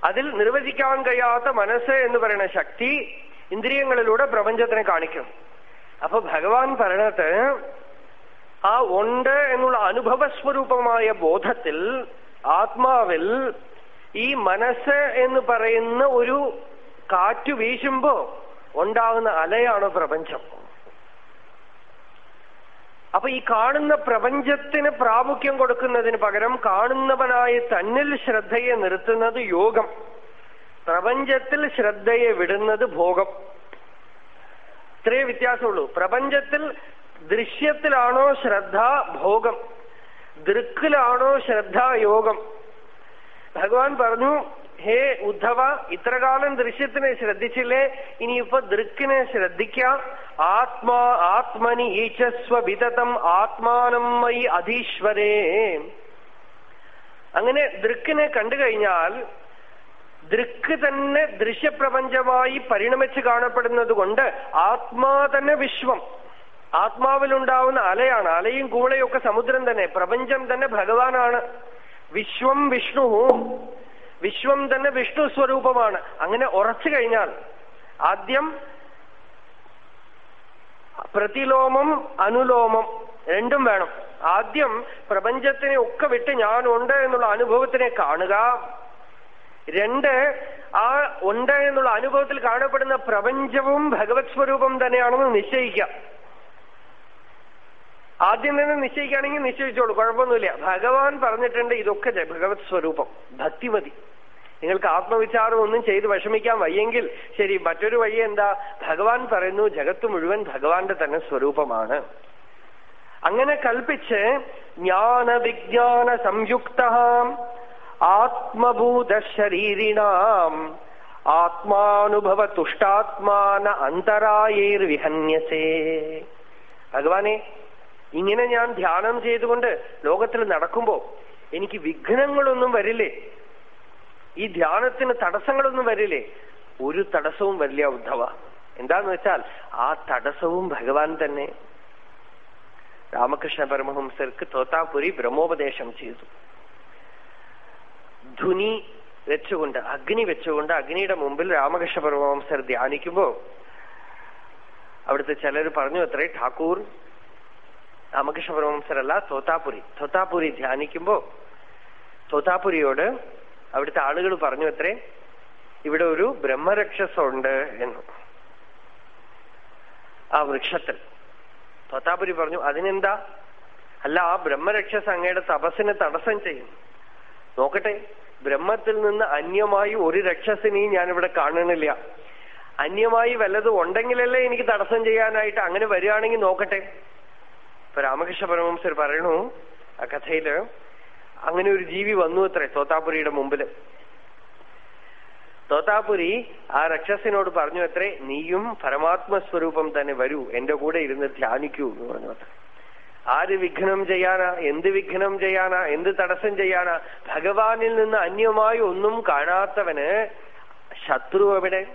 അതിൽ നിർവചിക്കാൻ കഴിയാത്ത മനസ്സ് എന്ന് പറയുന്ന ശക്തി ഇന്ദ്രിയങ്ങളിലൂടെ പ്രപഞ്ചത്തിനെ കാണിക്കും. അപ്പൊ ഭഗവാൻ പറയണത് ആ ഉണ്ട് എന്നുള്ള അനുഭവസ്വരൂപമായ ബോധത്തിൽ ആത്മാവിൽ ഈ മനസ്സ് എന്ന് പറയുന്ന ഒരു കാറ്റു വീശുമ്പോ ഉണ്ടാകുന്ന അലയാണ് പ്രപഞ്ചം. അപ്പൊ ഈ കാണുന്ന പ്രപഞ്ചത്തിന് പ്രാമുഖ്യം കൊടുക്കുന്നതിന് പകരം കാണുന്നവനായി തന്നിൽ ശ്രദ്ധയെ നിർത്തുന്നത് യോഗം. പ്രപഞ്ചത്തിൽ ശ്രദ്ധയെ വിടുന്നത് ഭോഗം. ഇത്രേ വ്യത്യാസമുള്ളൂ. പ്രപഞ്ചത്തിൽ ദൃശ്യത്തിലാണോ ശ്രദ്ധ ഭോഗം? ദൃക്കിലാണോ ശ്രദ്ധ യോഗം? ഭഗവാൻ പറഞ്ഞു ഹേ ഉദ്ധവ ഇത്രകാലം ദൃശ്യത്തിനെ ശ്രദ്ധിച്ചില്ലേ? ഇനിയിപ്പോ ദൃക്കിനെ ശ്രദ്ധിക്കാം. ആത്മാ ആത്മനി ഈശസ്വ വിതതം ആത്മാനം മൈ അധീശ്വരേ. അങ്ങനെ ദൃക്കിനെ കണ്ടു കഴിഞ്ഞാൽ ദൃക്ക് തന്നെ ദൃശ്യപ്രപഞ്ചമായി പരിണമിച്ച് കാണപ്പെടുന്നത് കൊണ്ട് ആത്മാ തന്നെ വിശ്വം. ആത്മാവിലുണ്ടാവുന്ന അലയാണ് അലയും കൂളയൊക്കെ സമുദ്രം തന്നെ പ്രപഞ്ചം തന്നെ ഭഗവാനാണ്. വിശ്വം വിഷ്ണു വിശ്വം തന്നെ വിഷ്ണു സ്വരൂപമാണ്. അങ്ങനെ ഉറച്ചു കഴിഞ്ഞാൽ ആദ്യം പ്രതിലോമം അനുലോമം രണ്ടും വേണം. ആദ്യം പ്രപഞ്ചത്തിനെ ഒക്കെ വിട്ട് ഞാനുണ്ട് എന്നുള്ള അനുഭവത്തിനെ കാണുക. രണ്ട് ആ ഉണ്ട് എന്നുള്ള അനുഭവത്തിൽ കാണപ്പെടുന്ന പ്രപഞ്ചവും ഭഗവത് സ്വരൂപം തന്നെയാണെന്ന് നിശ്ചയിക്കാം ആദ്യം തന്നെ നിശ്ചയിക്കുകയാണെങ്കിൽ നിശ്ചയിച്ചോളൂ കുഴപ്പമൊന്നുമില്ല. ഭഗവാൻ പറഞ്ഞിട്ടുണ്ട് ഇതൊക്കെ ഭഗവത് സ്വരൂപം ഭക്തിമതി. നിങ്ങൾക്ക് ആത്മവിചാരം ഒന്നും ചെയ്ത് വിഷമിക്കാൻ വയ്യെങ്കിൽ ശരി മറ്റൊരു വഴി എന്താ? ഭഗവാൻ പറയുന്നു ജഗത്ത് മുഴുവൻ ഭഗവാന്റെ തന്നെ സ്വരൂപമാണ്. അങ്ങനെ കൽപ്പിച്ച് ജ്ഞാന വിജ്ഞാന സംയുക്ത ആത്മഭൂത ശരീരിണാം ആത്മാനുഭവ തുഷ്ടാത്മാന അന്തരായേർ വിഹന്യസേ ഭഗവാനെ ഇങ്ങനെ ഞാൻ ധ്യാനം ചെയ്തുകൊണ്ട് ലോകത്തിൽ നടക്കുമ്പോ എനിക്ക് വിഘ്നങ്ങളൊന്നും വരില്ലേ? ഈ ധ്യാനത്തിന് തടസ്സങ്ങളൊന്നും വരില്ലേ? ഒരു തടസ്സവും വരില്ല ഉദ്ധവ. എന്താന്ന് വെച്ചാൽ ആ തടസ്സവും ഭഗവാൻ തന്നെ. രാമകൃഷ്ണ പരമഹംസർക്ക് തോത്താപുരി ബ്രഹ്മോപദേശം ചെയ്തു. ധുനി വെച്ചുകൊണ്ട് അഗ്നി വെച്ചുകൊണ്ട് അഗ്നിയുടെ മുമ്പിൽ രാമകൃഷ്ണ പരമവംസർ ധ്യാനിക്കുമ്പോ അവിടുത്തെ ചിലർ പറഞ്ഞു അത്രേ ഠാക്കൂർ രാമകൃഷ്ണ പരമവംസരല്ല തോത്താപുരി. തോത്താപുരി ധ്യാനിക്കുമ്പോ തോത്താപുരിയോട് അവിടുത്തെ ആളുകൾ പറഞ്ഞു അത്രേ ഇവിടെ ഒരു ബ്രഹ്മരക്ഷസുണ്ട് എന്ന്. ആ വൃക്ഷത്തിൽ തോത്താപുരി പറഞ്ഞു അതിനെന്താ? അല്ല ആ ബ്രഹ്മരക്ഷസ് അങ്ങയുടെ തപസ്സിനെ തടസ്സം ചെയ്യും നോക്കട്ടെ ബ്രഹ്മത്തിൽ നിന്ന് അന്യമായി ഒരു രക്ഷസിനെയും ഞാനിവിടെ കാണണില്ല അന്യമായി വല്ലതും ഉണ്ടെങ്കിലല്ലേ എനിക്ക് തടസ്സം ചെയ്യാനായിട്ട് അങ്ങനെ വരികയാണെങ്കിൽ നോക്കട്ടെ. ഇപ്പൊ രാമകൃഷ്ണ പരമംസർ പറയണു ആ കഥയിൽ അങ്ങനെ ഒരു ജീവി വന്നു അത്രേ തോത്താപുരിയുടെ മുമ്പിൽ. തോത്താപുരി ആ രക്ഷസിനോട് പറഞ്ഞു അത്രേ നീയും പരമാത്മസ്വരൂപം തന്നെ വരൂ എന്റെ കൂടെ ഇരുന്ന് ധ്യാനിക്കൂ എന്ന് പറഞ്ഞു അത്ര. ആര് വിഘ്നം ചെയ്യാനാ? എന്ത് വിഘ്നം ചെയ്യാനാ? എന്ത് തടസ്സം ചെയ്യാനാ? ഭഗവാനിൽ നിന്ന് അന്യമായി ഒന്നും കാണാത്തവന് ശത്രു എവിടെ?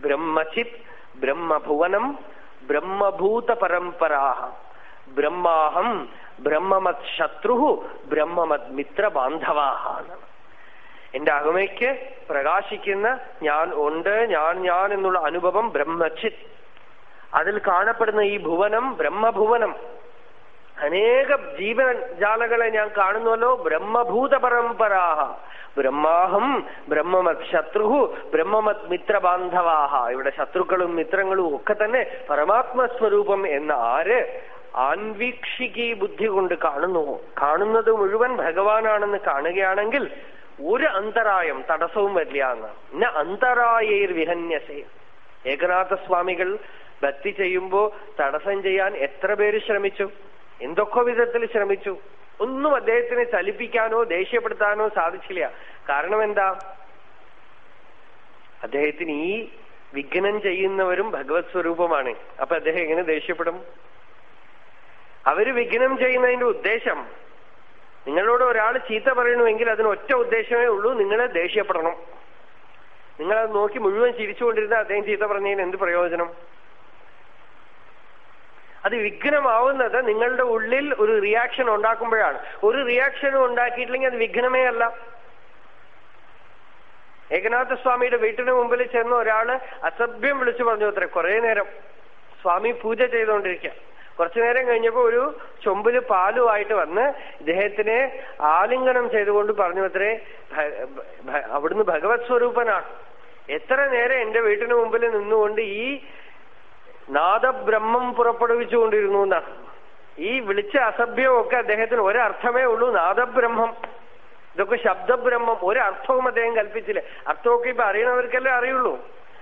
ബ്രഹ്മചിത് ബ്രഹ്മഭുവനം ബ്രഹ്മഭൂത പരമ്പരാഹ. ബ്രഹ്മാഹം ബ്രഹ്മമത് ശത്രു ബ്രഹ്മമത് മിത്ര ബാന്ധവാഹ എന്റെ അകമയ്ക്ക് പ്രകാശിക്കുന്ന ഞാൻ ഉണ്ട് ഞാൻ ഞാൻ എന്നുള്ള അനുഭവം ബ്രഹ്മചിത്. അതിൽ കാണപ്പെടുന്ന ഈ ഭുവനം ബ്രഹ്മഭുവനം. അനേക ജീവജാലകളെ ഞാൻ കാണുന്നുവല്ലോ. ബ്രഹ്മഭൂത പരമ്പരാഹ. ബ്രഹ്മാഹം ബ്രഹ്മമത് ശത്രു ബ്രഹ്മമത് മിത്രബാന്ധവാഹ. ഇവിടെ ശത്രുക്കളും മിത്രങ്ങളും ഒക്കെ തന്നെ പരമാത്മസ്വരൂപം എന്ന ആര് ആൻവീക്ഷിക്കി ബുദ്ധി കൊണ്ട് കാണുന്നു. കാണുന്നത് മുഴുവൻ ഭഗവാനാണെന്ന് കാണുകയാണെങ്കിൽ ഒരു അന്തരായം തടസ്സവും വരില്ല എന്ന്. അന്തരായേർ വിഹന്യസേ. ഏകനാഥസ്വാമികൾ ഭക്തി ചെയ്യുമ്പോ തടസ്സം ചെയ്യാൻ എത്ര പേര് ശ്രമിച്ചു? എന്തൊക്കെ വിധത്തിൽ ശ്രമിച്ചു. ഒന്നും അദ്ദേഹത്തിനെ ചലിപ്പിക്കാനോ ദേഷ്യപ്പെടുത്താനോ സാധിച്ചില്ല. കാരണം എന്താ? അദ്ദേഹത്തിന് ഈ വിഘ്നം ചെയ്യുന്നവരും ഭഗവത് സ്വരൂപമാണ്. അപ്പൊ അദ്ദേഹം എങ്ങനെ ദേഷ്യപ്പെടും? അവർ വിഘ്നം ചെയ്യുന്നതിന്റെ ഉദ്ദേശം നിങ്ങളോട് ഒരാൾ ചീത്ത പറയണമെങ്കിൽ അതിന് ഒറ്റ ഉദ്ദേശമേ ഉള്ളൂ നിങ്ങളെ ദേഷ്യപ്പെടണം. നിങ്ങളത് നോക്കി മുഴുവൻ ചിരിച്ചുകൊണ്ടിരുന്ന അദ്ദേഹം ചീത്ത പറഞ്ഞതിന് എന്ത് പ്രയോജനം? അത് വിഘ്നമാവുന്നത് നിങ്ങളുടെ ഉള്ളിൽ ഒരു റിയാക്ഷൻ ഉണ്ടാക്കുമ്പോഴാണ്. ഒരു റിയാക്ഷനും ഉണ്ടാക്കിയിട്ടില്ലെങ്കിൽ അത് വിഘ്നമേ അല്ല. ഏകനാഥ സ്വാമിയുടെ വീട്ടിന് മുമ്പിൽ ചെന്ന ഒരാൾ അസഭ്യം വിളിച്ചു പറഞ്ഞു അത്ര കുറെ നേരം സ്വാമി പൂജ ചെയ്തുകൊണ്ടിരിക്കുക. കുറച്ചു നേരം കഴിഞ്ഞപ്പോ ഒരു ചൊമ്പിൽ പാലുമായിട്ട് വന്ന് ഇദ്ദേഹത്തിനെ ആലിംഗനം ചെയ്തുകൊണ്ട് പറഞ്ഞു അത്രേ അവിടുന്ന് ഭഗവത് സ്വരൂപനാണ്. എത്ര നേരം എന്റെ വീട്ടിന് മുമ്പിൽ നിന്നുകൊണ്ട് ഈ നാദബ്രഹ്മം പുറപ്പെടുവിച്ചുകൊണ്ടിരുന്നു എന്നാ ഈ വിളിച്ച അസഭ്യമൊക്കെ അദ്ദേഹത്തിന് ഒരർത്ഥമേ ഉള്ളൂ നാദബ്രഹ്മം. ഇതൊക്കെ ശബ്ദബ്രഹ്മം ഒരർത്ഥവും അദ്ദേഹം കൽപ്പിച്ചില്ല. അർത്ഥമൊക്കെ ഇപ്പൊ അറിയണവർക്കല്ലേ അറിയുള്ളൂ.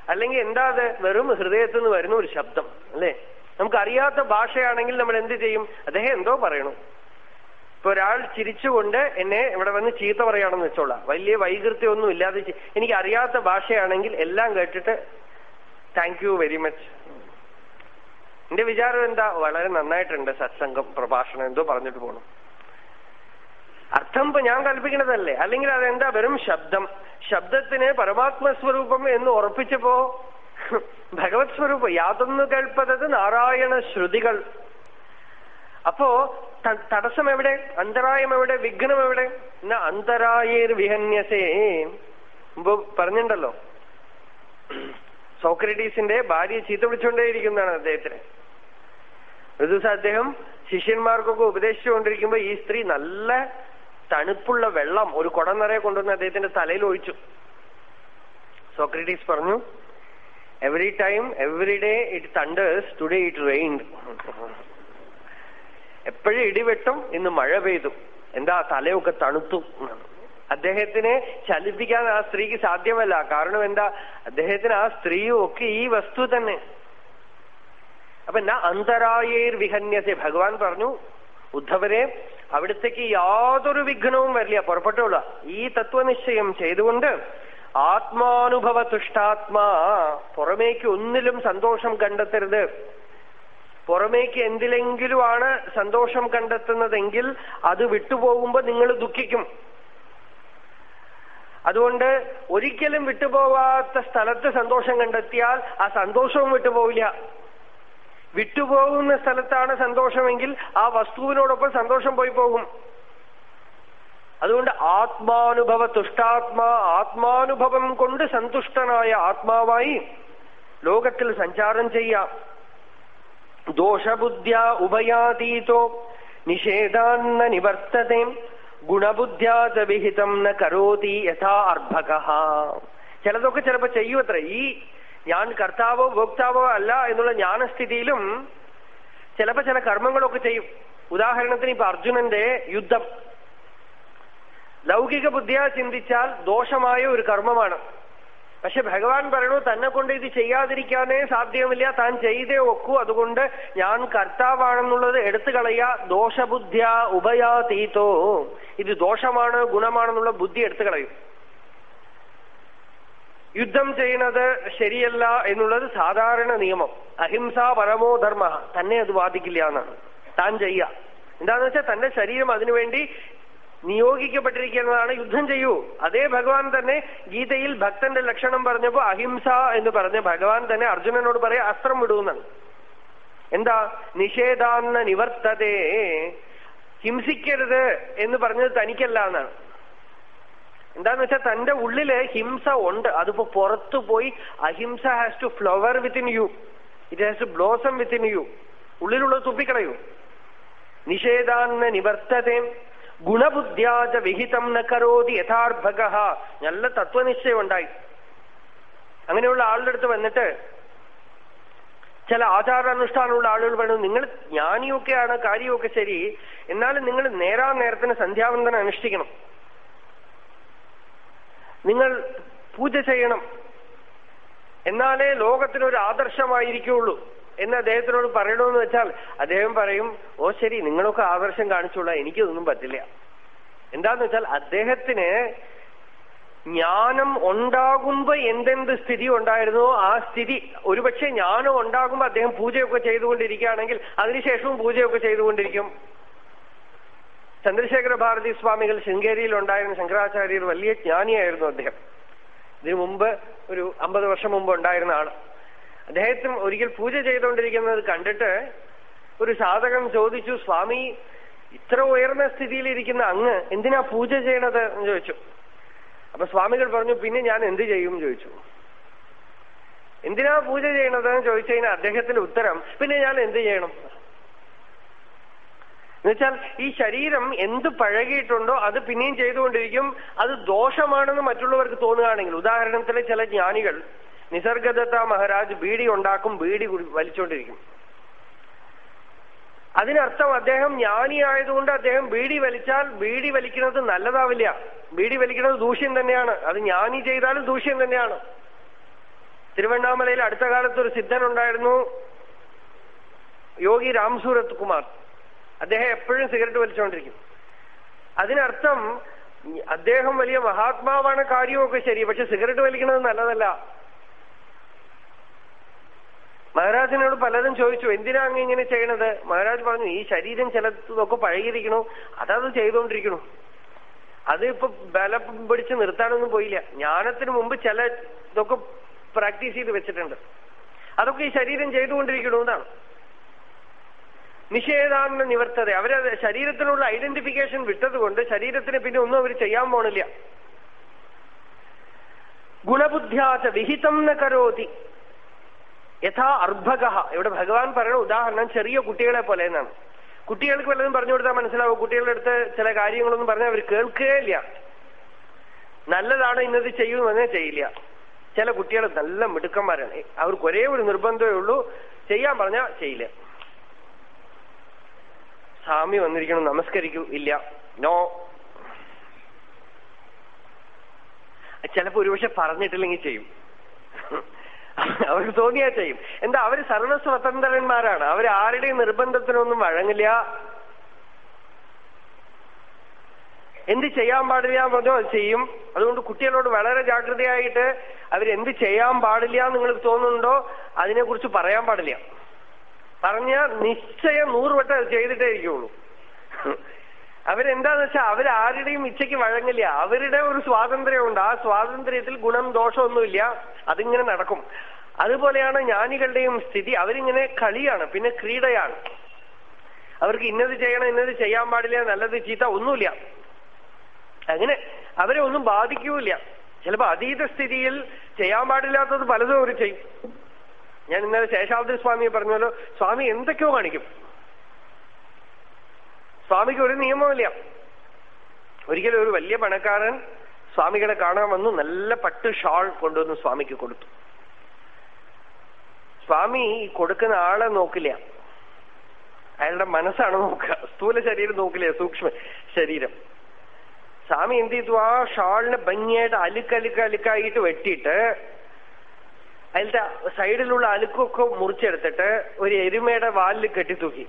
അല്ലെങ്കിൽ എന്താ അത്? വെറും ഹൃദയത്തിൽ നിന്ന് വരുന്ന ഒരു ശബ്ദം അല്ലേ? നമുക്കറിയാത്ത ഭാഷയാണെങ്കിൽ നമ്മൾ എന്ത് ചെയ്യും? അദ്ദേഹം എന്തോ പറയണു. ഇപ്പൊ ഒരാൾ ചിരിച്ചുകൊണ്ട് എന്നെ ഇവിടെ വന്ന് ചീത്ത പറയാണെന്ന് വെച്ചോളാം. വലിയ വൈകൃത്യമൊന്നും ഇല്ലാതെ എനിക്ക് അറിയാത്ത ഭാഷയാണെങ്കിൽ എല്ലാം കേട്ടിട്ട് താങ്ക് യു വെരി മച്ച് എന്റെ വിചാരം എന്താ? വളരെ നന്നായിട്ടുണ്ട് സത്സംഗം പ്രഭാഷണം എന്തോ പറഞ്ഞിട്ട് പോണു. അർത്ഥം ഞാൻ കൽപ്പിക്കണതല്ലേ അല്ലെങ്കിൽ അതെന്താ? വെറും ശബ്ദം. ശബ്ദത്തിന് പരമാത്മസ്വരൂപം എന്ന് ഉറപ്പിച്ചപ്പോ (laughs) ഭഗവത് സ്വരൂപം. യാതൊന്നു കേൾപ്പതത് നാരായണ ശ്രുതികൾ. അപ്പോ തടസ്സം എവിടെ? അന്തരായം എവിടെ? വിഘ്നം എവിടെ? എന്നാ അന്തരായേർ വിഹന്യസേ. മുമ്പ് പറഞ്ഞിട്ടുണ്ടല്ലോ (clears throat) സോക്രട്ടീസിന്റെ ഭാര്യ ചീത്ത വിളിച്ചുകൊണ്ടേയിരിക്കുന്നതാണ് അദ്ദേഹത്തിന്. ഒരു ദിവസം അദ്ദേഹം ശിഷ്യന്മാർക്കൊക്കെ ഉപദേശിച്ചുകൊണ്ടിരിക്കുമ്പോ ഈ സ്ത്രീ നല്ല തണുപ്പുള്ള വെള്ളം ഒരു കുടം നിറയെ കൊണ്ടുവന്ന് അദ്ദേഹത്തിന്റെ തലയിൽ ഒഴിച്ചു. സോക്രട്ടീസ് പറഞ്ഞു every time every day it thunders today it rained എപ്പോഴും ഇടിവെട്ടും ഇന്ന് മഴ പെയ്തു. എന്താ തലയൊക്കെ തണുത്തു? അദ്ദേഹത്തിനെ ചലിപ്പിക്കാൻ ആ സ്ത്രീക്ക് സാധ്യമല്ല. കാരണം എന്താ? അദ്ദേഹത്തിന് ആ സ്ത്രീയും ഒക്കെ ഈ വസ്തു തന്നെ. അപ്പൊ എന്നാ അന്തരായേർ വിഹന്യസെ ഭഗവാൻ പറഞ്ഞു ഉദ്ധവരെ അവിടത്തേക്ക് യാതൊരു വിഘ്നവും വരില്ല പുറപ്പെട്ടുള്ള ഈ തത്വനിശ്ചയം ചെയ്തുകൊണ്ട് ആത്മാനുഭവ തുഷ്ടാത്മാ പുറമേക്ക് ഒന്നിലും സന്തോഷം കണ്ടെത്തരുത്. പുറമേക്ക് എന്തിലെങ്കിലുമാണ് സന്തോഷം കണ്ടെത്തുന്നതെങ്കിൽ അത് വിട്ടുപോകുമ്പോ നിങ്ങൾ ദുഃഖിക്കും. അതുകൊണ്ട് ഒരിക്കലും വിട്ടുപോവാത്ത സ്ഥലത്ത് സന്തോഷം കണ്ടെത്തിയാൽ ആ സന്തോഷവും വിട്ടുപോവില്ല. വിട്ടുപോകുന്ന സ്ഥലത്താണ് സന്തോഷമെങ്കിൽ ആ വസ്തുവിനോടൊപ്പം സന്തോഷം പോയി പോകും. അതുകൊണ്ട് ആത്മാനുഭവ തുഷ്ടാത്മാ ആത്മാനുഭവം കൊണ്ട് സന്തുഷ്ടനായ ആത്മാവായി ലോകത്തിൽ സഞ്ചാരം ചെയ്യാം. ദോഷബുദ്ധ്യ ഉഭയാതീതോ നിഷേധാന്ന നിവർത്തതേ ഗുണബുദ്ധ്യാത വിഹിതം ന കരോതി യഥാ അർഭക. ചിലതൊക്കെ ചിലപ്പോ ചെയ്യുമത്ര ഈ ഞാൻ കർത്താവോ ഭോക്താവോ അല്ല എന്നുള്ള ജ്ഞാനസ്ഥിതിയിലും ചിലപ്പോ ചില കർമ്മങ്ങളൊക്കെ ചെയ്യും. ഉദാഹരണത്തിന് ഇപ്പൊ അർജുനന്റെ യുദ്ധം. ലൗകിക ബുദ്ധിയാ ചിന്തിച്ചാൽ ദോഷമായ ഒരു കർമ്മമാണ്. പക്ഷെ ഭഗവാൻ പറയണു തന്നെ കൊണ്ട് ഇത് ചെയ്യാതിരിക്കാനേ സാധ്യമില്ല താൻ ചെയ്തേ ഒക്കൂ. അതുകൊണ്ട് ഞാൻ കർത്താവാണെന്നുള്ളത് എടുത്തു കളയ. ദോഷബുദ്ധ്യ ഉഭയാതീതോ. ഇത് ദോഷമാണ് ഗുണമാണെന്നുള്ള ബുദ്ധി എടുത്തു കളയും. യുദ്ധം ചെയ്യുന്നത് ശരിയല്ല എന്നുള്ളത് സാധാരണ നിയമം. അഹിംസ പരമോ ധർമ്മ. തന്നെ അത് ബാധിക്കില്ല എന്നാണ്. താൻ ചെയ്യുക എന്താന്ന് വെച്ചാൽ തന്റെ ശരീരം അതിനുവേണ്ടി നിയോഗിക്കപ്പെട്ടിരിക്കുന്നതാണ് യുദ്ധം ചെയ്യൂ. അതേ ഭഗവാൻ തന്നെ ഗീതയിൽ ഭക്തന്റെ ലക്ഷണം പറഞ്ഞപ്പോ അഹിംസ എന്ന് പറഞ്ഞ് ഭഗവാൻ തന്നെ അർജുനനോട് പറയാ അസ്ത്രം വിടുന്നത് എന്താ? നിഷേധാന്ന നിവർത്തതേ. ഹിംസിക്കരുത് എന്ന് പറഞ്ഞത് തനിക്കല്ല എന്നാണ്. എന്താന്ന് വെച്ചാൽ തന്റെ ഉള്ളിൽ ഹിംസ ഉണ്ട്. അതിപ്പോ പുറത്തു പോയി ahimsa has to flower within you it has to blossom within you ഉള്ളിലുള്ളത് തുപ്പിക്കളയൂ. നിഷേധാന്ന നിവർത്തതേ. ഗുണബുദ്ധ്യാജ വിഹിതം ന കരോതി യഥാർഭക നല്ല തത്വനിശ്ചയം ഉണ്ടായി. അങ്ങനെയുള്ള ആളുടെ അടുത്ത് വന്നിട്ട് ചില ആചാരാനുഷ്ഠാനമുള്ള ആളുകൾ വേണം നിങ്ങൾ ജ്ഞാനിയൊക്കെയാണ് കാര്യമൊക്കെ ശരി. എന്നാലും നിങ്ങൾ നേരാ നേരത്തിന് സന്ധ്യാവന്തനം അനുഷ്ഠിക്കണം. നിങ്ങൾ പൂജ ചെയ്യണം. എന്നാലേ ലോകത്തിനൊരു ആദർശമായിരിക്കുള്ളൂ എന്ന് അദ്ദേഹത്തിനോട് പറയണമെന്ന് വെച്ചാൽ അദ്ദേഹം പറയും ഓ ശരി നിങ്ങളൊക്കെ ആദർശം കാണിച്ചോളാം. എനിക്കിതൊന്നും പറ്റില്ല. എന്താന്ന് വെച്ചാൽ അദ്ദേഹത്തിന് ജ്ഞാനം ഉണ്ടാകുമ്പോ എന്തെന്ത് സ്ഥിതി ഉണ്ടായിരുന്നോ ആ സ്ഥിതി ഒരുപക്ഷെ ജ്ഞാനം ഉണ്ടാകുമ്പോ അദ്ദേഹം പൂജയൊക്കെ ചെയ്തുകൊണ്ടിരിക്കുകയാണെങ്കിൽ അതിനുശേഷവും പൂജയൊക്കെ ചെയ്തുകൊണ്ടിരിക്കും. ചന്ദ്രശേഖര ഭാരതി സ്വാമികൾ ശൃംഗേരിയിൽ ഉണ്ടായിരുന്ന ശങ്കരാചാര്യർ വലിയ ജ്ഞാനിയായിരുന്നു അദ്ദേഹം. ഇതിനു മുമ്പ് ഒരു അമ്പത് വർഷം മുമ്പ് ഉണ്ടായിരുന്ന ആൾ. അദ്ദേഹത്തിന് ഒരിക്കൽ പൂജ ചെയ്തുകൊണ്ടിരിക്കുന്നത് കണ്ടിട്ട് ഒരു സാധകൻ ചോദിച്ചു സ്വാമി ഇത്ര ഉയർന്ന സ്ഥിതിയിലിരിക്കുന്ന അങ്ങ് എന്തിനാ പൂജ ചെയ്യണത്? എന്ന് ചോദിച്ചു. അപ്പൊ സ്വാമികൾ പറഞ്ഞു പിന്നെ ഞാൻ എന്ത് ചെയ്യും? ചോദിച്ചു. എന്തിനാ പൂജ ചെയ്യണത്? എന്ന് ചോദിച്ചു കഴിഞ്ഞാൽ അദ്ദേഹത്തിന്റെ ഉത്തരം പിന്നെ ഞാൻ എന്ത് ചെയ്യണം? എന്നുവെച്ചാൽ ഈ ശരീരം എന്ത് പഴകിയിട്ടുണ്ടോ അത് പിന്നെയും ചെയ്തുകൊണ്ടിരിക്കും. അത് ദോഷമാണെന്ന് മറ്റുള്ളവർക്ക് തോന്നുകയാണെങ്കിൽ ഉദാഹരണത്തിന് ചില ജ്ഞാനികൾ നിസർഗദത്ത മഹാരാജ് ബീഡി ഉണ്ടാക്കും ബീഡി വലിച്ചുകൊണ്ടിരിക്കും അതിനർത്ഥം അദ്ദേഹം ജ്ഞാനിയായതുകൊണ്ട് അദ്ദേഹം ബീഡി വലിച്ചാൽ ബീഡി വലിക്കുന്നത് നല്ലതാവില്ല. ബീഡി വലിക്കുന്നത് ദൂഷ്യം തന്നെയാണ്. അത് ജ്ഞാനി ചെയ്താലും ദൂഷ്യം തന്നെയാണ്. തിരുവണ്ണാമലയിൽ അടുത്ത കാലത്ത് ഒരു സിദ്ധൻ ഉണ്ടായിരുന്നു യോഗി രാംസൂരത് കുമാർ. അദ്ദേഹം എപ്പോഴും സിഗരറ്റ് വലിച്ചുകൊണ്ടിരിക്കും അതിനർത്ഥം അദ്ദേഹം വലിയ മഹാത്മാവാണ് കാര്യമൊക്കെ ശരി പക്ഷെ സിഗരറ്റ് വലിക്കുന്നത് നല്ലതല്ല. മഹാരാജിനോട് പലതും ചോദിച്ചു എന്തിനാ അങ്ങ് ഇങ്ങനെ ചെയ്യണത്? മഹാരാജ് പറഞ്ഞു ഈ ശരീരം ചിലതൊക്കെ പഴകിയിരിക്കണു അതത് ചെയ്തുകൊണ്ടിരിക്കണു അത് ഇപ്പൊ ബലം പിടിച്ച് നിർത്താനൊന്നും പോയില്ല. ജ്ഞാനത്തിന് മുമ്പ് ചില ഇതൊക്കെ പ്രാക്ടീസ് ചെയ്ത് വെച്ചിട്ടുണ്ട്. അതൊക്കെ ഈ ശരീരം ചെയ്തുകൊണ്ടിരിക്കണമെന്നാണ് നിഷേധാന്ന നിവർത്തത. അവർ ശരീരത്തിനുള്ള ഐഡന്റിഫിക്കേഷൻ വിട്ടതുകൊണ്ട് ശരീരത്തിന് പിന്നെ ഒന്നും അവർ ചെയ്യാൻ പോണില്ല. ഗുണബുദ്ധ്യാച്ച വിഹിതം ന കരോതി. യഥാ അർഭക ഇവിടെ ഭഗവാൻ പറയുന്ന ഉദാഹരണം ചെറിയ കുട്ടികളെ പോലെ എന്നാണ്. കുട്ടികൾക്ക് വല്ലതും പറഞ്ഞു കൊടുത്താൽ മനസ്സിലാവും? കുട്ടികളുടെ അടുത്ത് ചില കാര്യങ്ങളൊന്നും പറഞ്ഞാൽ അവർ കേൾക്കുകയില്ല. നല്ലതാണ് ഇന്നത് ചെയ്യുമെന്നേ ചെയ്യില്ല. ചില കുട്ടികൾ നല്ല മിടുക്കന്മാരാണ്. അവർക്ക് ഒരേ ഒരു നിർബന്ധമേ ഉള്ളൂ. ചെയ്യാൻ പറഞ്ഞാൽ ചെയ്യില്ല. സ്വാമി വന്നിരിക്കണം നമസ്കരിക്കൂ. ഇല്ല. നോ. ചിലപ്പോ ഒരുപക്ഷെ പറഞ്ഞിട്ടില്ലെങ്കിൽ ചെയ്യും. അവർക്ക് തോന്നിയാ ചെയ്യും. എന്താ അവർ സർവസ്വതന്ത്രന്മാരാണ് അവർ ആരുടെയും നിർബന്ധത്തിനൊന്നും വഴങ്ങില്ല. എന്ത് ചെയ്യാൻ പാടില്ല പറഞ്ഞോ അത് ചെയ്യും. അതുകൊണ്ട് കുട്ടികളോട് വളരെ ജാഗ്രതയായിട്ട് അവരെന്ത് ചെയ്യാൻ പാടില്ല എന്ന് നിങ്ങൾക്ക് തോന്നുന്നുണ്ടോ? അതിനെക്കുറിച്ച് പറയാൻ പാടില്ല. പറഞ്ഞ നിശ്ചയം നൂറുവട്ടം അത് ചെയ്തിട്ടേ ഇരിക്കുള്ളൂ അവരെന്താന്ന് വെച്ചാൽ അവരാരുടെയും ഇച്ഛയ്ക്ക് വഴങ്ങില്ല. അവരുടെ ഒരു സ്വാതന്ത്ര്യമുണ്ട്. ആ സ്വാതന്ത്ര്യത്തിൽ ഗുണം ദോഷമൊന്നുമില്ല. അതിങ്ങനെ നടക്കും. അതുപോലെയാണ് ജ്ഞാനികളുടെയും സ്ഥിതി. അവരിങ്ങനെ കളിയാണ് പിന്നെ ക്രീഡയാണ്. അവർക്ക് ഇന്നത് ചെയ്യണം ഇന്നത് ചെയ്യാൻ പാടില്ല നല്ലത് ചീത്ത ഒന്നുമില്ല. അങ്ങനെ അവരെ ഒന്നും ബാധിക്കൂല ചിലപ്പോ അതീത സ്ഥിതിയിൽ ചെയ്യാൻ പാടില്ലാത്തത് പലതും അവർ ചെയ്യും. ഞാൻ ഇന്നലെ ശേഷാദ്രി സ്വാമിയെ പറഞ്ഞല്ലോ സ്വാമി എന്തൊക്കെയോ കാണിക്കും. സ്വാമിക്ക് ഒരു നിയമമില്ല ഒരിക്കലും ഒരു വലിയ പണക്കാരൻ സ്വാമികളെ കാണാൻ വന്നു നല്ല പട്ട് ഷാൾ കൊണ്ടുവന്ന് സ്വാമിക്ക് കൊടുത്തു. സ്വാമി കൊടുക്കുന്ന ആളെ നോക്കില്ല. അയാളുടെ മനസ്സാണ് നോക്കുക. സ്ഥൂല ശരീരം നോക്കില്ല സൂക്ഷ്മ ശരീരം. സ്വാമി എന്ത് ചെയ്തു? ആ ഷാളിനെ ഭംഗിയായിട്ട് അലുക്കലുക്ക് അലുക്കായിട്ട് വെട്ടിയിട്ട് അതിലത്തെ സൈഡിലുള്ള അലുക്കൊക്കെ മുറിച്ചെടുത്തിട്ട് ഒരു എരുമയുടെ വാലിൽ കെട്ടിത്തൂക്കി.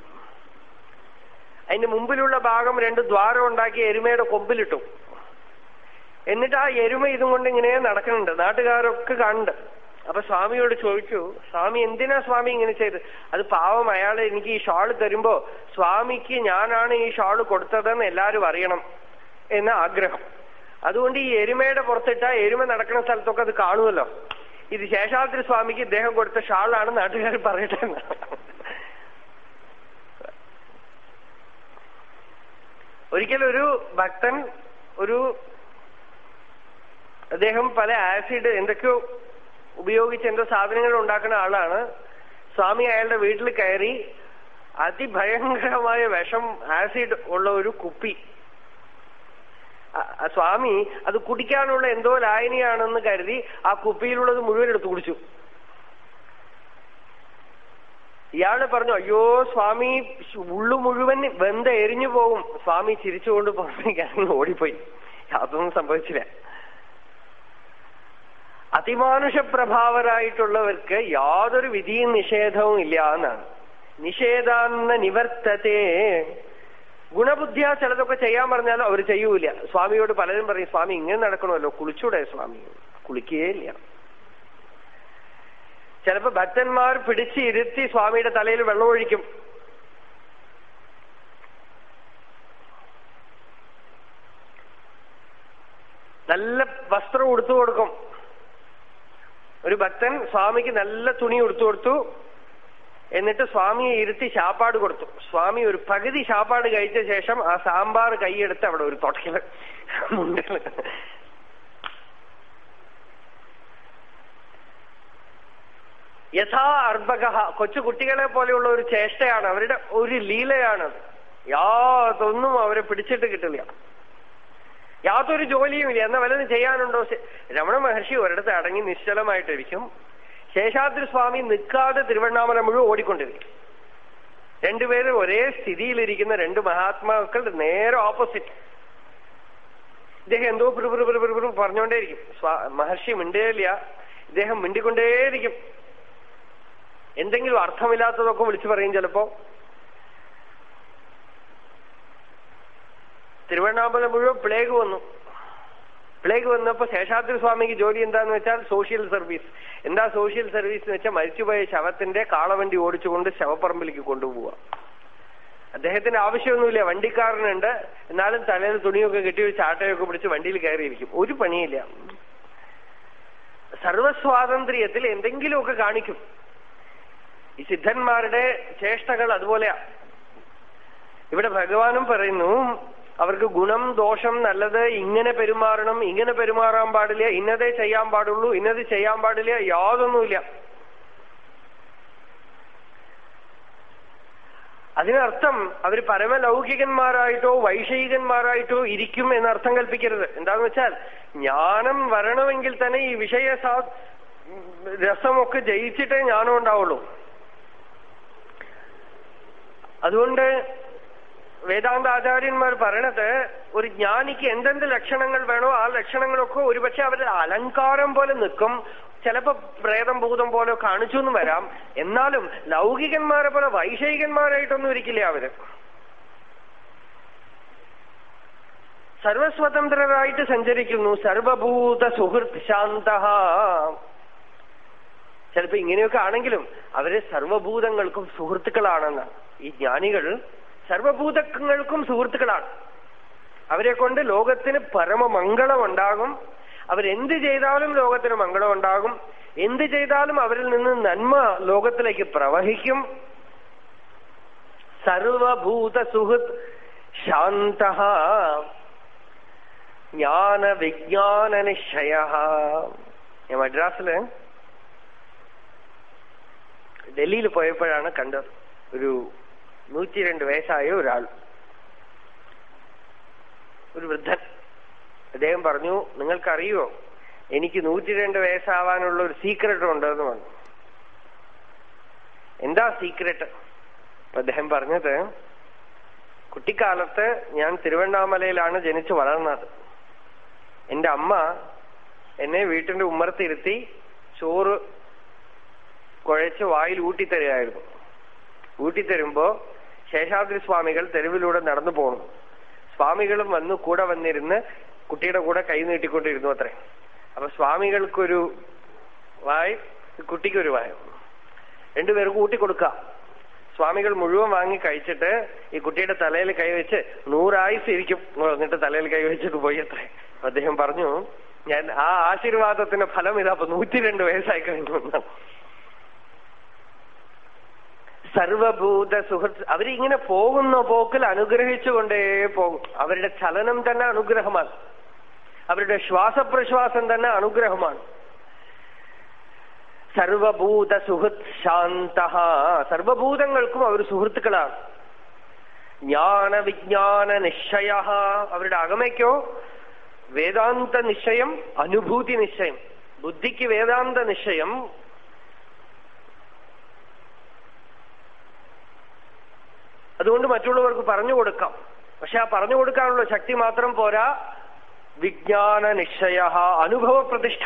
അതിന്റെ മുമ്പിലുള്ള ഭാഗം രണ്ട് ദ്വാരം ഉണ്ടാക്കി എരുമയുടെ കൊമ്പിലിട്ടു. എന്നിട്ട് ആ എരുമ ഇതും കൊണ്ട് ഇങ്ങനെ നടക്കുന്നുണ്ട്. നാട്ടുകാരൊക്കെ കണ്ട് അപ്പൊ സ്വാമിയോട് ചോദിച്ചു സ്വാമി എന്തിനാ സ്വാമി ഇങ്ങനെ ചെയ്ത്? അത് പാവം അയാൾ എനിക്ക് ഈ ഷാൾ തരുമ്പോ സ്വാമിക്ക് ഞാനാണ് ഈ ഷാൾ കൊടുത്തതെന്ന് എല്ലാരും അറിയണം എന്ന ആഗ്രഹം. അതുകൊണ്ട് ഈ എരുമയുടെ പുറത്തിട്ട എരുമ നടക്കുന്ന സ്ഥലത്തൊക്കെ അത് കാണുമല്ലോ. ഇത് ശേഷാദ്രി സ്വാമിക്ക് ഇദ്ദേഹം കൊടുത്ത ഷാളാണ് നാട്ടുകാർ പറയട്ടെ ഒരിക്കലും ഒരു ഭക്തൻ ഒരു അദ്ദേഹം പല ആസിഡ് എന്തൊക്കെയോ ഉപയോഗിച്ച് എന്തോ സാധനങ്ങൾ ഉണ്ടാക്കുന്ന ആളാണ്. സ്വാമി അയാളുടെ വീട്ടിൽ കയറി അതിഭയങ്കരമായ വിഷം ആസിഡ് ഉള്ള ഒരു കുപ്പി സ്വാമി അത് കുടിക്കാനുള്ള എന്തോ ലായനിയാണെന്ന് കരുതി ആ കുപ്പിയിലുള്ളത് മുഴുവൻ എടുത്തു കുടിച്ചു. ഇയാൾ പറഞ്ഞു അയ്യോ സ്വാമി ഉള്ളു മുഴുവൻ വെന്ത എരിഞ്ഞു പോകും. സ്വാമി ചിരിച്ചുകൊണ്ട് പുറത്തേക്ക് ഓടിപ്പോയി. യാതൊന്നും സംഭവിച്ചില്ല. അതിമാനുഷ പ്രഭാവരായിട്ടുള്ളവർക്ക് യാതൊരു വിധിയും നിഷേധവും ഇല്ല എന്നാണ്. നിഷേധാന്ന നിവർത്തത്തെ ഗുണബുദ്ധിയാ ചിലതൊക്കെ ചെയ്യാൻ പറഞ്ഞാലും അവർ ചെയ്യൂല. സ്വാമിയോട് പലരും പറയും സ്വാമി ഇങ്ങനെ നടക്കണമല്ലോ കുളിച്ചൂടെ സ്വാമി? കുളിക്കുകയില്ല. ചിലപ്പോ ഭക്തന്മാർ പിടിച്ച് ഇരുത്തി സ്വാമിയുടെ തലയിൽ വെള്ളമൊഴിക്കും നല്ല വസ്ത്രം ഉടുത്തു കൊടുക്കും. ഒരു ഭക്തൻ സ്വാമിക്ക് നല്ല തുണി ഉടുത്തു കൊടുത്തു. എന്നിട്ട് സ്വാമിയെ ഇരുത്തി ശാപ്പാട് കൊടുത്തു. സ്വാമി ഒരു പകുതി ശാപ്പാട് കഴിച്ച ശേഷം ആ സാമ്പാർ കൈയെടുത്ത് അവിടെ ഒരു തൊടക്കിൽ മുണ്ടിൽ. യഥാ അർഭക. കൊച്ചു കുട്ടികളെ പോലെയുള്ള ഒരു ചേഷ്ടയാണ്. അവരുടെ ഒരു ലീലയാണ് യാതൊന്നും അവരെ പിടിച്ചിട്ട് കിട്ടില്ല. യാതൊരു ജോലിയും ഇല്ല എന്നാ വല്ലതും ചെയ്യാനുണ്ടോ? രമണ മഹർഷി ഒരിടത്ത് അടങ്ങി നിശ്ചലമായിട്ടിരിക്കും. ശേഷാദ്രി സ്വാമി നിൽക്കാതെ തിരുവണ്ണാമല മുഴുവൻ ഓടിക്കൊണ്ടിരിക്കും. രണ്ടുപേരും ഒരേ സ്ഥിതിയിലിരിക്കുന്ന രണ്ട് മഹാത്മാക്കൾ നേരെ ഓപ്പോസിറ്റ്. ഇദ്ദേഹം എന്തോ പിറുപിറു പറഞ്ഞുകൊണ്ടേയിരിക്കും. മഹർഷി മിണ്ടേയില്ല ഇദ്ദേഹം മിണ്ടിക്കൊണ്ടേയിരിക്കും. എന്തെങ്കിലും അർത്ഥമില്ലാത്തതൊക്കെ വിളിച്ചു പറയും ചിലപ്പോ. തിരുവണ്ണാമല മുഴുവൻ പ്ലേഗ് വന്നു. പ്ലേഗ് വന്നപ്പോ ശേഷാദ്രി സ്വാമിക്ക് ജോലി എന്താന്ന് വെച്ചാൽ സോഷ്യൽ സർവീസ് എന്താ സോഷ്യൽ സർവീസ് എന്ന് വെച്ചാൽ മരിച്ചുപോയ ശവത്തിന്റെ കാളവണ്ടി ഓടിച്ചുകൊണ്ട് ശവപ്പറമ്പിലേക്ക് കൊണ്ടുപോവുക. അദ്ദേഹത്തിന് ആവശ്യമൊന്നുമില്ല. വണ്ടിക്കാരനുണ്ട്. എന്നാലും തലയിൽ തുണിയൊക്കെ കെട്ടി വെച്ച് ആട്ടയൊക്കെ പിടിച്ച് വണ്ടിയിൽ കയറിയിരിക്കും. ഒരു പണിയില്ല. സർവസ്വാതന്ത്ര്യത്തിൽ എന്തെങ്കിലുമൊക്കെ കാണിക്കും. ഈ സിദ്ധന്മാരുടെ ചേഷ്ടകൾ അതുപോലെയാ. ഇവിടെ ഭഗവാനും പറയുന്നു അവർക്ക് ഗുണം ദോഷം നല്ലത് ഇങ്ങനെ പെരുമാറണം ഇങ്ങനെ പെരുമാറാൻ പാടില്ല ഇന്നതേ ചെയ്യാൻ പാടുള്ളൂ ഇന്നത് ചെയ്യാൻ പാടില്ല യാതൊന്നുമില്ല. അതിനർത്ഥം അവർ പരമലൗകികന്മാരായിട്ടോ വൈഷയികന്മാരായിട്ടോ ഇരിക്കും എന്നർത്ഥം കൽപ്പിക്കരുത്. എന്താന്ന് വെച്ചാൽ ജ്ഞാനം വരണമെങ്കിൽ തന്നെ ഈ വിഷയ രസമൊക്കെ ജയിച്ചിട്ടേ ജ്ഞാനം ഉണ്ടാവുള്ളൂ അതുകൊണ്ട് വേദാന്ത ആചാര്യന്മാർ പറയണത് ഒരു ജ്ഞാനിക്ക് എന്തെന്ത് ലക്ഷണങ്ങൾ വേണോ ആ ലക്ഷണങ്ങളൊക്കെ ഒരുപക്ഷെ അവരുടെ അലങ്കാരം പോലെ നിൽക്കും. ചിലപ്പോ പ്രേതം ഭൂതം പോലെ കാണിച്ചു എന്നും വരാം. എന്നാലും ലൗകികന്മാരെ പോലെ വൈഷയികന്മാരായിട്ടൊന്നും ഇരിക്കില്ല അവർ. സർവസ്വതന്ത്രരായിട്ട് സഞ്ചരിക്കുന്നു. സർവഭൂത സുഹൃത് ശാന്ത ചിലപ്പോ ഇങ്ങനെയൊക്കെ ആണെങ്കിലും അവർ സർവഭൂതങ്ങൾക്കും സുഹൃത്തുക്കളാണെന്ന്. ഈ ജ്ഞാനികൾ സർവഭൂതങ്ങൾക്കും സുഹൃത്തുക്കളാണ്. അവരെ കൊണ്ട് ലോകത്തിന് പരമമംഗളം ഉണ്ടാകും അവരെന്ത് ചെയ്താലും ലോകത്തിന് മംഗളം ഉണ്ടാകും എന്ത് ചെയ്താലും അവരിൽ നിന്ന് നന്മ ലോകത്തിലേക്ക് പ്രവഹിക്കും. സർവഭൂത സുഹൃത് ശാന്ത ജ്ഞാന വിജ്ഞാന നിശ്ചയ ഞാൻ മദ്രാസിൽ ഡൽഹിയിൽ പോയപ്പോഴാണ് കണ്ടത്. ഒരു നൂറ്റിരണ്ട് വയസ്സായ ഒരാൾ. ഒരു വൃദ്ധൻ. അദ്ദേഹം പറഞ്ഞു നിങ്ങൾക്കറിയോ എനിക്ക് നൂറ്റിരണ്ട് വയസ്സാവാനുള്ള ഒരു സീക്രട്ട് ഉണ്ടെന്ന് പറഞ്ഞു. എന്താ സീക്രട്ട് അദ്ദേഹം പറഞ്ഞത് കുട്ടിക്കാലത്ത് ഞാൻ തിരുവണ്ണാമലയിലാണ് ജനിച്ചു വളർന്നത്. എന്റെ അമ്മ എന്നെ വീട്ടിന്റെ ഉമ്മറത്തിരുത്തി ചോറ് കുഴച്ച് വായിൽ ഊട്ടിത്തരുമായിരുന്നു ഊട്ടിത്തരുമ്പോ ശേഷാദ്രി സ്വാമികൾ തെരുവിലൂടെ നടന്നു പോണു. സ്വാമികളും വന്നു കൂടെ വന്നിരുന്ന് കുട്ടിയുടെ കൂടെ കൈ നീട്ടിക്കൊണ്ടിരുന്നു അത്രേ. അപ്പൊ സ്വാമികൾക്കൊരു വായ് കുട്ടിക്കൊരു വായ. രണ്ടുപേർക്ക് കൂട്ടിക്കൊടുക്ക സ്വാമികൾ മുഴുവൻ വാങ്ങി കഴിച്ചിട്ട് ഈ കുട്ടിയുടെ തലയിൽ കൈവച്ച് നൂറായുസ് ഇരിക്കും. എന്നിട്ട് തലയിൽ കൈവച്ചിട്ട് പോയി അത്രേ. അദ്ദേഹം പറഞ്ഞു ഞാൻ ആ ആശീർവാദത്തിന്റെ ഫലം ഇതാ അപ്പൊ നൂറ്റിരണ്ട് വയസ്സായി കഴിഞ്ഞു എന്നാണ്. സർവഭൂത സുഹൃത്ത് അവരിങ്ങനെ പോകുന്ന പോക്കിൽ അനുഗ്രഹിച്ചുകൊണ്ടേ പോകും. അവരുടെ ചലനം തന്നെ അനുഗ്രഹമാണ്. അവരുടെ ശ്വാസപ്രശ്വാസം തന്നെ അനുഗ്രഹമാണ്. സർവഭൂത സുഹൃത് ശാന്ത സർവഭൂതങ്ങൾക്കും അവർ സുഹൃത്തുക്കളാണ്. ജ്ഞാന വിജ്ഞാന നിശ്ചയ അവരുടെ അകമയ്ക്കോ വേദാന്ത നിശ്ചയം അനുഭൂതി നിശ്ചയം. ബുദ്ധിക്ക് വേദാന്ത നിശ്ചയം അതുകൊണ്ട് മറ്റുള്ളവർക്ക് പറഞ്ഞു കൊടുക്കാം. പക്ഷെ ആ പറഞ്ഞു കൊടുക്കാനുള്ള ശക്തി മാത്രം പോരാ വിജ്ഞാന നിശ്ചയ അനുഭവ പ്രതിഷ്ഠ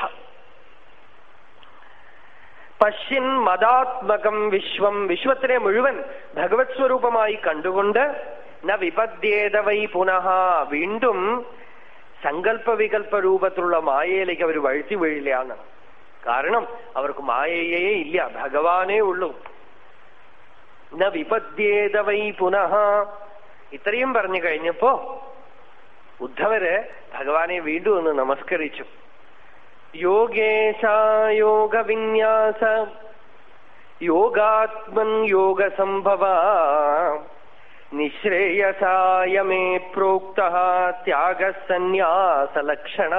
പശ്യൻ മതാത്മകം വിശ്വം വിശ്വത്തിനെ മുഴുവൻ ഭഗവത് സ്വരൂപമായി കണ്ടുകൊണ്ട് ന വിപദ്യേതവൈ പുനഃ. വീണ്ടും സങ്കല്പ വികല്പ രൂപത്തിലുള്ള മായയിലേക്ക് അവർ വഴുത്തി വീഴില്ല കാരണം അവർക്ക് മായയേ ഇല്ല ഭഗവാനേ ഉള്ളൂ. ന വിപദ്യേതവൈ പുനഃ. ഇത്രയും പറഞ്ഞു കഴിഞ്ഞപ്പോ ഉദ്ധവര് ഭഗവാനെ വീണ്ടും ഒന്ന് നമസ്കരിച്ചു. യോഗേശായോഗ വിന്യാസ യോഗാത്മൻ യോഗ സംഭവ നിശ്രേയസായ മേ പ്രോക്ത ത്യാഗസന്യാസലക്ഷണ.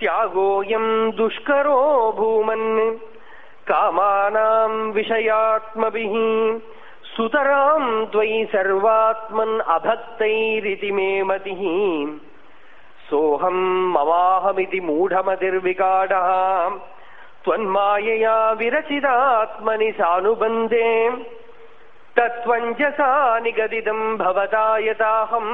ത്യാഗോയം ദുഷ്കരോ ഭൂമൻ. കാമാനാം വിഷയാത്മഭിः സുതരാം ത്വയി സർവാത്മൻ അഭക്തൈരിതി മേ മതി സോഹം മവാഹമിതി മൂഢമതിർവികാട ത്വന്മായയാ വിരചിതാത്മനി സാനുബന്ധേ തത്വഞ്ചസാ നിഗതിതം ഭവതായതാഹം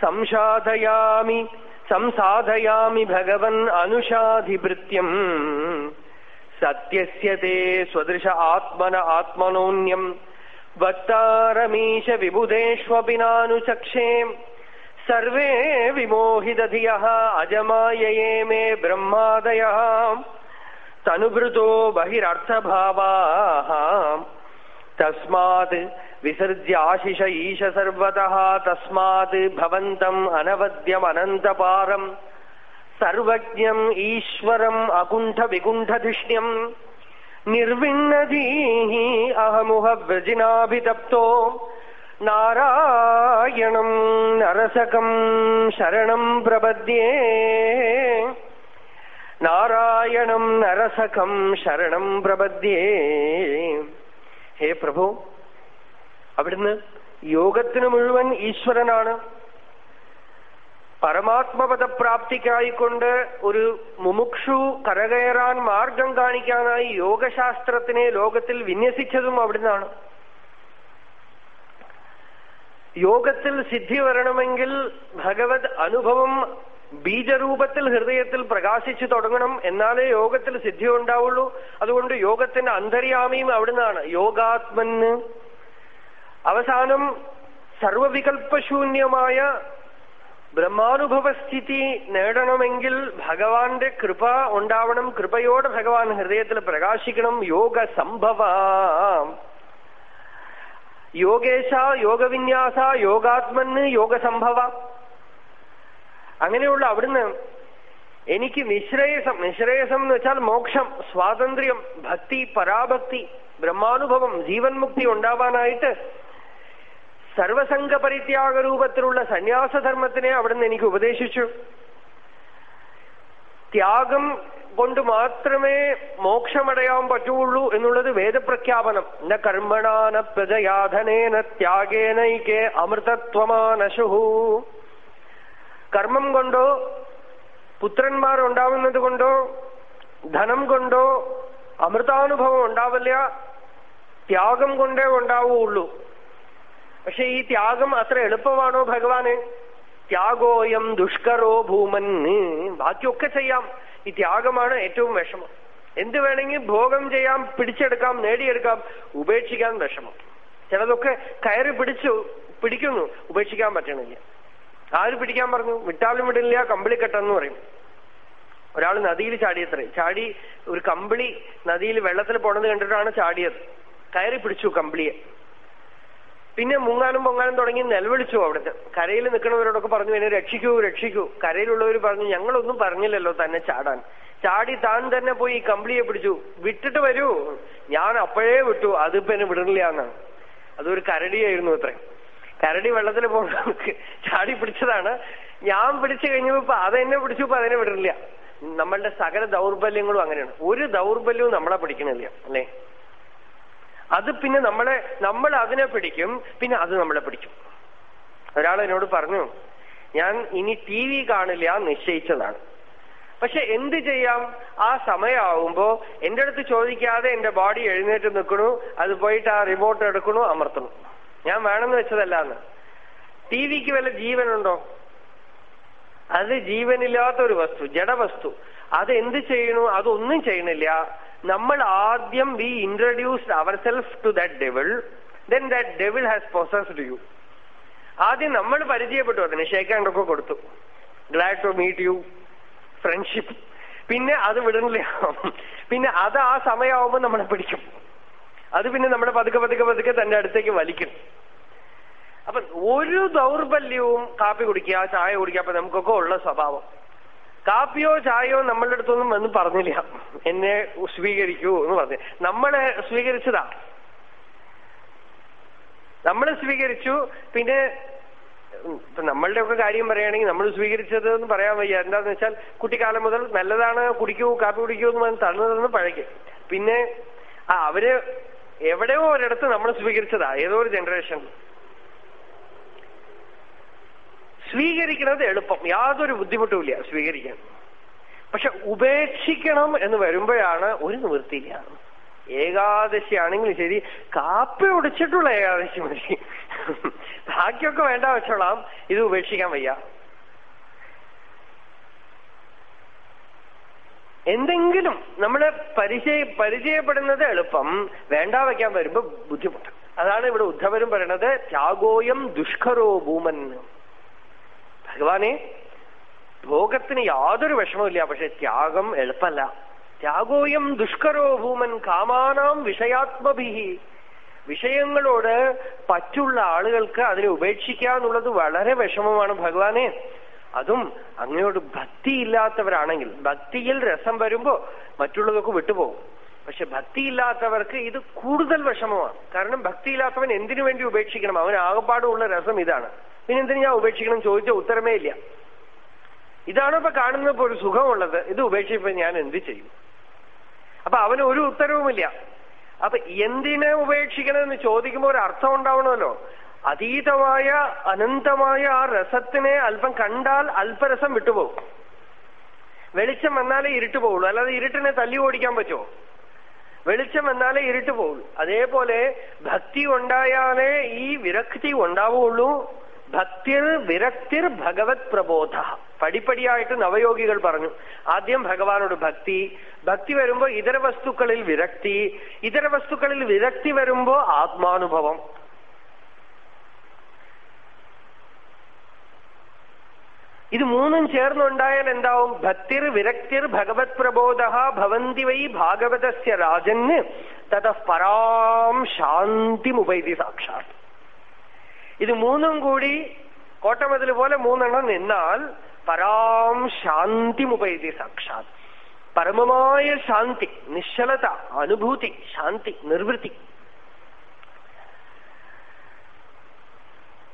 സംസാധയാമി സംസാധയാമി ഭഗവൻ അനുഷാധിഭൃത്യം സത്യസ്യ തേ സ്വദൃശ ആത്മന ആത്മനോന്യം. വക്താരമീശ വിബുധേഷ്വപി നാനുചക്ഷേ സർവേ വിമോഹിതധിയ അജമായയേ മേ ബ്രഹ്മാദയ തനുഭൃതോ ബഹിരർത്ഥഭാവാ തസ്മാത് വിസർജ്യാശിഷ ഈശ സർവത തസ്മാത് ഭവന്തം അനവദ്യമനന്തപാരം. സർവജ്ഞം ഈശ്വരം അകുണ്ഠ വികുണ്ഠധിഷ്ണ്യം നിർവിണ്ണധീഹി അഹമുഹ വ്രജിനാഭിതപ്തോ നാരായണം നരസകം ശരണം പ്രപദ്യേ. നാരായണം നരസകം ശരണം പ്രപദ്യേ. ഹേ പ്രഭു അവിടുന്ന് യോഗത്തിന് മുഴുവൻ ഈശ്വരനാണ്. പരമാത്മപദപ്രാപ്തിക്കായിക്കൊണ്ട് ഒരു മുമുക്ഷു കരകയറാൻ മാർഗം കാണിക്കാനായി യോഗശാസ്ത്രത്തിനെ ലോകത്തിൽ വിന്യസിച്ചതും അവിടുന്നാണ്. യോഗത്തിൽ സിദ്ധി വരണമെങ്കിൽ ഭഗവത് അനുഭവം ബീജരൂപത്തിൽ ഹൃദയത്തിൽ പ്രകാശിച്ചു തുടങ്ങണം എന്നാലേ യോഗത്തിൽ സിദ്ധി ഉണ്ടാവുള്ളൂ. അതുകൊണ്ട് യോഗത്തിന്റെ അന്തര്യാമിയും അവിടുന്നാണ്. യോഗാത്മന് അവസാനം സർവവികൽപ്പശൂന്യമായ ബ്രഹ്മാനുഭവസ്ഥിതി നേടണമെങ്കിൽ ഭഗവാന്റെ കൃപ ഉണ്ടാവണം. കൃപയോടെ ഭഗവാൻ ഹൃദയത്തിൽ പ്രകാശിക്കണം. യോഗ സംഭവ. യോഗേശ യോഗവിന്യാസ യോഗാത്മന് യോഗസംഭവ അങ്ങനെയുള്ള അവിടുന്ന് എനിക്ക് നിശ്രേയസം നിശ്രേയസം എന്ന് വെച്ചാൽ മോക്ഷം സ്വാതന്ത്ര്യം ഭക്തി പരാഭക്തി ബ്രഹ്മാനുഭവം ജീവൻ മുക്തി ഉണ്ടാവാനായിട്ട് സർവസംഘ പരിത്യാഗ രൂപത്തിലുള്ള സന്യാസധർമ്മത്തിനെ അവിടുന്ന് എനിക്ക് ഉപദേശിച്ചു. ത്യാഗം കൊണ്ട് മാത്രമേ മോക്ഷമടയാൻ പറ്റുള്ളൂ എന്നുള്ളത് വേദപ്രഖ്യാപനം. ന കർമ്മണാന പ്രജയാധനേന ത്യാഗേനൈകേ അമൃതത്വമാനശുഹു. കർമ്മം കൊണ്ടോ പുത്രന്മാർ ഉണ്ടാവുന്നത് കൊണ്ടോ ധനം കൊണ്ടോ അമൃതാനുഭവം ഉണ്ടാവില്ല. ത്യാഗം കൊണ്ടേ ഉണ്ടാവുള്ളൂ. പക്ഷെ ഈ ത്യാഗം അത്ര എളുപ്പമാണോ ഭഗവാന്? ത്യാഗോയം ദുഷ്കരോ ഭൂമൻ. ബാക്കിയൊക്കെ ചെയ്യാം. ഈ ത്യാഗമാണ് ഏറ്റവും വിഷമം. എന്ത് വേണമെങ്കിൽ ഭോഗം ചെയ്യാം പിടിച്ചെടുക്കാം നേടിയെടുക്കാം ഉപേക്ഷിക്കാൻ വിഷമം. ചിലതൊക്കെ കയറി പിടിച്ചു പിടിക്കുന്നു ഉപേക്ഷിക്കാൻ പറ്റണില്ല. ആര് പിടിക്കാൻ പറഞ്ഞു? വിട്ടാലും വിടില്ല കമ്പിളി കമ്പിളിക്കെട്ടെന്ന് പറയും. ഒരാൾ നദിയിൽ ചാടിയത്രേ. ചാടി ഒരു കമ്പിളി നദിയിൽ വെള്ളത്തിൽ പോണത് കണ്ടിട്ടാണ് ചാടിയത്. കയറി പിടിച്ചു കമ്പിളിയെ. പിന്നെ മുങ്ങാനും പൊങ്ങാനും തുടങ്ങി നിലവിളിച്ചു അവിടുത്തെ കരയിൽ നിൽക്കുന്നവരോടൊക്കെ പറഞ്ഞു എന്നെ രക്ഷിക്കൂ രക്ഷിക്കൂ. കരയിലുള്ളവർ പറഞ്ഞു ഞങ്ങളൊന്നും പറഞ്ഞില്ലല്ലോ തന്നെ ചാടാൻ. ചാടി താൻ തന്നെ പോയി ഈ കമ്പിളിയെ പിടിച്ചു. വിട്ടിട്ട് വരൂ. ഞാൻ അപ്പോഴേ വിട്ടു. അതിപ്പോ എന്നെ വിടണില്ല എന്നാണ്. അതൊരു കരടിയായിരുന്നു അത്രേ. കരടി വെള്ളത്തിൽ പോകുന്ന ചാടി പിടിച്ചതാണ്. ഞാൻ പിടിച്ചു കഴിഞ്ഞപ്പോ അതെന്നെ പിടിച്ചു ഇപ്പൊ അതിനെ വിടണില്ല. നമ്മളുടെ സകല ദൗർബല്യങ്ങളും അങ്ങനെയാണ്. ഒരു ദൗർബല്യവും നമ്മളെ പിടിക്കണില്ല. അല്ലേ? അത് പിന്നെ നമ്മളെ നമ്മൾ അതിനെ പിടിക്കും പിന്നെ അത് നമ്മളെ പിടിക്കും. ഒരാൾ എന്നോട് പറഞ്ഞു ഞാൻ ഇനി ടി വി കാണില്ല നിശ്ചയിച്ചതാണ്. പക്ഷെ എന്ത് ചെയ്യാം? ആ സമയമാവുമ്പോ എന്റെ അടുത്ത് ചോദിക്കാതെ എന്റെ ബോഡി എഴുന്നേറ്റ് നിൽക്കണു അത് പോയിട്ട് ആ റിമോട്ട് എടുക്കണു അമർത്തണു. ഞാൻ വേണമെന്ന് വെച്ചതല്ല എന്ന് ടി വിക്ക് വല്ല ജീവനുണ്ടോ? അത് ജീവനില്ലാത്ത ഒരു വസ്തു ജഡവസ്തു. അത് എന്ത് ചെയ്യണു അതൊന്നും ചെയ്യണില്ല നമ്മൾ ആദ്യം we introduced our self to that devil then that devil has possessed you ആദ്യം നമ്മൾ പരിചയപ്പെട്ടു അതിന്. ഷേക്ക് ഹാൻഡൊക്കെ കൊടുത്തു. Glad to meet you friendship പിന്നെ അത് വിടുന്നില്ല പിന്നെ അത് ആ സമയമാവുമ്പോൾ നമ്മളെ പിടിക്കും. അത് പിന്നെ നമ്മളെ പതുക്കെ പതുക്കെ പതുക്കെ തന്റെ അടുത്തേക്ക് വലിക്കും. അപ്പൊ ഒരു ദൗർബല്യവും കാപ്പി കുടിക്കുക ചായ കുടിക്കുക അപ്പൊ നമുക്കൊക്കെ ഉള്ള സ്വഭാവം. കാപ്പിയോ ചായയോ നമ്മളുടെ അടുത്തൊന്നും വന്ന് പറഞ്ഞില്ല. എന്നെ സ്വീകരിക്കൂ എന്ന് പറഞ്ഞു. നമ്മളെ സ്വീകരിച്ചതാ. നമ്മൾ സ്വീകരിച്ചു. പിന്നെ ഇപ്പൊ നമ്മളുടെ ഒക്കെ കാര്യം പറയുകയാണെങ്കിൽ നമ്മൾ സ്വീകരിച്ചത് എന്ന് പറയാൻ വയ്യ. എന്താന്ന് വെച്ചാൽ കുട്ടിക്കാലം മുതൽ നല്ലതാണ് കുടിക്കൂ കാപ്പി കുടിക്കൂ എന്ന് പറഞ്ഞ് തന്നതെന്ന് പഴകി. പിന്നെ ആ അവർ എവിടെയോ ഒരിടത്ത് നമ്മൾ സ്വീകരിച്ചതാ. ഏതോ ഒരു ജനറേഷൻ. സ്വീകരിക്കുന്നത് എളുപ്പം. യാതൊരു ബുദ്ധിമുട്ടുമില്ല സ്വീകരിക്കാൻ. പക്ഷെ ഉപേക്ഷിക്കണം എന്ന് വരുമ്പോഴാണ് ഒരു നിവൃത്തിയില്ല. ഏകാദശി ആണെങ്കിലും ശരി കാപ്പി ഒടിച്ചിട്ടുള്ള ഏകാദശി മതി. ബാക്കിയൊക്കെ വേണ്ട വെച്ചോളാം. ഇത് ഉപേക്ഷിക്കാൻ വയ്യ. എന്തെങ്കിലും നമ്മളെ പരിചയ പരിചയപ്പെടുന്നത് എളുപ്പം. വേണ്ട വയ്ക്കാൻ വരുമ്പോ ബുദ്ധിമുട്ട്. അതാണ് ഇവിടെ ഉദ്ധവരും പറയണത് ത്യാഗോയം ദുഷ്കരോ ഭൂമൻ. ഭഗവാനെ ഭോഗത്തിന് യാതൊരു വിഷമമില്ല പക്ഷെ ത്യാഗം എളുപ്പല്ല ത്യാഗോയം ദുഷ്കരോ ഭൂമൻ കാമാനാം വിഷയാത്മഭിഹി വിഷയങ്ങളോട് പറ്റുള്ള ആളുകൾക്ക് അതിനെ ഉപേക്ഷിക്കുക എന്നുള്ളത് വളരെ വിഷമമാണ് ഭഗവാനെ. അതും അങ്ങയോട് ഭക്തിയില്ലാത്തവരാണെങ്കിൽ ഭക്തിയിൽ രസം വരുമ്പോ മറ്റുള്ളതൊക്കെ വിട്ടുപോകും. പക്ഷെ ഭക്തിയില്ലാത്തവർക്ക് ഇത് കൂടുതൽ വിഷമമാണ്. കാരണം ഭക്തിയില്ലാത്തവൻ എന്തിനു വേണ്ടി ഉപേക്ഷിക്കണം? അവൻ ആകപ്പാടുള്ള രസം ഇതാണ്. പിന്നെ എന്തിനു ഞാൻ ഉപേക്ഷിക്കണം ചോദിച്ച ഉത്തരമേ ഇല്ല. ഇതാണോ ഇപ്പൊ കാണുന്നപ്പോ ഒരു സുഖമുള്ളത്. ഇത് ഉപേക്ഷിച്ചപ്പോ ഞാൻ എന്ത് ചെയ്യും? അപ്പൊ അവന് ഒരു ഉത്തരവുമില്ല അപ്പൊ എന്തിനെ ഉപേക്ഷിക്കണമെന്ന് ചോദിക്കുമ്പോൾ ഒരു അർത്ഥം ഉണ്ടാവണമല്ലോ. അതീതമായ അനന്തമായ ആ രസത്തിനെ അല്പം കണ്ടാൽ അല്പരസം വിട്ടുപോകും. വെളിച്ചം വന്നാലേ ഇരുട്ട് പോകുള്ളൂ അല്ലാതെ ഇരുട്ടിനെ തല്ലി ഓടിക്കാൻ പറ്റുമോ വെളിച്ചം വന്നാലേ ഇരുട്ട് പോകുള്ളൂ അതേപോലെ ഭക്തി ഉണ്ടായാലേ ഈ വിരക്തി ഉണ്ടാവുള്ളൂ ഭക്തിർ വിരക്തിർ ഭഗവത് പ്രബോധ. പടിപ്പടിയായിട്ട് നവയോഗികൾ പറഞ്ഞു ആദ്യം ഭഗവാനോട് ഭക്തി ഭക്തി വരുമ്പോ ഇതര വസ്തുക്കളിൽ വിരക്തി ഇതര വസ്തുക്കളിൽ വിരക്തി വരുമ്പോ ആത്മാനുഭവം. ഇത് മൂന്നും ചേർന്നുണ്ടായാൽ എന്താവും? ഭക്തിർ വിരക്തിർ ഭഗവത് പ്രബോധ ഭവന്തി വൈ ഭാഗവതസ്യ രാജന് തത പരാം ശാന്തിമുപൈതി സാക്ഷാത്. ഇത് മൂന്നും കൂടി കോട്ടമതിൽ പോലെ മൂന്നെണ്ണം നിന്നാൽ പരാം ശാന്തി ശാന്തിമുപൈതി സാക്ഷാത്. പരമമായ ശാന്തി നിശ്ചലത അനുഭൂതി ശാന്തി നിർവൃത്തി.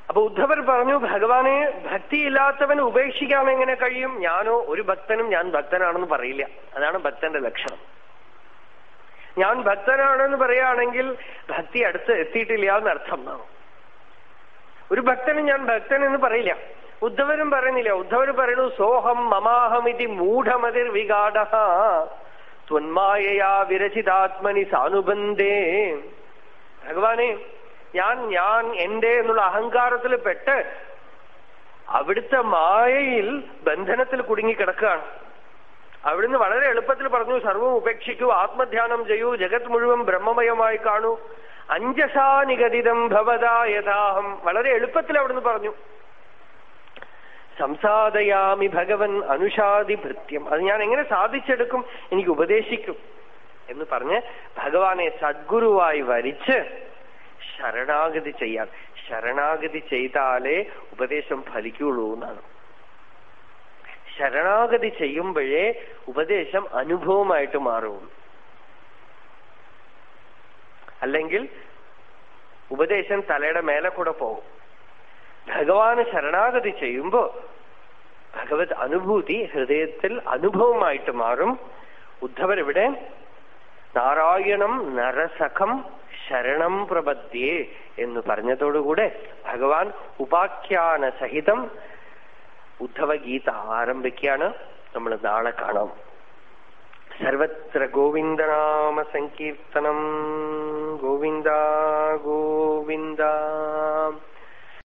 അപ്പൊ ഉദ്ധവർ പറഞ്ഞു ഭഗവാനെ ഭക്തിയില്ലാത്തവൻ ഉപേക്ഷിക്കാൻ എങ്ങനെ കഴിയും? ഞാനോ ഒരു ഭക്തനും ഞാൻ ഭക്തനാണെന്ന് പറയില്ല. അതാണ് ഭക്തന്റെ ലക്ഷണം. ഞാൻ ഭക്തനാണെന്ന് പറയുകയാണെങ്കിൽ ഭക്തി അടുത്ത് എത്തിയിട്ടില്ല എന്നർത്ഥം എന്നാണ്. ഒരു ഭക്തന് ഞാൻ ഭക്തൻ എന്ന് പറയില്ല. ഉദ്ധവരും പറയുന്നില്ല. ഉദ്ധവർ പറയുന്നു സോഹം മമാഹമിതി മൂഢമതിർ വികാട ത്വന്മായയാ വിരചിതാത്മനി സാനുബന്ധേ. ഭഗവാനെ ഞാൻ ഞാൻ എന്റെ എന്നുള്ള അഹങ്കാരത്തിൽ പെട്ട് അവിടുത്തെ മായയിൽ ബന്ധനത്തിൽ കുടുങ്ങിക്കിടക്കുകയാണ് അവിടുന്ന് വളരെ എളുപ്പത്തിൽ പറഞ്ഞു സർവം ഉപേക്ഷിക്കൂ ആത്മധ്യാനം ചെയ്യൂ ജഗത് മുഴുവൻ ബ്രഹ്മമയമായി കാണൂ. അഞ്ചസാ നിഗതിതം ഭവതാ യഥാഹം. വളരെ എളുപ്പത്തിൽ അവിടുന്ന് പറഞ്ഞു. സംസാദയാമി ഭഗവൻ അനുഷാദി ഭൃത്യം. അത് ഞാൻ എങ്ങനെ സാധിച്ചെടുക്കും? എനിക്ക് ഉപദേശിക്കും. എന്ന് പറഞ്ഞ് ഭഗവാനെ സദ്ഗുരുവായി വരിച്ച് ശരണാഗതി ചെയ്യാൻ. ശരണാഗതി ചെയ്താലേ ഉപദേശം ഫലിക്കുള്ളൂ എന്നാണ്. ശരണാഗതി ചെയ്യുമ്പോഴേ ഉപദേശം അനുഭവമായിട്ട് മാറുള്ളൂ. അല്ലെങ്കിൽ ഉപദേശം തലയുടെ മേലെ കൂടെ പോകും. ഭഗവാന് ശരണാഗതി ചെയ്യുമ്പോ ഭഗവത് അനുഭൂതി ഹൃദയത്തിൽ അനുഭവമായിട്ട് മാറും. ഉദ്ധവർ ഇവിടെ നാരായണം നരസഖം ശരണം പ്രപദ്യേ എന്ന് പറഞ്ഞതോടുകൂടെ ഭഗവാൻ ഉപാഖ്യാന സഹിതം ഉദ്ധവഗീത ആരംഭിക്കുകയാണ്. നമ്മൾ നാളെ കാണാം. सर्वत्र गोविन्दनामसङ्कीर्तनम्। गोविन्दा गोविन्दा।